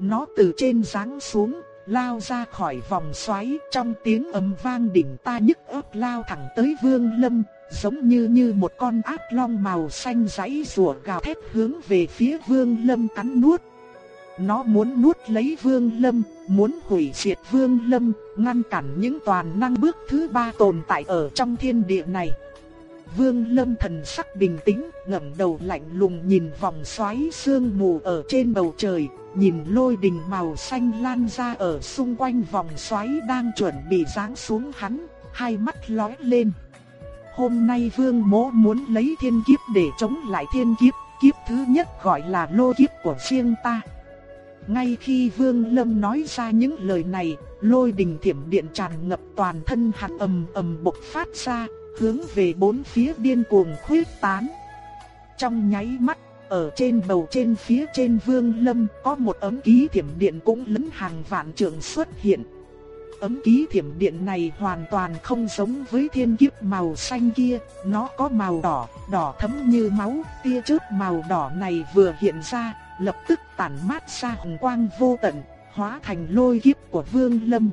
Nó từ trên giáng xuống, lao ra khỏi vòng xoáy trong tiếng ầm vang đỉnh ta nhức óc lao thẳng tới vương lâm, giống như như một con ác long màu xanh rãy rùa gào thét hướng về phía vương lâm cắn nuốt. Nó muốn nuốt lấy vương lâm, muốn hủy diệt vương lâm, ngăn cản những toàn năng bước thứ ba tồn tại ở trong thiên địa này. Vương Lâm thần sắc bình tĩnh, ngẩng đầu lạnh lùng nhìn vòng xoáy sương mù ở trên bầu trời, nhìn lôi đình màu xanh lan ra ở xung quanh vòng xoáy đang chuẩn bị giáng xuống hắn, hai mắt lóe lên. Hôm nay Vương Mỗ muốn lấy thiên kiếp để chống lại thiên kiếp, kiếp thứ nhất gọi là lôi kiếp của riêng ta. Ngay khi Vương Lâm nói ra những lời này, lôi đình thiểm điện tràn ngập toàn thân hắn ầm ầm bộc phát ra, hướng về bốn phía điên cuồng khuyết tán. Trong nháy mắt, ở trên bầu trên phía trên vương lâm có một ấm ký thiểm điện cũng lấn hàng vạn trượng xuất hiện. Ấm ký thiểm điện này hoàn toàn không giống với thiên kiếp màu xanh kia, nó có màu đỏ, đỏ thấm như máu, tia chớp màu đỏ này vừa hiện ra, lập tức tản mát ra hồng quang vô tận, hóa thành lôi kiếp của Vương Lâm.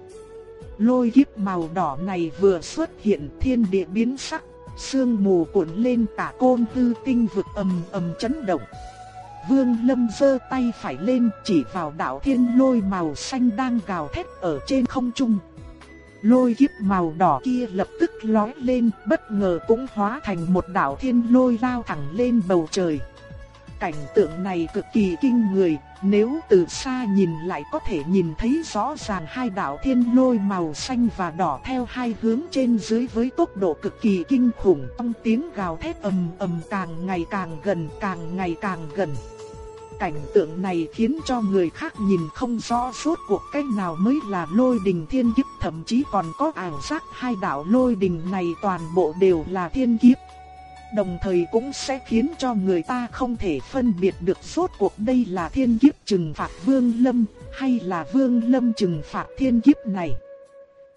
Lôi kiếp màu đỏ này vừa xuất hiện thiên địa biến sắc, sương mù cuộn lên cả côn tư tinh vực ầm ầm chấn động. Vương Lâm giơ tay phải lên chỉ vào đạo thiên lôi màu xanh đang gào thét ở trên không trung. Lôi kiếp màu đỏ kia lập tức lói lên, bất ngờ cũng hóa thành một đạo thiên lôi lao thẳng lên bầu trời. Cảnh tượng này cực kỳ kinh người, nếu từ xa nhìn lại có thể nhìn thấy rõ ràng hai đạo thiên lôi màu xanh và đỏ theo hai hướng trên dưới với tốc độ cực kỳ kinh khủng. Trong tiếng gào thét ầm ầm càng ngày càng gần, càng ngày càng gần. Cảnh tượng này khiến cho người khác nhìn không rõ suốt cuộc cách nào mới là lôi đình thiên kiếp thậm chí còn có ảo giác hai đạo lôi đình này toàn bộ đều là thiên kiếp đồng thời cũng sẽ khiến cho người ta không thể phân biệt được suốt cuộc đây là thiên kiếp trừng phạt Vương Lâm hay là Vương Lâm trừng phạt thiên kiếp này.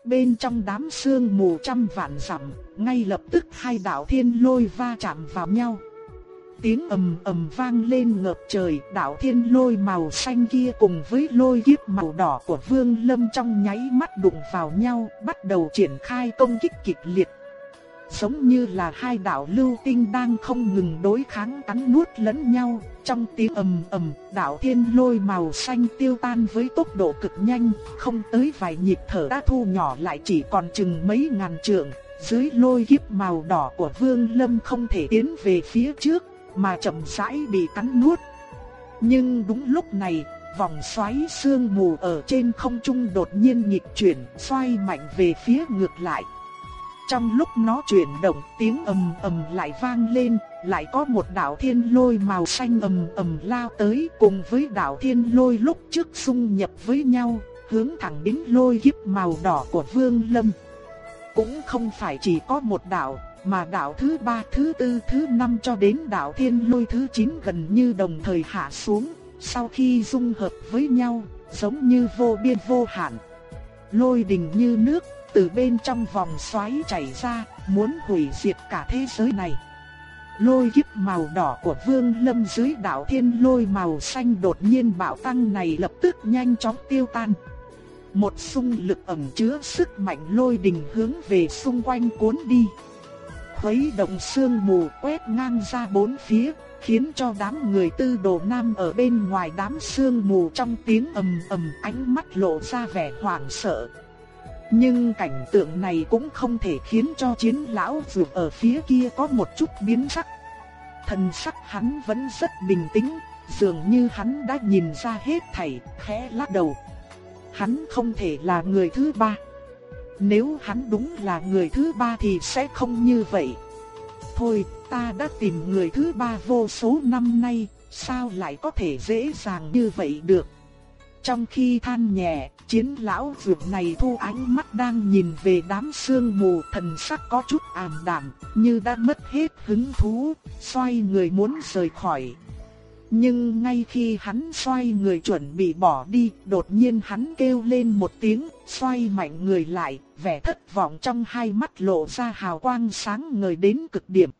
Bên trong đám sương mù trăm vạn dặm, ngay lập tức hai đạo thiên lôi va chạm vào nhau. Tiếng ầm ầm vang lên ngập trời, đạo thiên lôi màu xanh kia cùng với lôi kiếp màu đỏ của Vương Lâm trong nháy mắt đụng vào nhau, bắt đầu triển khai công kích kịch liệt giống như là hai đạo lưu tinh đang không ngừng đối kháng cắn nuốt lẫn nhau, trong tiếng ầm ầm, đạo thiên lôi màu xanh tiêu tan với tốc độ cực nhanh, không tới vài nhịp thở đã thu nhỏ lại chỉ còn chừng mấy ngàn trượng, dưới lôi kiếp màu đỏ của Vương Lâm không thể tiến về phía trước, mà chậm rãi bị cắn nuốt. Nhưng đúng lúc này, vòng xoáy sương mù ở trên không trung đột nhiên nghịch chuyển, xoay mạnh về phía ngược lại. Trong lúc nó chuyển động, tiếng ầm ầm lại vang lên, lại có một đạo thiên lôi màu xanh ầm ầm lao tới cùng với đạo thiên lôi lúc trước xung nhập với nhau, hướng thẳng đến lôi kiếp màu đỏ của Vương Lâm. Cũng không phải chỉ có một đạo, mà đạo thứ ba, thứ tư, thứ năm cho đến đạo thiên lôi thứ chín gần như đồng thời hạ xuống, sau khi dung hợp với nhau, giống như vô biên vô hạn. Lôi đình như nước, từ bên trong vòng xoáy chảy ra, muốn hủy diệt cả thế giới này. Lôi kiếp màu đỏ của Vương Lâm dưới đạo thiên lôi màu xanh đột nhiên bạo tăng này lập tức nhanh chóng tiêu tan. Một xung lực ẩn chứa sức mạnh lôi đình hướng về xung quanh cuốn đi. Khuấy động sương mù quét ngang ra bốn phía, khiến cho đám người tư đồ nam ở bên ngoài đám sương mù trong tiếng ầm ầm ánh mắt lộ ra vẻ hoảng sợ. Nhưng cảnh tượng này cũng không thể khiến cho chiến lão dù ở phía kia có một chút biến sắc. Thần sắc hắn vẫn rất bình tĩnh, dường như hắn đã nhìn ra hết thảy, khẽ lắc đầu. Hắn không thể là người thứ ba. Nếu hắn đúng là người thứ ba thì sẽ không như vậy. Thôi, ta đã tìm người thứ ba vô số năm nay, sao lại có thể dễ dàng như vậy được? Trong khi than nhẹ, chiến lão vượt này thu ánh mắt đang nhìn về đám sương mù thần sắc có chút ảm đạm, như đã mất hết hứng thú, xoay người muốn rời khỏi. Nhưng ngay khi hắn xoay người chuẩn bị bỏ đi, đột nhiên hắn kêu lên một tiếng, xoay mạnh người lại, vẻ thất vọng trong hai mắt lộ ra hào quang sáng ngời đến cực điểm.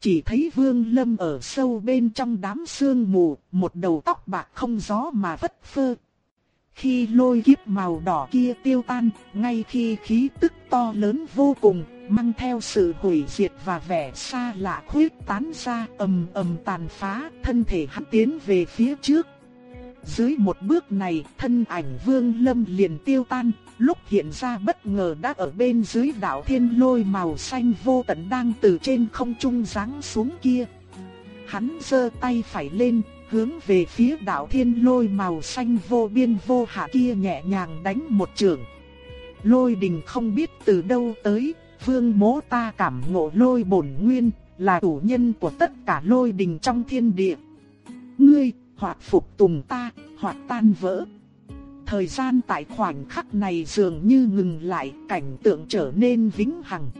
Chỉ thấy Vương Lâm ở sâu bên trong đám sương mù, một đầu tóc bạc không gió mà vất phơ. Khi lôi kiếp màu đỏ kia tiêu tan, ngay khi khí tức to lớn vô cùng, mang theo sự hủy diệt và vẻ xa lạ khuyết tán ra ầm ầm tàn phá, thân thể hắn tiến về phía trước. Dưới một bước này, thân ảnh Vương Lâm liền tiêu tan, lúc hiện ra bất ngờ đã ở bên dưới đảo thiên lôi màu xanh vô tận đang từ trên không trung giáng xuống kia. Hắn giơ tay phải lên, hướng về phía đảo thiên lôi màu xanh vô biên vô hạn kia nhẹ nhàng đánh một trường. Lôi đình không biết từ đâu tới, vương mố ta cảm ngộ lôi bổn nguyên, là chủ nhân của tất cả lôi đình trong thiên địa. Ngươi, hoặc phục tùng ta, hoặc tan vỡ. Thời gian tại khoảnh khắc này dường như ngừng lại, cảnh tượng trở nên vĩnh hằng.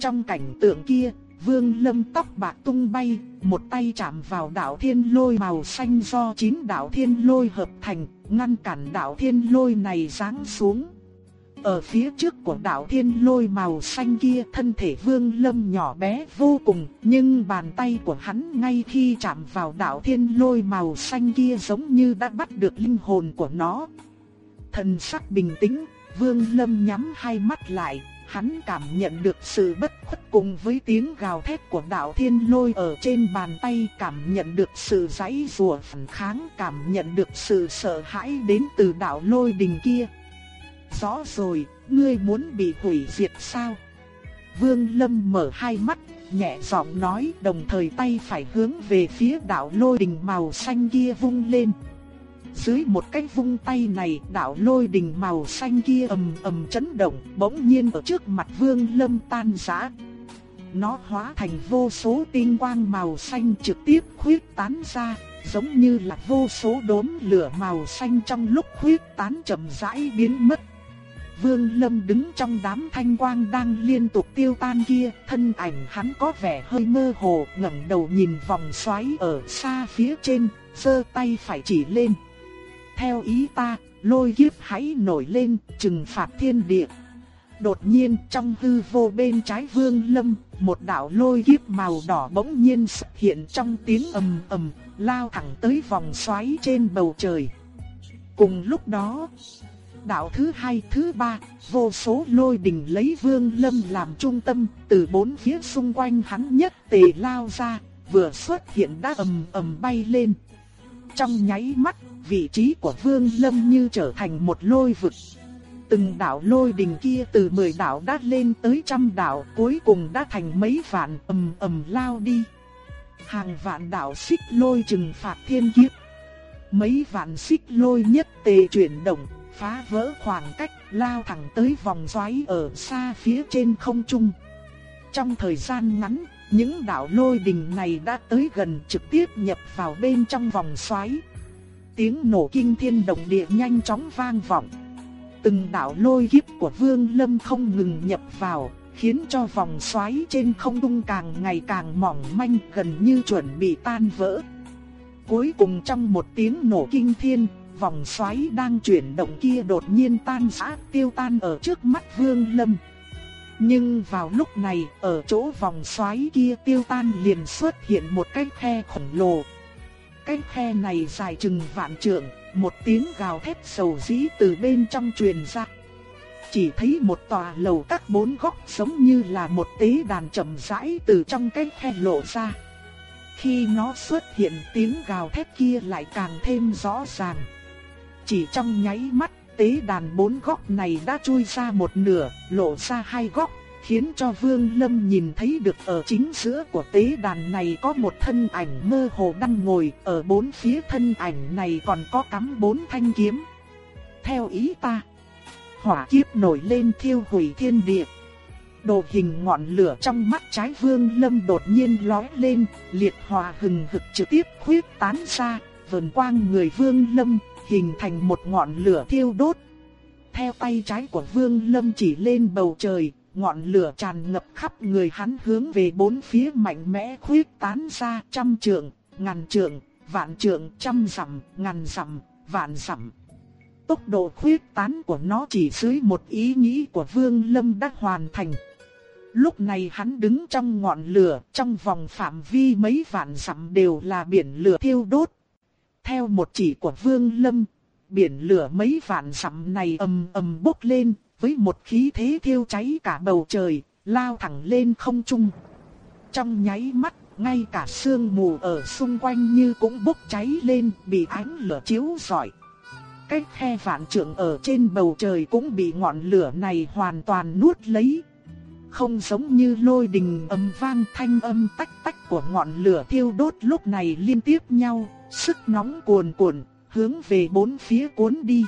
Trong cảnh tượng kia, Vương Lâm tóc bạc tung bay, một tay chạm vào đạo thiên lôi màu xanh do chín đạo thiên lôi hợp thành, ngăn cản đạo thiên lôi này giáng xuống. Ở phía trước của đạo thiên lôi màu xanh kia thân thể vương lâm nhỏ bé vô cùng, nhưng bàn tay của hắn ngay khi chạm vào đạo thiên lôi màu xanh kia giống như đã bắt được linh hồn của nó. Thần sắc bình tĩnh, vương lâm nhắm hai mắt lại, hắn cảm nhận được sự bất khuất cùng với tiếng gào thét của đạo thiên lôi ở trên bàn tay, cảm nhận được sự giãy rùa phản kháng, cảm nhận được sự sợ hãi đến từ đạo lôi đình kia. Rõ rồi, ngươi muốn bị hủy diệt sao? Vương Lâm mở hai mắt, nhẹ giọng nói đồng thời tay phải hướng về phía đạo lôi đình màu xanh kia vung lên. Dưới một cái vung tay này, đạo lôi đình màu xanh kia ầm ầm chấn động, bỗng nhiên ở trước mặt Vương Lâm tan rã. Nó hóa thành vô số tinh quang màu xanh trực tiếp khuyết tán ra, giống như là vô số đốm lửa màu xanh trong lúc khuyết tán chậm rãi biến mất. Vương Lâm đứng trong đám thanh quang đang liên tục tiêu tan kia, thân ảnh hắn có vẻ hơi mơ hồ, ngẩng đầu nhìn vòng xoáy ở xa phía trên, giơ tay phải chỉ lên theo ý ta, lôi kiếp hãy nổi lên, trừng phạt thiên địa. Đột nhiên trong hư vô bên trái vương lâm, một đạo lôi kiếp màu đỏ bỗng nhiên xuất hiện trong tiếng ầm ầm, lao thẳng tới vòng xoáy trên bầu trời. Cùng lúc đó, đạo thứ hai, thứ ba, vô số lôi đình lấy Vương Lâm làm trung tâm, từ bốn phía xung quanh hắn nhất tề lao ra, vừa xuất hiện đã ầm ầm bay lên. Trong nháy mắt, vị trí của Vương Lâm như trở thành một lôi vực. Từng đạo lôi đình kia từ 10 đạo đã lên tới trăm đạo, cuối cùng đã thành mấy vạn ầm ầm lao đi. Hàng vạn đạo xích lôi trừng phạt thiên kiếp. Mấy vạn xích lôi nhất tề chuyển động, phá vỡ khoảng cách, lao thẳng tới vòng xoáy ở xa phía trên không trung. Trong thời gian ngắn, những đạo lôi đình này đã tới gần trực tiếp nhập vào bên trong vòng xoáy. Tiếng nổ kinh thiên động địa nhanh chóng vang vọng. Từng đạo lôi kiếp của Vương Lâm không ngừng nhập vào, khiến cho vòng xoáy trên không trung càng ngày càng mỏng manh gần như chuẩn bị tan vỡ. Cuối cùng trong một tiếng nổ kinh thiên, vòng xoáy đang chuyển động kia đột nhiên tan rã tiêu tan ở trước mắt Vương Lâm. Nhưng vào lúc này, ở chỗ vòng xoáy kia tiêu tan liền xuất hiện một cái khe khổng lồ. Cái khe này dài chừng vạn trượng, một tiếng gào thét sầu dĩ từ bên trong truyền ra. Chỉ thấy một tòa lầu các bốn góc giống như là một tế đàn chậm rãi từ trong cái khe lộ ra. Khi nó xuất hiện tiếng gào thét kia lại càng thêm rõ ràng. Chỉ trong nháy mắt, tế đàn bốn góc này đã chui ra một nửa, lộ ra hai góc, khiến cho Vương Lâm nhìn thấy được ở chính giữa của tế đàn này có một thân ảnh mơ hồ đang ngồi, ở bốn phía thân ảnh này còn có cắm bốn thanh kiếm. Theo ý ta, hỏa kiếp nổi lên thiêu hủy thiên địa. Đồ hình ngọn lửa trong mắt trái Vương Lâm đột nhiên lóe lên, liệt hỏa hừng hực trực tiếp khuyết tán ra, vần quang người Vương Lâm, hình thành một ngọn lửa thiêu đốt. Theo tay trái của Vương Lâm chỉ lên bầu trời, ngọn lửa tràn ngập khắp người hắn hướng về bốn phía mạnh mẽ khuyết tán ra trăm trượng, ngàn trượng, vạn trượng, trăm dặm, ngàn dặm, vạn dặm. Tốc độ khuyết tán của nó chỉ dưới một ý nghĩ của Vương Lâm đã hoàn thành. Lúc này hắn đứng trong ngọn lửa, trong vòng phạm vi mấy vạn dặm đều là biển lửa thiêu đốt. Theo một chỉ của Vương Lâm, biển lửa mấy vạn dặm này ầm ầm bốc lên, với một khí thế thiêu cháy cả bầu trời, lao thẳng lên không trung. Trong nháy mắt, ngay cả sương mù ở xung quanh như cũng bốc cháy lên, bị ánh lửa chiếu rọi. Cái khe vạn trượng ở trên bầu trời cũng bị ngọn lửa này hoàn toàn nuốt lấy. Không giống như lôi đình âm vang thanh âm tách tách của ngọn lửa thiêu đốt lúc này liên tiếp nhau, sức nóng cuồn cuộn, hướng về bốn phía cuốn đi.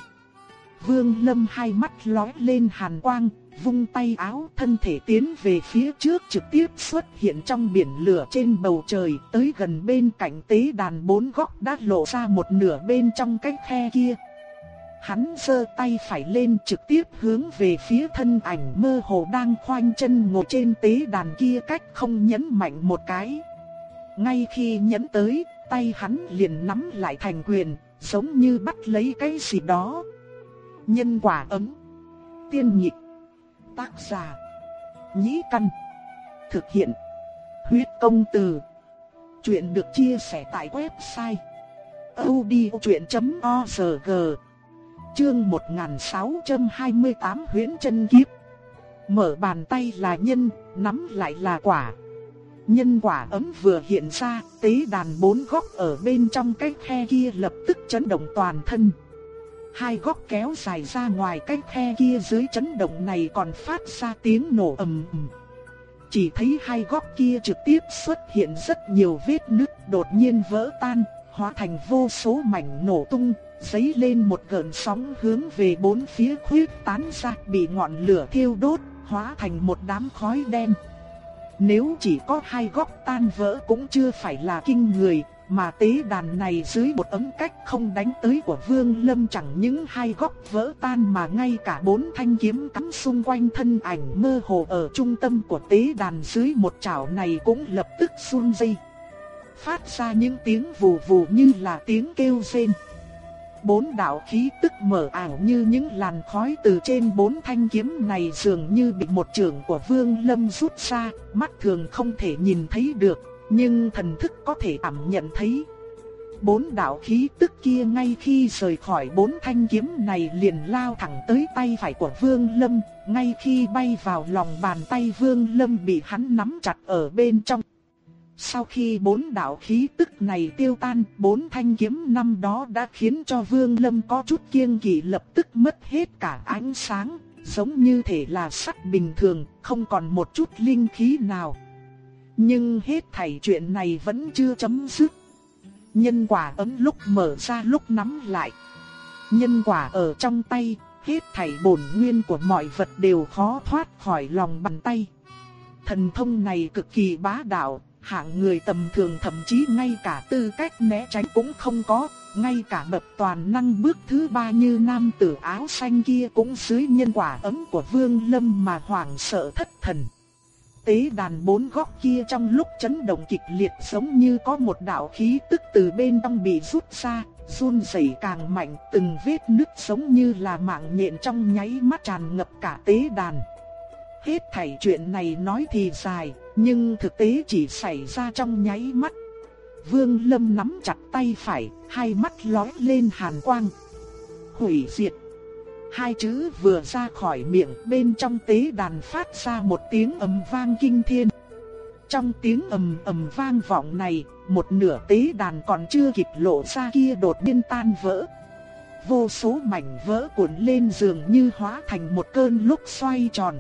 Vương Lâm hai mắt lóe lên hàn quang, vung tay áo thân thể tiến về phía trước trực tiếp xuất hiện trong biển lửa trên bầu trời tới gần bên cạnh tế đàn bốn góc đã lộ ra một nửa bên trong cái khe kia. Hắn giơ tay phải lên trực tiếp hướng về phía thân ảnh mơ hồ đang khoanh chân ngồi trên tế đàn kia cách không nhấn mạnh một cái. Ngay khi nhấn tới, tay hắn liền nắm lại thành quyền, giống như bắt lấy cái gì đó. Nhân quả ấm. Tiên nhị Tác giả. Nhĩ căn. Thực hiện. Huyết công từ. Chuyện được chia sẻ tại website. odchuyện.org Chương 1628 huyễn chân kiếp. Mở bàn tay là nhân, nắm lại là quả. Nhân quả ấm vừa hiện ra, tế đàn bốn góc ở bên trong cái khe kia lập tức chấn động toàn thân. Hai góc kéo dài ra ngoài cái khe kia dưới chấn động này còn phát ra tiếng nổ ầm ầm. Chỉ thấy hai góc kia trực tiếp xuất hiện rất nhiều vết nứt đột nhiên vỡ tan, hóa thành vô số mảnh nổ tung, dấy lên một gợn sóng hướng về bốn phía khuyết tán ra bị ngọn lửa thiêu đốt, hóa thành một đám khói đen. Nếu chỉ có hai góc tan vỡ cũng chưa phải là kinh người, mà tế đàn này dưới một ấm cách không đánh tới của Vương Lâm chẳng những hai góc vỡ tan mà ngay cả bốn thanh kiếm cắm xung quanh thân ảnh mơ hồ ở trung tâm của tế đàn dưới một chảo này cũng lập tức run rẩy. Phát ra những tiếng vù vù như là tiếng kêu rên. Bốn đạo khí tức mở ảo như những làn khói từ trên bốn thanh kiếm này dường như bị một trường của Vương Lâm rút ra, mắt thường không thể nhìn thấy được, nhưng thần thức có thể cảm nhận thấy. bốn đạo khí tức kia ngay khi rời khỏi bốn thanh kiếm này liền lao thẳng tới tay phải của Vương Lâm, ngay khi bay vào lòng bàn tay Vương Lâm bị hắn nắm chặt ở bên trong. Sau khi bốn đạo khí tức này tiêu tan, bốn thanh kiếm năm đó đã khiến cho Vương Lâm có chút kiêng kỵ lập tức mất hết cả ánh sáng, giống như thể là sắt bình thường, không còn một chút linh khí nào. Nhưng hết thảy chuyện này vẫn chưa chấm dứt. Nhân quả ấm lúc mở ra lúc nắm lại. Nhân quả ở trong tay, hết thảy bổn nguyên của mọi vật đều khó thoát khỏi lòng bàn tay. Thần thông này cực kỳ bá đạo, hạng người tầm thường thậm chí ngay cả tư cách né tránh cũng không có, ngay cả bậc toàn năng bước thứ ba như nam tử áo xanh kia cũng dưới nhân quả ấm của Vương Lâm mà hoảng sợ thất thần. Tế đàn bốn góc kia trong lúc chấn động kịch liệt giống như có một đạo khí tức từ bên trong bị rút ra, run rẩy càng mạnh, từng vết nứt giống như là mạng nhện trong nháy mắt tràn ngập cả tế đàn. Hết thảy chuyện này nói thì dài, nhưng thực tế chỉ xảy ra trong nháy mắt. Vương Lâm nắm chặt tay phải, hai mắt lóe lên hàn quang. Hủy diệt. Hai chữ vừa ra khỏi miệng, bên trong tế đàn phát ra một tiếng ầm vang kinh thiên. Trong tiếng ầm ầm vang vọng này, một nửa tế đàn còn chưa kịp lộ ra kia đột nhiên tan vỡ. Vô số mảnh vỡ cuộn lên dường như hóa thành một cơn lúc xoay tròn.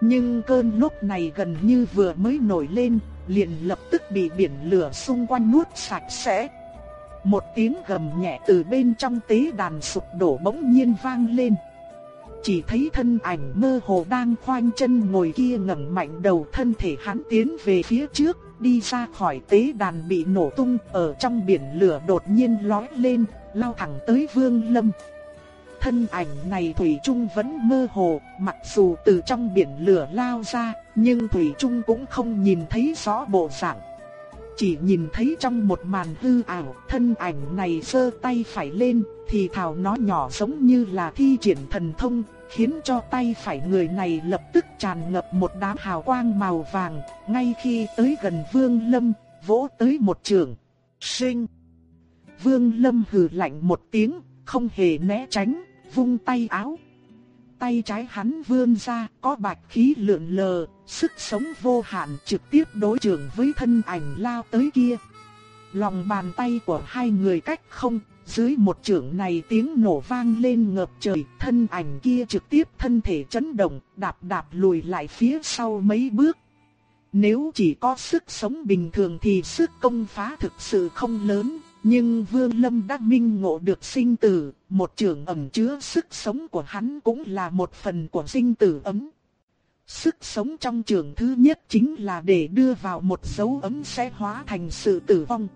Nhưng cơn lúc này gần như vừa mới nổi lên, liền lập tức bị biển lửa xung quanh nuốt sạch sẽ. Một tiếng gầm nhẹ từ bên trong tế đàn sụp đổ bỗng nhiên vang lên. Chỉ thấy thân ảnh mơ hồ đang khoanh chân ngồi kia ngẩng mạnh đầu thân thể hắn tiến về phía trước, đi ra khỏi tế đàn bị nổ tung ở trong biển lửa đột nhiên lói lên, lao thẳng tới vương lâm. Thân ảnh này Thủy Trung vẫn mơ hồ, mặc dù từ trong biển lửa lao ra, nhưng Thủy Trung cũng không nhìn thấy rõ bộ dạng. Chỉ nhìn thấy trong một màn hư ảo, thân ảnh này sơ tay phải lên, thì thảo nó nhỏ giống như là thi triển thần thông, khiến cho tay phải người này lập tức tràn ngập một đám hào quang màu vàng, ngay khi tới gần Vương Lâm, vỗ tới một trường. Sinh! Vương Lâm hừ lạnh một tiếng, không hề né tránh, vung tay áo. Tay trái hắn vươn ra, có bạch khí lượn lờ, sức sống vô hạn trực tiếp đối trường với thân ảnh lao tới kia. Lòng bàn tay của hai người cách không, dưới một trường này tiếng nổ vang lên ngập trời, thân ảnh kia trực tiếp thân thể chấn động, đạp đạp lùi lại phía sau mấy bước. Nếu chỉ có sức sống bình thường thì sức công phá thực sự không lớn, nhưng Vương Lâm đã minh ngộ được sinh tử, một trường ẩn chứa sức sống của hắn cũng là một phần của sinh tử ấm. Sức sống trong trường thứ nhất chính là để đưa vào một dấu ấm sẽ hóa thành sự tử vong.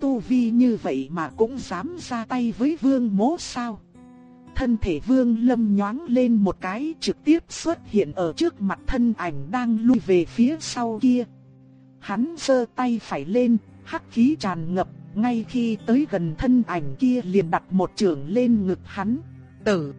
Tu vi như vậy mà cũng dám ra tay với vương mố sao? Thân thể vương lâm nhoáng lên một cái trực tiếp xuất hiện ở trước mặt thân ảnh đang lui về phía sau kia. Hắn giơ tay phải lên, hắc khí tràn ngập ngay khi tới gần thân ảnh kia liền đặt một trường lên ngực hắn. Tử.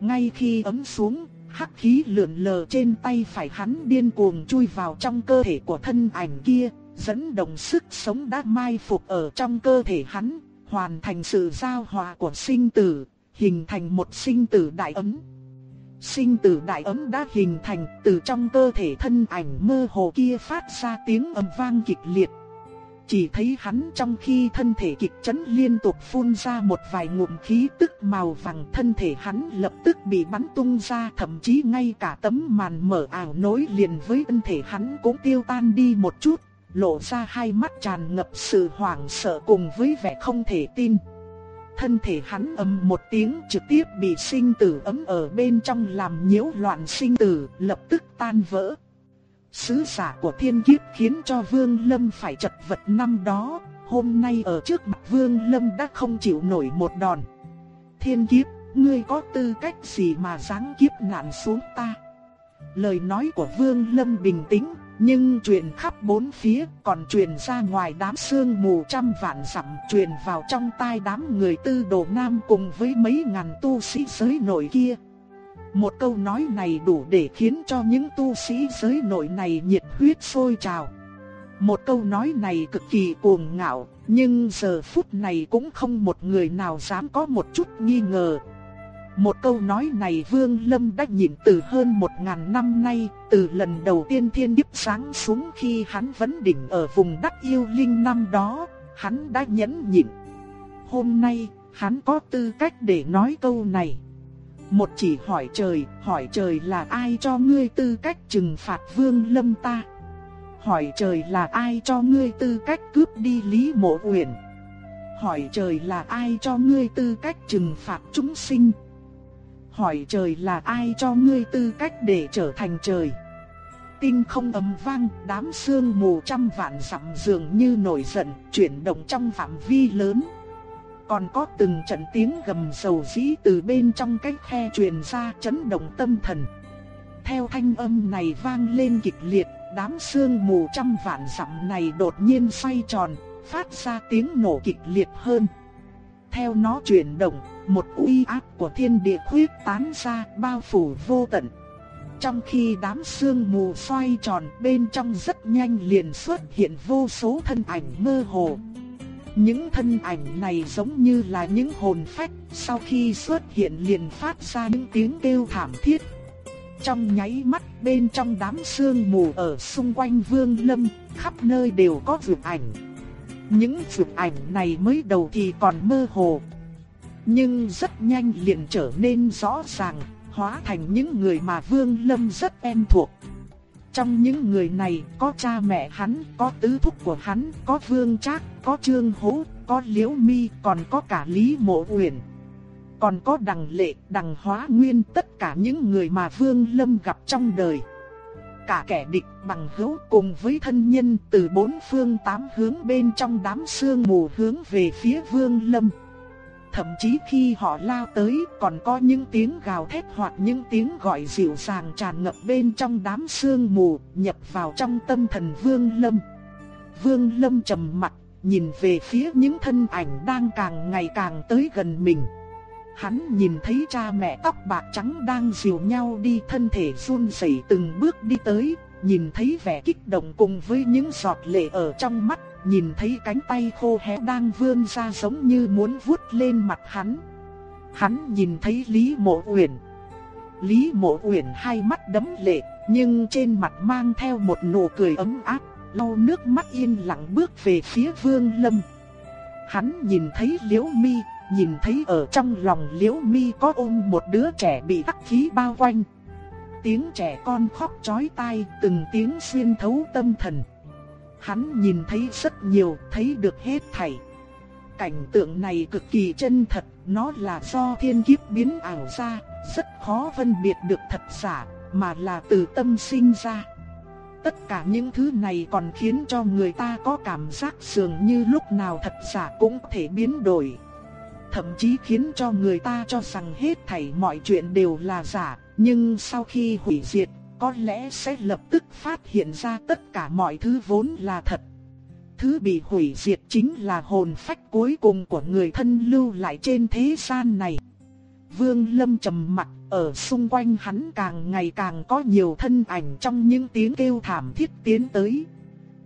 Ngay khi ấm xuống, hắc khí lượn lờ trên tay phải hắn điên cuồng chui vào trong cơ thể của thân ảnh kia, dẫn động sức sống đã mai phục ở trong cơ thể hắn, hoàn thành sự giao hòa của sinh tử, hình thành một sinh tử đại ấm. Sinh tử đại ấm đã hình thành từ trong cơ thể thân ảnh mơ hồ kia phát ra tiếng ầm vang kịch liệt, chỉ thấy hắn trong khi thân thể kịch chấn liên tục phun ra một vài ngụm khí tức màu vàng thân thể hắn lập tức bị bắn tung ra thậm chí ngay cả tấm màn mở ảo nối liền với thân thể hắn cũng tiêu tan đi một chút, lộ ra hai mắt tràn ngập sự hoảng sợ cùng với vẻ không thể tin. Thân thể hắn ầm một tiếng trực tiếp bị sinh tử ấm ở bên trong làm nhiễu loạn sinh tử, lập tức tan vỡ. Sứ giả của thiên kiếp khiến cho Vương Lâm phải chật vật năm đó, hôm nay ở trước mặt Vương Lâm đã không chịu nổi một đòn. Thiên kiếp, ngươi có tư cách gì mà giáng kiếp nạn xuống ta? Lời nói của Vương Lâm bình tĩnh, nhưng truyền khắp bốn phía, còn truyền ra ngoài đám sương mù trăm vạn dặm, truyền vào trong tai đám người tư đồ nam cùng với mấy ngàn tu sĩ giới nội kia. Một câu nói này đủ để khiến cho những tu sĩ giới nội này nhiệt huyết sôi trào. Một câu nói này cực kỳ cuồng ngạo, nhưng giờ phút này cũng không một người nào dám có một chút nghi ngờ. Một câu nói này Vương Lâm đã nhìn từ hơn một ngàn năm nay, từ lần đầu tiên thiên điếp sáng xuống khi hắn vẫn đỉnh ở vùng đất yêu linh năm đó, hắn đã nhẫn nhịn. Hôm nay, hắn có tư cách để nói câu này. Một chỉ hỏi trời, hỏi trời là ai cho ngươi tư cách trừng phạt Vương Lâm ta? Hỏi trời là ai cho ngươi tư cách cướp đi Lý Mộ Uyển? Hỏi trời là ai cho ngươi tư cách trừng phạt chúng sinh? Hỏi trời là ai cho ngươi tư cách để trở thành trời? Tinh không ầm vang, đám sương mù trăm vạn dặm dường như nổi giận, chuyển động trong phạm vi lớn. Còn có từng trận tiếng gầm sầu dĩ từ bên trong cái khe truyền ra chấn động tâm thần. Theo thanh âm này vang lên kịch liệt, đám sương mù trăm vạn dặm này đột nhiên xoay tròn, phát ra tiếng nổ kịch liệt hơn. Theo nó chuyển động, một uy áp của thiên địa khuyết tán ra bao phủ vô tận. Trong khi đám sương mù xoay tròn bên trong rất nhanh liền xuất hiện vô số thân ảnh mơ hồ. Những thân ảnh này giống như là những hồn phách, sau khi xuất hiện liền phát ra những tiếng kêu thảm thiết. Trong nháy mắt bên trong đám sương mù ở xung quanh vương lâm, khắp nơi đều có vượt ảnh. Những vượt ảnh này mới đầu thì còn mơ hồ. Nhưng rất nhanh liền trở nên rõ ràng, hóa thành những người mà vương lâm rất em thuộc. Trong những người này có cha mẹ hắn, có tứ thúc của hắn, có vương trác, có trương hố, có liễu mi, còn có cả lý mộ uyển. Còn có đằng lệ, đằng hóa nguyên tất cả những người mà vương lâm gặp trong đời. Cả kẻ địch bằng hữu cùng với thân nhân từ bốn phương tám hướng bên trong đám sương mù hướng về phía vương lâm. Thậm chí khi họ lao tới còn có những tiếng gào thét hoặc những tiếng gọi dịu dàng tràn ngập bên trong đám sương mù nhập vào trong tâm thần Vương Lâm. Vương Lâm trầm mặt, nhìn về phía những thân ảnh đang càng ngày càng tới gần mình. Hắn nhìn thấy cha mẹ tóc bạc trắng đang dìu nhau đi thân thể run rẩy từng bước đi tới, nhìn thấy vẻ kích động cùng với những giọt lệ ở trong mắt nhìn thấy cánh tay khô héo đang vươn ra giống như muốn vuốt lên mặt hắn. Hắn nhìn thấy Lý Mộ Uyển. Lý Mộ Uyển hai mắt đấm lệ, nhưng trên mặt mang theo một nụ cười ấm áp, lau nước mắt yên lặng bước về phía Vương Lâm. Hắn nhìn thấy Liễu Mi, nhìn thấy ở trong lòng Liễu Mi có ôm một đứa trẻ bị hắc khí bao quanh. Tiếng trẻ con khóc chói tai, từng tiếng xuyên thấu tâm thần. Hắn nhìn thấy rất nhiều, thấy được hết thảy. Cảnh tượng này cực kỳ chân thật, nó là do thiên kiếp biến ảo ra, rất khó phân biệt được thật giả, mà là từ tâm sinh ra. Tất cả những thứ này còn khiến cho người ta có cảm giác dường như lúc nào thật giả cũng có thể biến đổi. Thậm chí khiến cho người ta cho rằng hết thảy mọi chuyện đều là giả, nhưng sau khi hủy diệt có lẽ sẽ lập tức phát hiện ra tất cả mọi thứ vốn là thật. Thứ bị hủy diệt chính là hồn phách cuối cùng của người thân lưu lại trên thế gian này. Vương Lâm trầm mặt, ở xung quanh hắn càng ngày càng có nhiều thân ảnh trong những tiếng kêu thảm thiết tiến tới.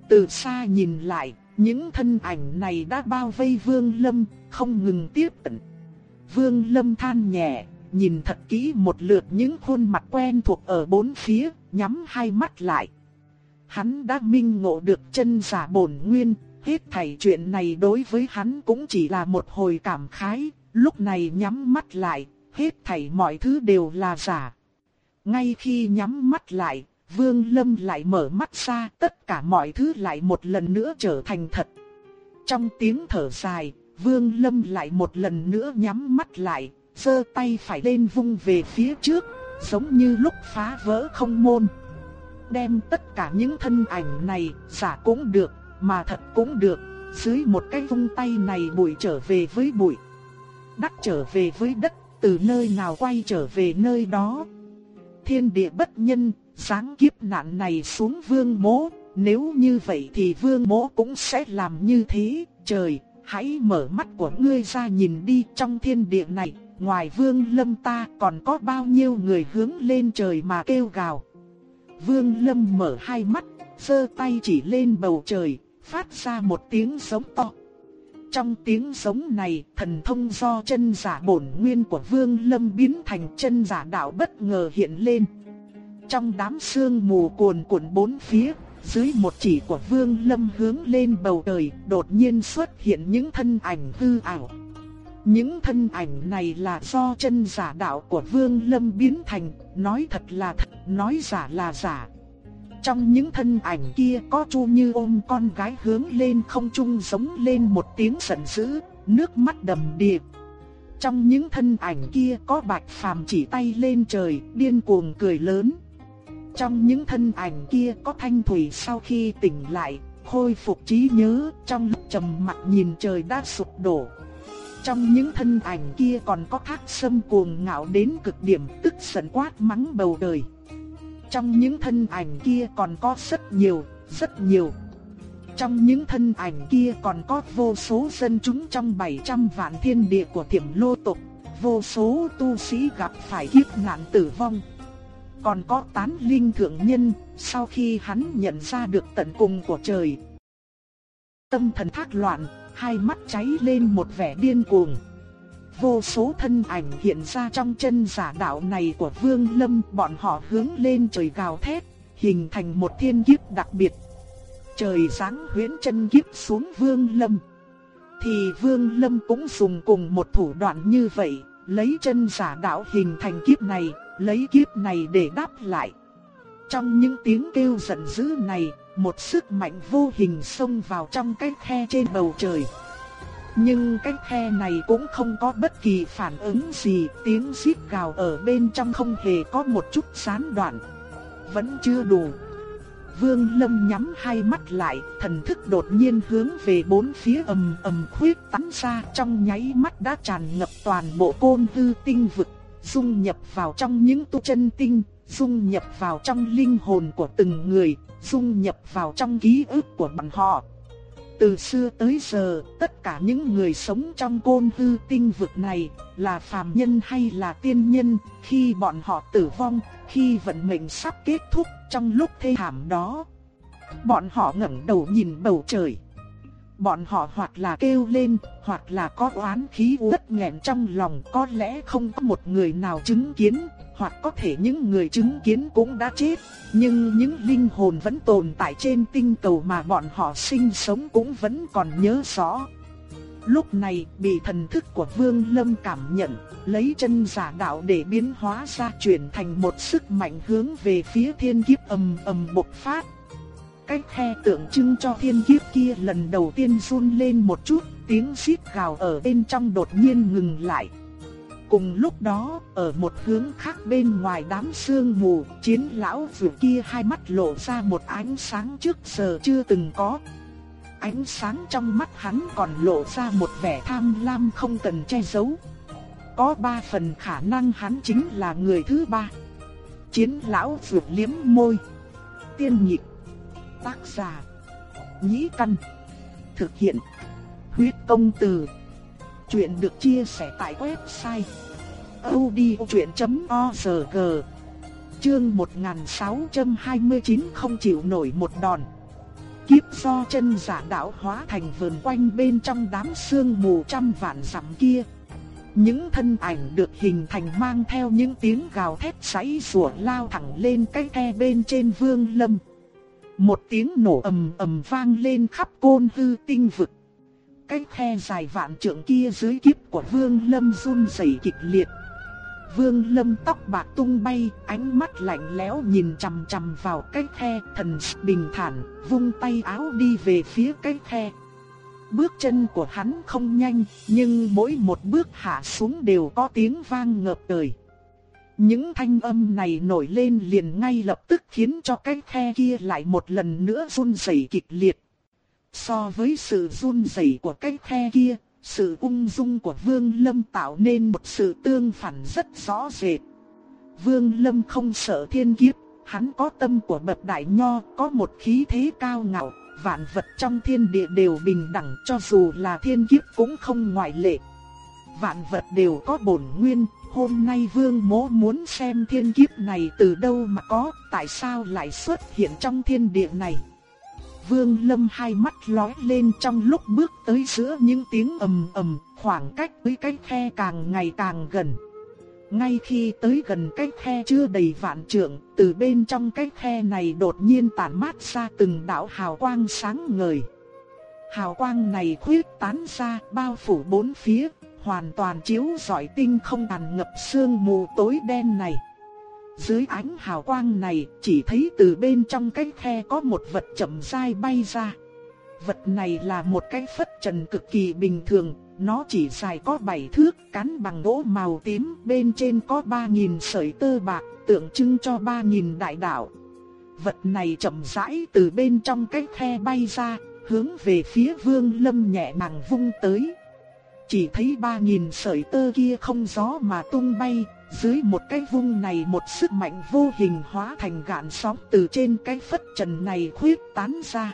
Từ xa nhìn lại, những thân ảnh này đã bao vây Vương Lâm, không ngừng tiếp cận. Vương Lâm than nhẹ, nhìn thật kỹ một lượt những khuôn mặt quen thuộc ở bốn phía, nhắm hai mắt lại. Hắn đã minh ngộ được chân giả bổn nguyên, hết thảy chuyện này đối với hắn cũng chỉ là một hồi cảm khái, lúc này nhắm mắt lại, hết thảy mọi thứ đều là giả. Ngay khi nhắm mắt lại, Vương Lâm lại mở mắt ra, tất cả mọi thứ lại một lần nữa trở thành thật. Trong tiếng thở dài, Vương Lâm lại một lần nữa nhắm mắt lại, giơ tay phải lên vung về phía trước, giống như lúc phá vỡ không môn. Đem tất cả những thân ảnh này, giả cũng được, mà thật cũng được, dưới một cái vung tay này bụi trở về với bụi. Đất trở về với đất, từ nơi nào quay trở về nơi đó. Thiên địa bất nhân, sáng kiếp nạn này xuống vương mố, nếu như vậy thì vương mố cũng sẽ làm như thế, trời, hãy mở mắt của ngươi ra nhìn đi trong thiên địa này, ngoài vương lâm ta còn có bao nhiêu người hướng lên trời mà kêu gào. Vương Lâm mở hai mắt, sơ tay chỉ lên bầu trời, phát ra một tiếng giống to. Trong tiếng giống này, thần thông do chân giả bổn nguyên của Vương Lâm biến thành chân giả đạo bất ngờ hiện lên. Trong đám sương mù cuồn cuộn bốn phía, dưới một chỉ của Vương Lâm hướng lên bầu trời, đột nhiên xuất hiện những thân ảnh hư ảo. Những thân ảnh này là do chân giả đạo của Vương Lâm biến thành, nói thật là thật, nói giả là giả. Trong những thân ảnh kia có Chu Như ôm con gái hướng lên không trung giống lên một tiếng giận dữ, nước mắt đầm đìa. Trong những thân ảnh kia có Bạch Phàm chỉ tay lên trời, điên cuồng cười lớn. Trong những thân ảnh kia có Thanh Thủy sau khi tỉnh lại, khôi phục trí nhớ, trong lúc trầm mặc nhìn trời đã sụp đổ. Trong những thân ảnh kia còn có thác sâm cuồng ngạo đến cực điểm tức giận quát mắng bầu trời. Trong những thân ảnh kia còn có rất nhiều, rất nhiều. Trong những thân ảnh kia còn có vô số dân chúng trong 700 vạn thiên địa của thiểm lô tộc, vô số tu sĩ gặp phải kiếp nạn tử vong. Còn có tán linh thượng nhân, sau khi hắn nhận ra được tận cùng của trời. Tâm thần thác loạn, hai mắt cháy lên một vẻ điên cuồng. Vô số thân ảnh hiện ra trong chân giả đạo này của Vương Lâm, bọn họ hướng lên trời gào thét, hình thành một thiên kiếp đặc biệt. Trời giáng huyễn chân kiếp xuống Vương Lâm. Thì Vương Lâm cũng dùng cùng một thủ đoạn như vậy, lấy chân giả đạo hình thành kiếp này, lấy kiếp này để đáp lại. Trong những tiếng kêu giận dữ này, một sức mạnh vô hình xông vào trong cái khe trên bầu trời. Nhưng cái khe này cũng không có bất kỳ phản ứng gì, tiếng xít gào ở bên trong không hề có một chút gián đoạn. Vẫn chưa đủ. Vương Lâm nhắm hai mắt lại, thần thức đột nhiên hướng về bốn phía ầm ầm khuyết tán ra trong nháy mắt đã tràn ngập toàn bộ côn tư tinh vực, dung nhập vào trong những tu chân tinh, dung nhập vào trong linh hồn của từng người, dung nhập vào trong ký ức của bọn họ. Từ xưa tới giờ, tất cả những người sống trong côn hư tinh vực này, là phàm nhân hay là tiên nhân, khi bọn họ tử vong, khi vận mệnh sắp kết thúc trong lúc thê thảm đó. Bọn họ ngẩng đầu nhìn bầu trời. Bọn họ hoặc là kêu lên, hoặc là có oán khí uất nghẹn trong lòng có lẽ không có một người nào chứng kiến, hoặc có thể những người chứng kiến cũng đã chết, nhưng những linh hồn vẫn tồn tại trên tinh cầu mà bọn họ sinh sống cũng vẫn còn nhớ rõ. Lúc này bị thần thức của Vương Lâm cảm nhận, lấy chân giả đạo để biến hóa ra chuyển thành một sức mạnh hướng về phía thiên kiếp ầm ầm bộc phát. Cái khe tượng trưng cho thiên kiếp kia lần đầu tiên run lên một chút, tiếng xít gào ở bên trong đột nhiên ngừng lại. Cùng lúc đó, ở một hướng khác bên ngoài đám sương mù, chiến lão vừa kia hai mắt lộ ra một ánh sáng trước giờ chưa từng có. Ánh sáng trong mắt hắn còn lộ ra một vẻ tham lam không cần che giấu. Có ba phần khả năng hắn chính là người thứ ba. Chiến lão vừa liếm môi. Tiên nhịp. Tác giả. Nhĩ căn. Thực hiện. Huyết công từ. Chuyện được chia sẻ tại website audiochuyện.org Chương 1629 không chịu nổi một đòn. Kiếp do chân giả đạo hóa thành vườn quanh bên trong đám sương mù trăm vạn dặm kia. Những thân ảnh được hình thành mang theo những tiếng gào thét sấy sủa lao thẳng lên cái khe bên trên vương lâm. Một tiếng nổ ầm ầm vang lên khắp côn hư tinh vực cái khe dài vạn trượng kia dưới kiếp của Vương Lâm run rẩy kịch liệt. Vương Lâm tóc bạc tung bay, ánh mắt lạnh lẽo nhìn chằm chằm vào cái khe, thần bình thản, vung tay áo đi về phía cái khe. Bước chân của hắn không nhanh, nhưng mỗi một bước hạ xuống đều có tiếng vang ngập trời. Những thanh âm này nổi lên liền ngay lập tức khiến cho cái khe kia lại một lần nữa run rẩy kịch liệt. So với sự run rẩy của cái khe kia, sự ung dung của Vương Lâm tạo nên một sự tương phản rất rõ rệt. Vương Lâm không sợ thiên kiếp, hắn có tâm của bậc đại nho, có một khí thế cao ngạo, vạn vật trong thiên địa đều bình đẳng cho dù là thiên kiếp cũng không ngoại lệ. Vạn vật đều có bổn nguyên, Hôm nay vương mố muốn xem thiên kiếp này từ đâu mà có, tại sao lại xuất hiện trong thiên địa này. Vương Lâm hai mắt lóe lên trong lúc bước tới giữa những tiếng ầm ầm, khoảng cách với cái khe càng ngày càng gần. Ngay khi tới gần cái khe chưa đầy vạn trượng, từ bên trong cái khe này đột nhiên tản mát ra từng đạo hào quang sáng ngời. Hào quang này khuyết tán ra, bao phủ bốn phía, hoàn toàn chiếu rọi tinh không tàn ngập sương mù tối đen này. Dưới ánh hào quang này, chỉ thấy từ bên trong cái khe có một vật chậm rãi bay ra. Vật này là một cái phất trần cực kỳ bình thường, nó chỉ dài có 7 thước, cán bằng gỗ màu tím, bên trên có 3000 sợi tơ bạc, tượng trưng cho 3000 đại đạo. Vật này chậm rãi từ bên trong cái khe bay ra, hướng về phía Vương Lâm nhẹ nhàng vung tới. Chỉ thấy 3000 sợi tơ kia không gió mà tung bay, dưới một cái vung này một sức mạnh vô hình hóa thành gạn sóng từ trên cái phất trần này khuyết tán ra.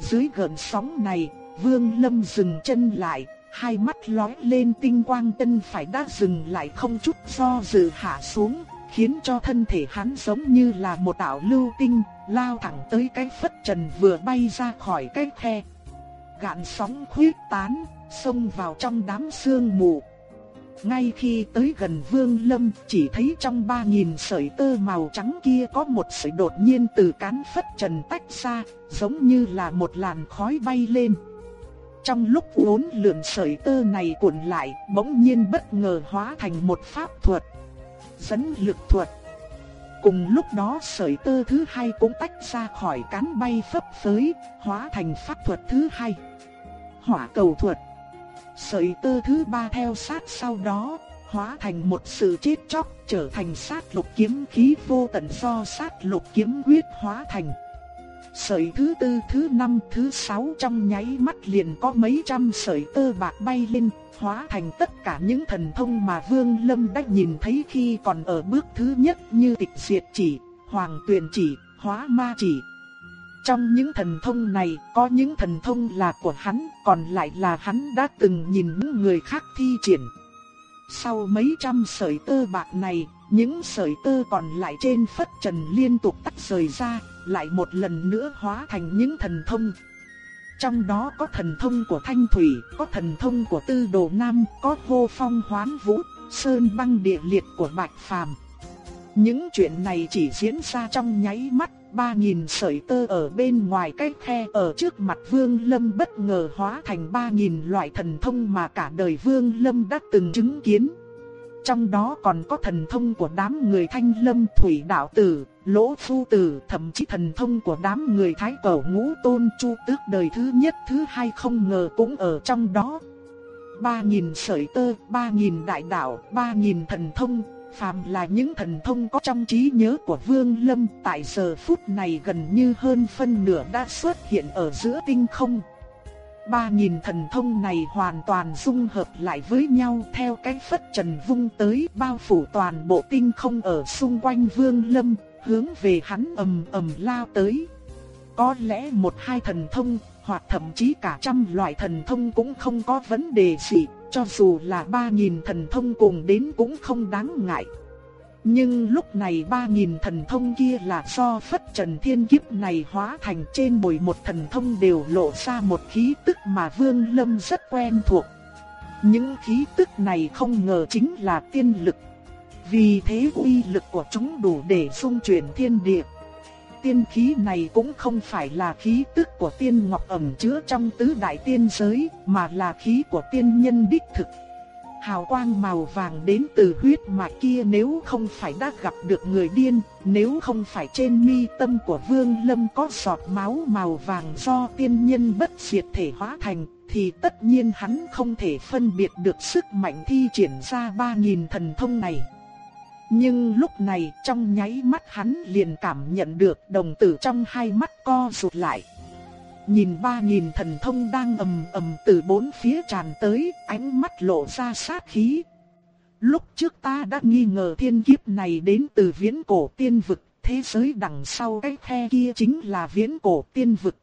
Dưới gợn sóng này, Vương Lâm dừng chân lại, hai mắt lóe lên tinh quang chân phải đã dừng lại không chút do dự hạ xuống, khiến cho thân thể hắn giống như là một đạo lưu tinh, lao thẳng tới cái phất trần vừa bay ra khỏi cái khe. Gạn sóng khuyết tán, xông vào trong đám sương mù. Ngay khi tới gần Vương Lâm, chỉ thấy trong ba nghìn sợi tơ màu trắng kia có một sợi đột nhiên từ cán phất trần tách ra, giống như là một làn khói bay lên. Trong lúc uốn lượn sợi tơ này cuộn lại, bỗng nhiên bất ngờ hóa thành một pháp thuật. Dẫn lực thuật. Cùng lúc đó sợi tơ thứ hai cũng tách ra khỏi cán bay phấp phới, hóa thành pháp thuật thứ hai. Hỏa cầu thuật. Sợi tơ thứ ba theo sát sau đó, hóa thành một sự chết chóc, trở thành sát lục kiếm khí vô tận do sát lục kiếm quyết hóa thành. Sợi thứ tư, thứ năm, thứ sáu trong nháy mắt liền có mấy trăm sợi tơ bạc bay lên, hóa thành tất cả những thần thông mà Vương Lâm đã nhìn thấy khi còn ở bước thứ nhất như tịch diệt chỉ, hoàng tuyền chỉ, hóa ma chỉ. Trong những thần thông này, có những thần thông là của hắn, còn lại là hắn đã từng nhìn những người khác thi triển. Sau mấy trăm sợi tơ bạc này, những sợi tơ còn lại trên phất trần liên tục tách rời ra, lại một lần nữa hóa thành những thần thông. Trong đó có thần thông của Thanh Thủy, có thần thông của Tư Đồ Nam, có hô phong hoán vũ, sơn băng địa liệt của Bạch Phàm. Những chuyện này chỉ diễn ra trong nháy mắt, ba nghìn sợi tơ ở bên ngoài cái khe ở trước mặt Vương Lâm bất ngờ hóa thành ba nghìn loại thần thông mà cả đời Vương Lâm đã từng chứng kiến. Trong đó còn có thần thông của đám người thanh lâm thủy đạo tử, lỗ phu tử, thậm chí thần thông của đám người thái cổ ngũ tôn chu tước đời thứ nhất thứ hai không ngờ cũng ở trong đó. Ba nghìn sợi tơ, ba nghìn đại đạo, ba nghìn thần thông, phàm là những thần thông có trong trí nhớ của Vương Lâm tại giờ phút này gần như hơn phân nửa đã xuất hiện ở giữa tinh không. Ba nghìn thần thông này hoàn toàn dung hợp lại với nhau theo cái phất trần vung tới bao phủ toàn bộ tinh không ở xung quanh vương lâm, hướng về hắn ầm ầm lao tới. Có lẽ một hai thần thông, hoặc thậm chí cả trăm loại thần thông cũng không có vấn đề gì, cho dù là ba nghìn thần thông cùng đến cũng không đáng ngại. Nhưng lúc này ba nghìn thần thông kia là do phất trần thiên kiếp này hóa thành trên bồi một thần thông đều lộ ra một khí tức mà Vương Lâm rất quen thuộc. Những khí tức này không ngờ chính là tiên lực. Vì thế uy lực của chúng đủ để xung chuyển thiên địa. Tiên khí này cũng không phải là khí tức của tiên ngọc ẩm chứa trong tứ đại tiên giới, mà là khí của tiên nhân đích thực. Hào quang màu vàng đến từ huyết mạch kia nếu không phải đã gặp được người điên, nếu không phải trên mi tâm của Vương Lâm có giọt máu màu vàng do tiên nhân bất diệt thể hóa thành, thì tất nhiên hắn không thể phân biệt được sức mạnh thi triển ra ba nghìn thần thông này. Nhưng lúc này trong nháy mắt hắn liền cảm nhận được đồng tử trong hai mắt co rụt lại. Nhìn ba nghìn thần thông đang ầm ầm từ bốn phía tràn tới, ánh mắt lộ ra sát khí. Lúc trước ta đã nghi ngờ thiên kiếp này đến từ viễn cổ tiên vực, thế giới đằng sau cái khe kia chính là viễn cổ tiên vực.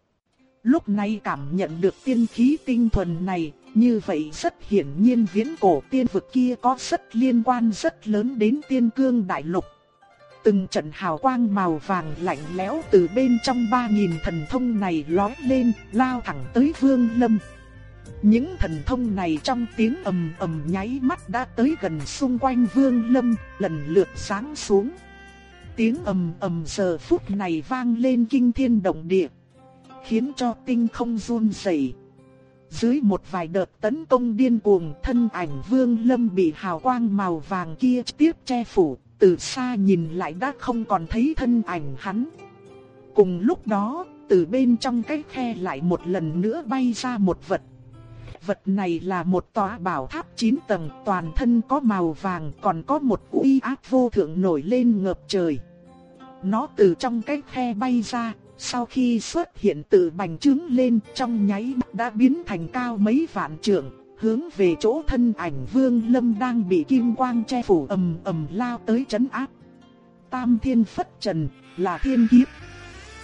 Lúc này cảm nhận được tiên khí tinh thuần này, như vậy rất hiển nhiên viễn cổ tiên vực kia có rất liên quan rất lớn đến tiên cương đại lục. Từng trận hào quang màu vàng lạnh lẽo từ bên trong ba nghìn thần thông này lói lên, lao thẳng tới Vương Lâm. Những thần thông này trong tiếng ầm ầm nháy mắt đã tới gần xung quanh Vương Lâm, lần lượt sáng xuống. Tiếng ầm ầm giờ phút này vang lên kinh thiên động địa, khiến cho tinh không run rẩy. Dưới một vài đợt tấn công điên cuồng, thân ảnh Vương Lâm bị hào quang màu vàng kia tiếp che phủ, từ xa nhìn lại đã không còn thấy thân ảnh hắn. Cùng lúc đó, từ bên trong cái khe lại một lần nữa bay ra một vật. Vật này là một tòa bảo tháp 9 tầng, toàn thân có màu vàng, còn có một uy áp vô thượng nổi lên ngập trời. Nó từ trong cái khe bay ra, sau khi xuất hiện tự bành trướng lên trong nháy mắt đã biến thành cao mấy vạn trượng, hướng về chỗ thân ảnh Vương Lâm đang bị kim quang che phủ ầm ầm lao tới chấn áp. Tam Thiên Phất Trần là thiên kiếp.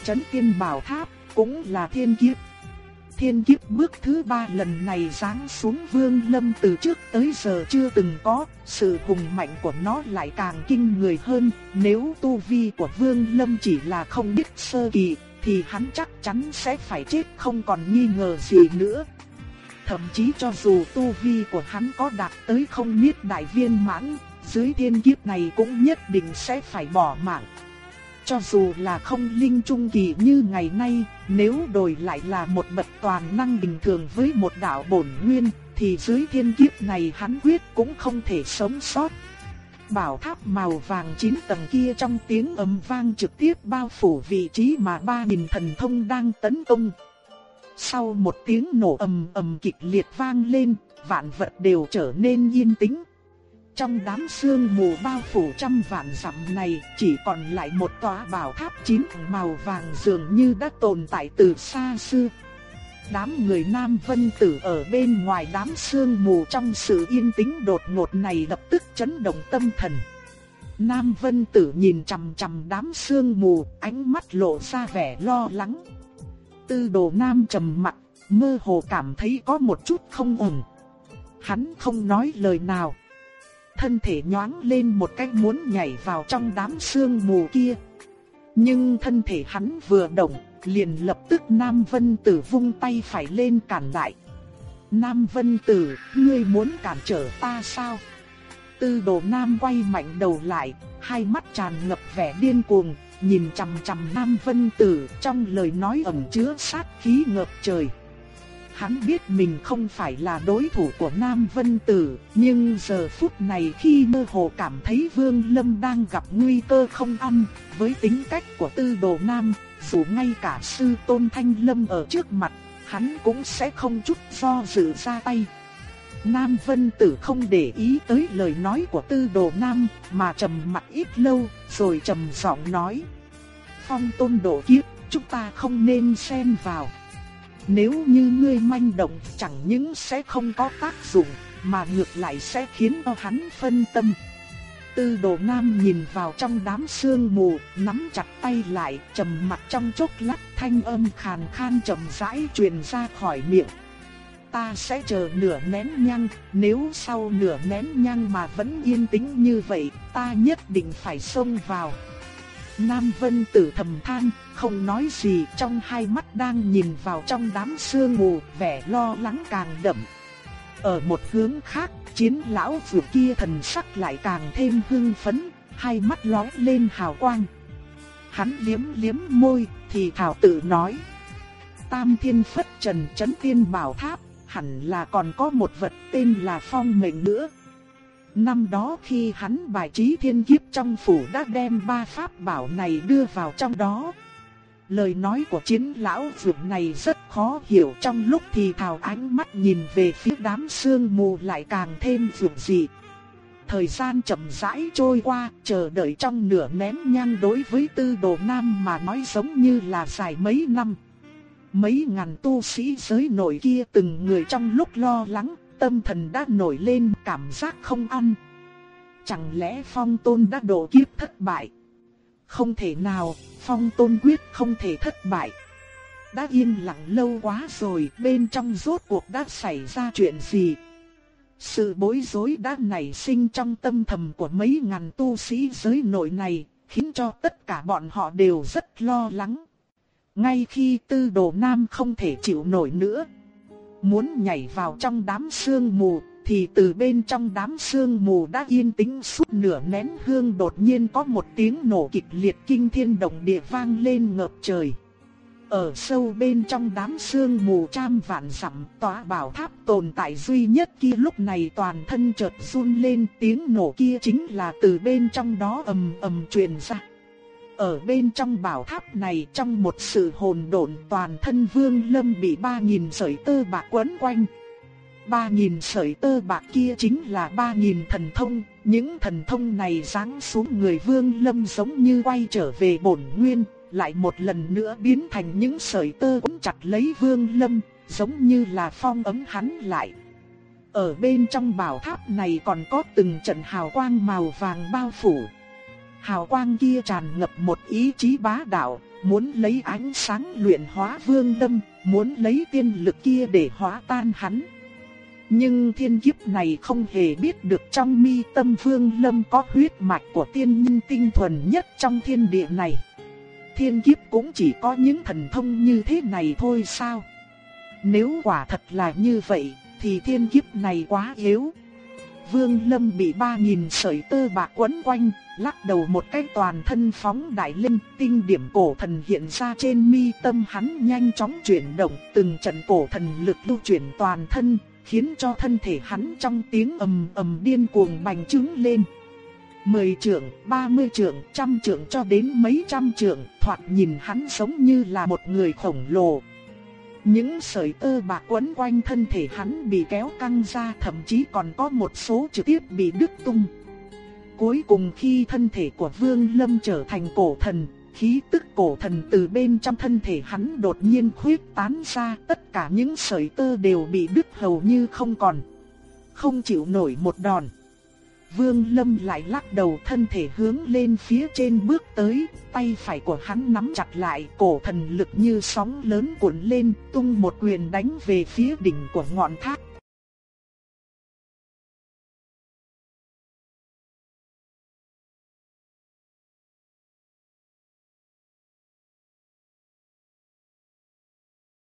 Chấn Tiên Bảo Tháp cũng là thiên kiếp. Thiên kiếp bước thứ ba lần này giáng xuống Vương Lâm từ trước tới giờ chưa từng có, sự hùng mạnh của nó lại càng kinh người hơn, nếu tu vi của Vương Lâm chỉ là không biết sơ kỳ, thì hắn chắc chắn sẽ phải chết không còn nghi ngờ gì nữa. Thậm chí cho dù tu vi của hắn có đạt tới không biết đại viên mãn, dưới thiên kiếp này cũng nhất định sẽ phải bỏ mạng. Cho dù là không linh trung kỳ như ngày nay, nếu đổi lại là một bậc toàn năng bình thường với một đạo bổn nguyên, thì dưới thiên kiếp này hắn quyết cũng không thể sống sót. Bảo tháp màu vàng chín tầng kia trong tiếng ầm vang trực tiếp bao phủ vị trí mà ba nghìn thần thông đang tấn công. Sau một tiếng nổ ầm ầm kịch liệt vang lên, vạn vật đều trở nên yên tĩnh. Trong đám sương mù bao phủ trăm vạn dặm này, chỉ còn lại một tòa bảo tháp chín màu vàng dường như đã tồn tại từ xa xưa. Đám người Nam Vân Tử ở bên ngoài đám sương mù trong sự yên tĩnh đột ngột này lập tức chấn động tâm thần. Nam Vân Tử nhìn chằm chằm đám sương mù, ánh mắt lộ ra vẻ lo lắng. Tư đồ Nam trầm mặt, mơ hồ cảm thấy có một chút không ổn. Hắn không nói lời nào. Thân thể nhoáng lên một cách muốn nhảy vào trong đám sương mù kia. Nhưng thân thể hắn vừa động, liền lập tức Nam Vân Tử vung tay phải lên cản lại. Nam Vân Tử, ngươi muốn cản trở ta sao? Tư đồ Nam quay mạnh đầu lại, hai mắt tràn ngập vẻ điên cuồng, nhìn chằm chằm Nam Vân Tử trong lời nói ẩn chứa sát khí ngập trời. Hắn biết mình không phải là đối thủ của Nam Vân Tử, nhưng giờ phút này khi mơ hồ cảm thấy Vương Lâm đang gặp nguy cơ không ăn, với tính cách của tư đồ Nam, dù ngay cả sư tôn Thanh Lâm ở trước mặt, hắn cũng sẽ không chút do dự ra tay. Nam Vân Tử không để ý tới lời nói của tư đồ Nam, mà trầm mặt ít lâu, rồi trầm giọng nói. Phong tôn độ kiếp, chúng ta không nên xen vào. Nếu như ngươi manh động chẳng những sẽ không có tác dụng, mà ngược lại sẽ khiến cho hắn phân tâm. Tư đồ nam nhìn vào trong đám sương mù, nắm chặt tay lại, trầm mặt trong chốc lát thanh âm khàn khan trầm rãi truyền ra khỏi miệng. Ta sẽ chờ nửa nén nhang, nếu sau nửa nén nhang mà vẫn yên tĩnh như vậy, ta nhất định phải xông vào. Nam Vân Tử thầm than, không nói gì, trong hai mắt đang nhìn vào trong đám sương mù, vẻ lo lắng càng đậm. Ở một hướng khác, chiến lão vừa kia thần sắc lại càng thêm hưng phấn, hai mắt lóe lên hào quang. Hắn liếm liếm môi, thì thảo tự nói. Tam thiên phất trần chấn tiên bảo tháp, hẳn là còn có một vật tên là phong mệnh nữa. Năm đó khi hắn bài trí thiên kiếp trong phủ đã đem ba pháp bảo này đưa vào trong đó. Lời nói của chiến lão vượng này rất khó hiểu trong lúc thì thào ánh mắt nhìn về phía đám sương mù lại càng thêm vượng dị. Thời gian chậm rãi trôi qua, chờ đợi trong nửa nén nhang đối với tư đồ nam mà nói giống như là dài mấy năm. Mấy ngàn tu sĩ giới nội kia từng người trong lúc lo lắng, tâm thần đã nổi lên cảm giác không ăn. Chẳng lẽ phong tôn đã độ kiếp thất bại? Không thể nào, phong tôn quyết không thể thất bại. đã yên lặng lâu quá rồi, bên trong rốt cuộc đã xảy ra chuyện gì? Sự bối rối đã nảy sinh trong tâm thầm của mấy ngàn tu sĩ giới nội này, khiến cho tất cả bọn họ đều rất lo lắng. Ngay khi tư đồ nam không thể chịu nổi nữa, muốn nhảy vào trong đám sương mù, thì từ bên trong đám sương mù đã yên tĩnh suốt nửa nén hương đột nhiên có một tiếng nổ kịch liệt kinh thiên động địa vang lên ngập trời. Ở sâu bên trong đám sương mù trăm vạn dặm tòa bảo tháp tồn tại duy nhất kia lúc này toàn thân chợt run lên, tiếng nổ kia chính là từ bên trong đó ầm ầm truyền ra. Ở bên trong bảo tháp này trong một sự hồn độn toàn thân vương lâm bị ba nghìn sợi tơ bạc quấn quanh. Ba nghìn sợi tơ bạc kia chính là ba nghìn thần thông, những thần thông này giáng xuống người vương lâm giống như quay trở về bổn nguyên, lại một lần nữa biến thành những sợi tơ cuốn chặt lấy vương lâm, giống như là phong ấm hắn lại. Ở bên trong bảo tháp này còn có từng trận hào quang màu vàng bao phủ. Hào quang kia tràn ngập một ý chí bá đạo, muốn lấy ánh sáng luyện hóa vương lâm, muốn lấy tiên lực kia để hóa tan hắn. Nhưng thiên kiếp này không hề biết được trong mi tâm vương lâm có huyết mạch của tiên nhân tinh thuần nhất trong thiên địa này. Thiên kiếp cũng chỉ có những thần thông như thế này thôi sao? Nếu quả thật là như vậy, thì thiên kiếp này quá yếu. Vương Lâm bị ba nghìn sợi tơ bạc quấn quanh, lắc đầu một cái toàn thân phóng đại lên, tinh điểm cổ thần hiện ra trên mi tâm hắn nhanh chóng chuyển động, từng trận cổ thần lực lưu chuyển toàn thân, khiến cho thân thể hắn trong tiếng ầm ầm điên cuồng bành trướng lên. Mười trượng, ba mươi trượng, trăm trượng cho đến mấy trăm trượng, thoạt nhìn hắn giống như là một người khổng lồ. Những sợi tơ bạc quấn quanh thân thể hắn bị kéo căng ra thậm chí còn có một số trực tiếp bị đứt tung. Cuối cùng khi thân thể của Vương Lâm trở thành cổ thần, khí tức cổ thần từ bên trong thân thể hắn đột nhiên khuyết tán ra, tất cả những sợi tơ đều bị đứt hầu như không còn. Không chịu nổi một đòn. Vương Lâm lại lắc đầu thân thể hướng lên phía trên bước tới, tay phải của hắn nắm chặt lại cổ thần lực như sóng lớn cuộn lên, tung một quyền đánh về phía đỉnh của ngọn tháp.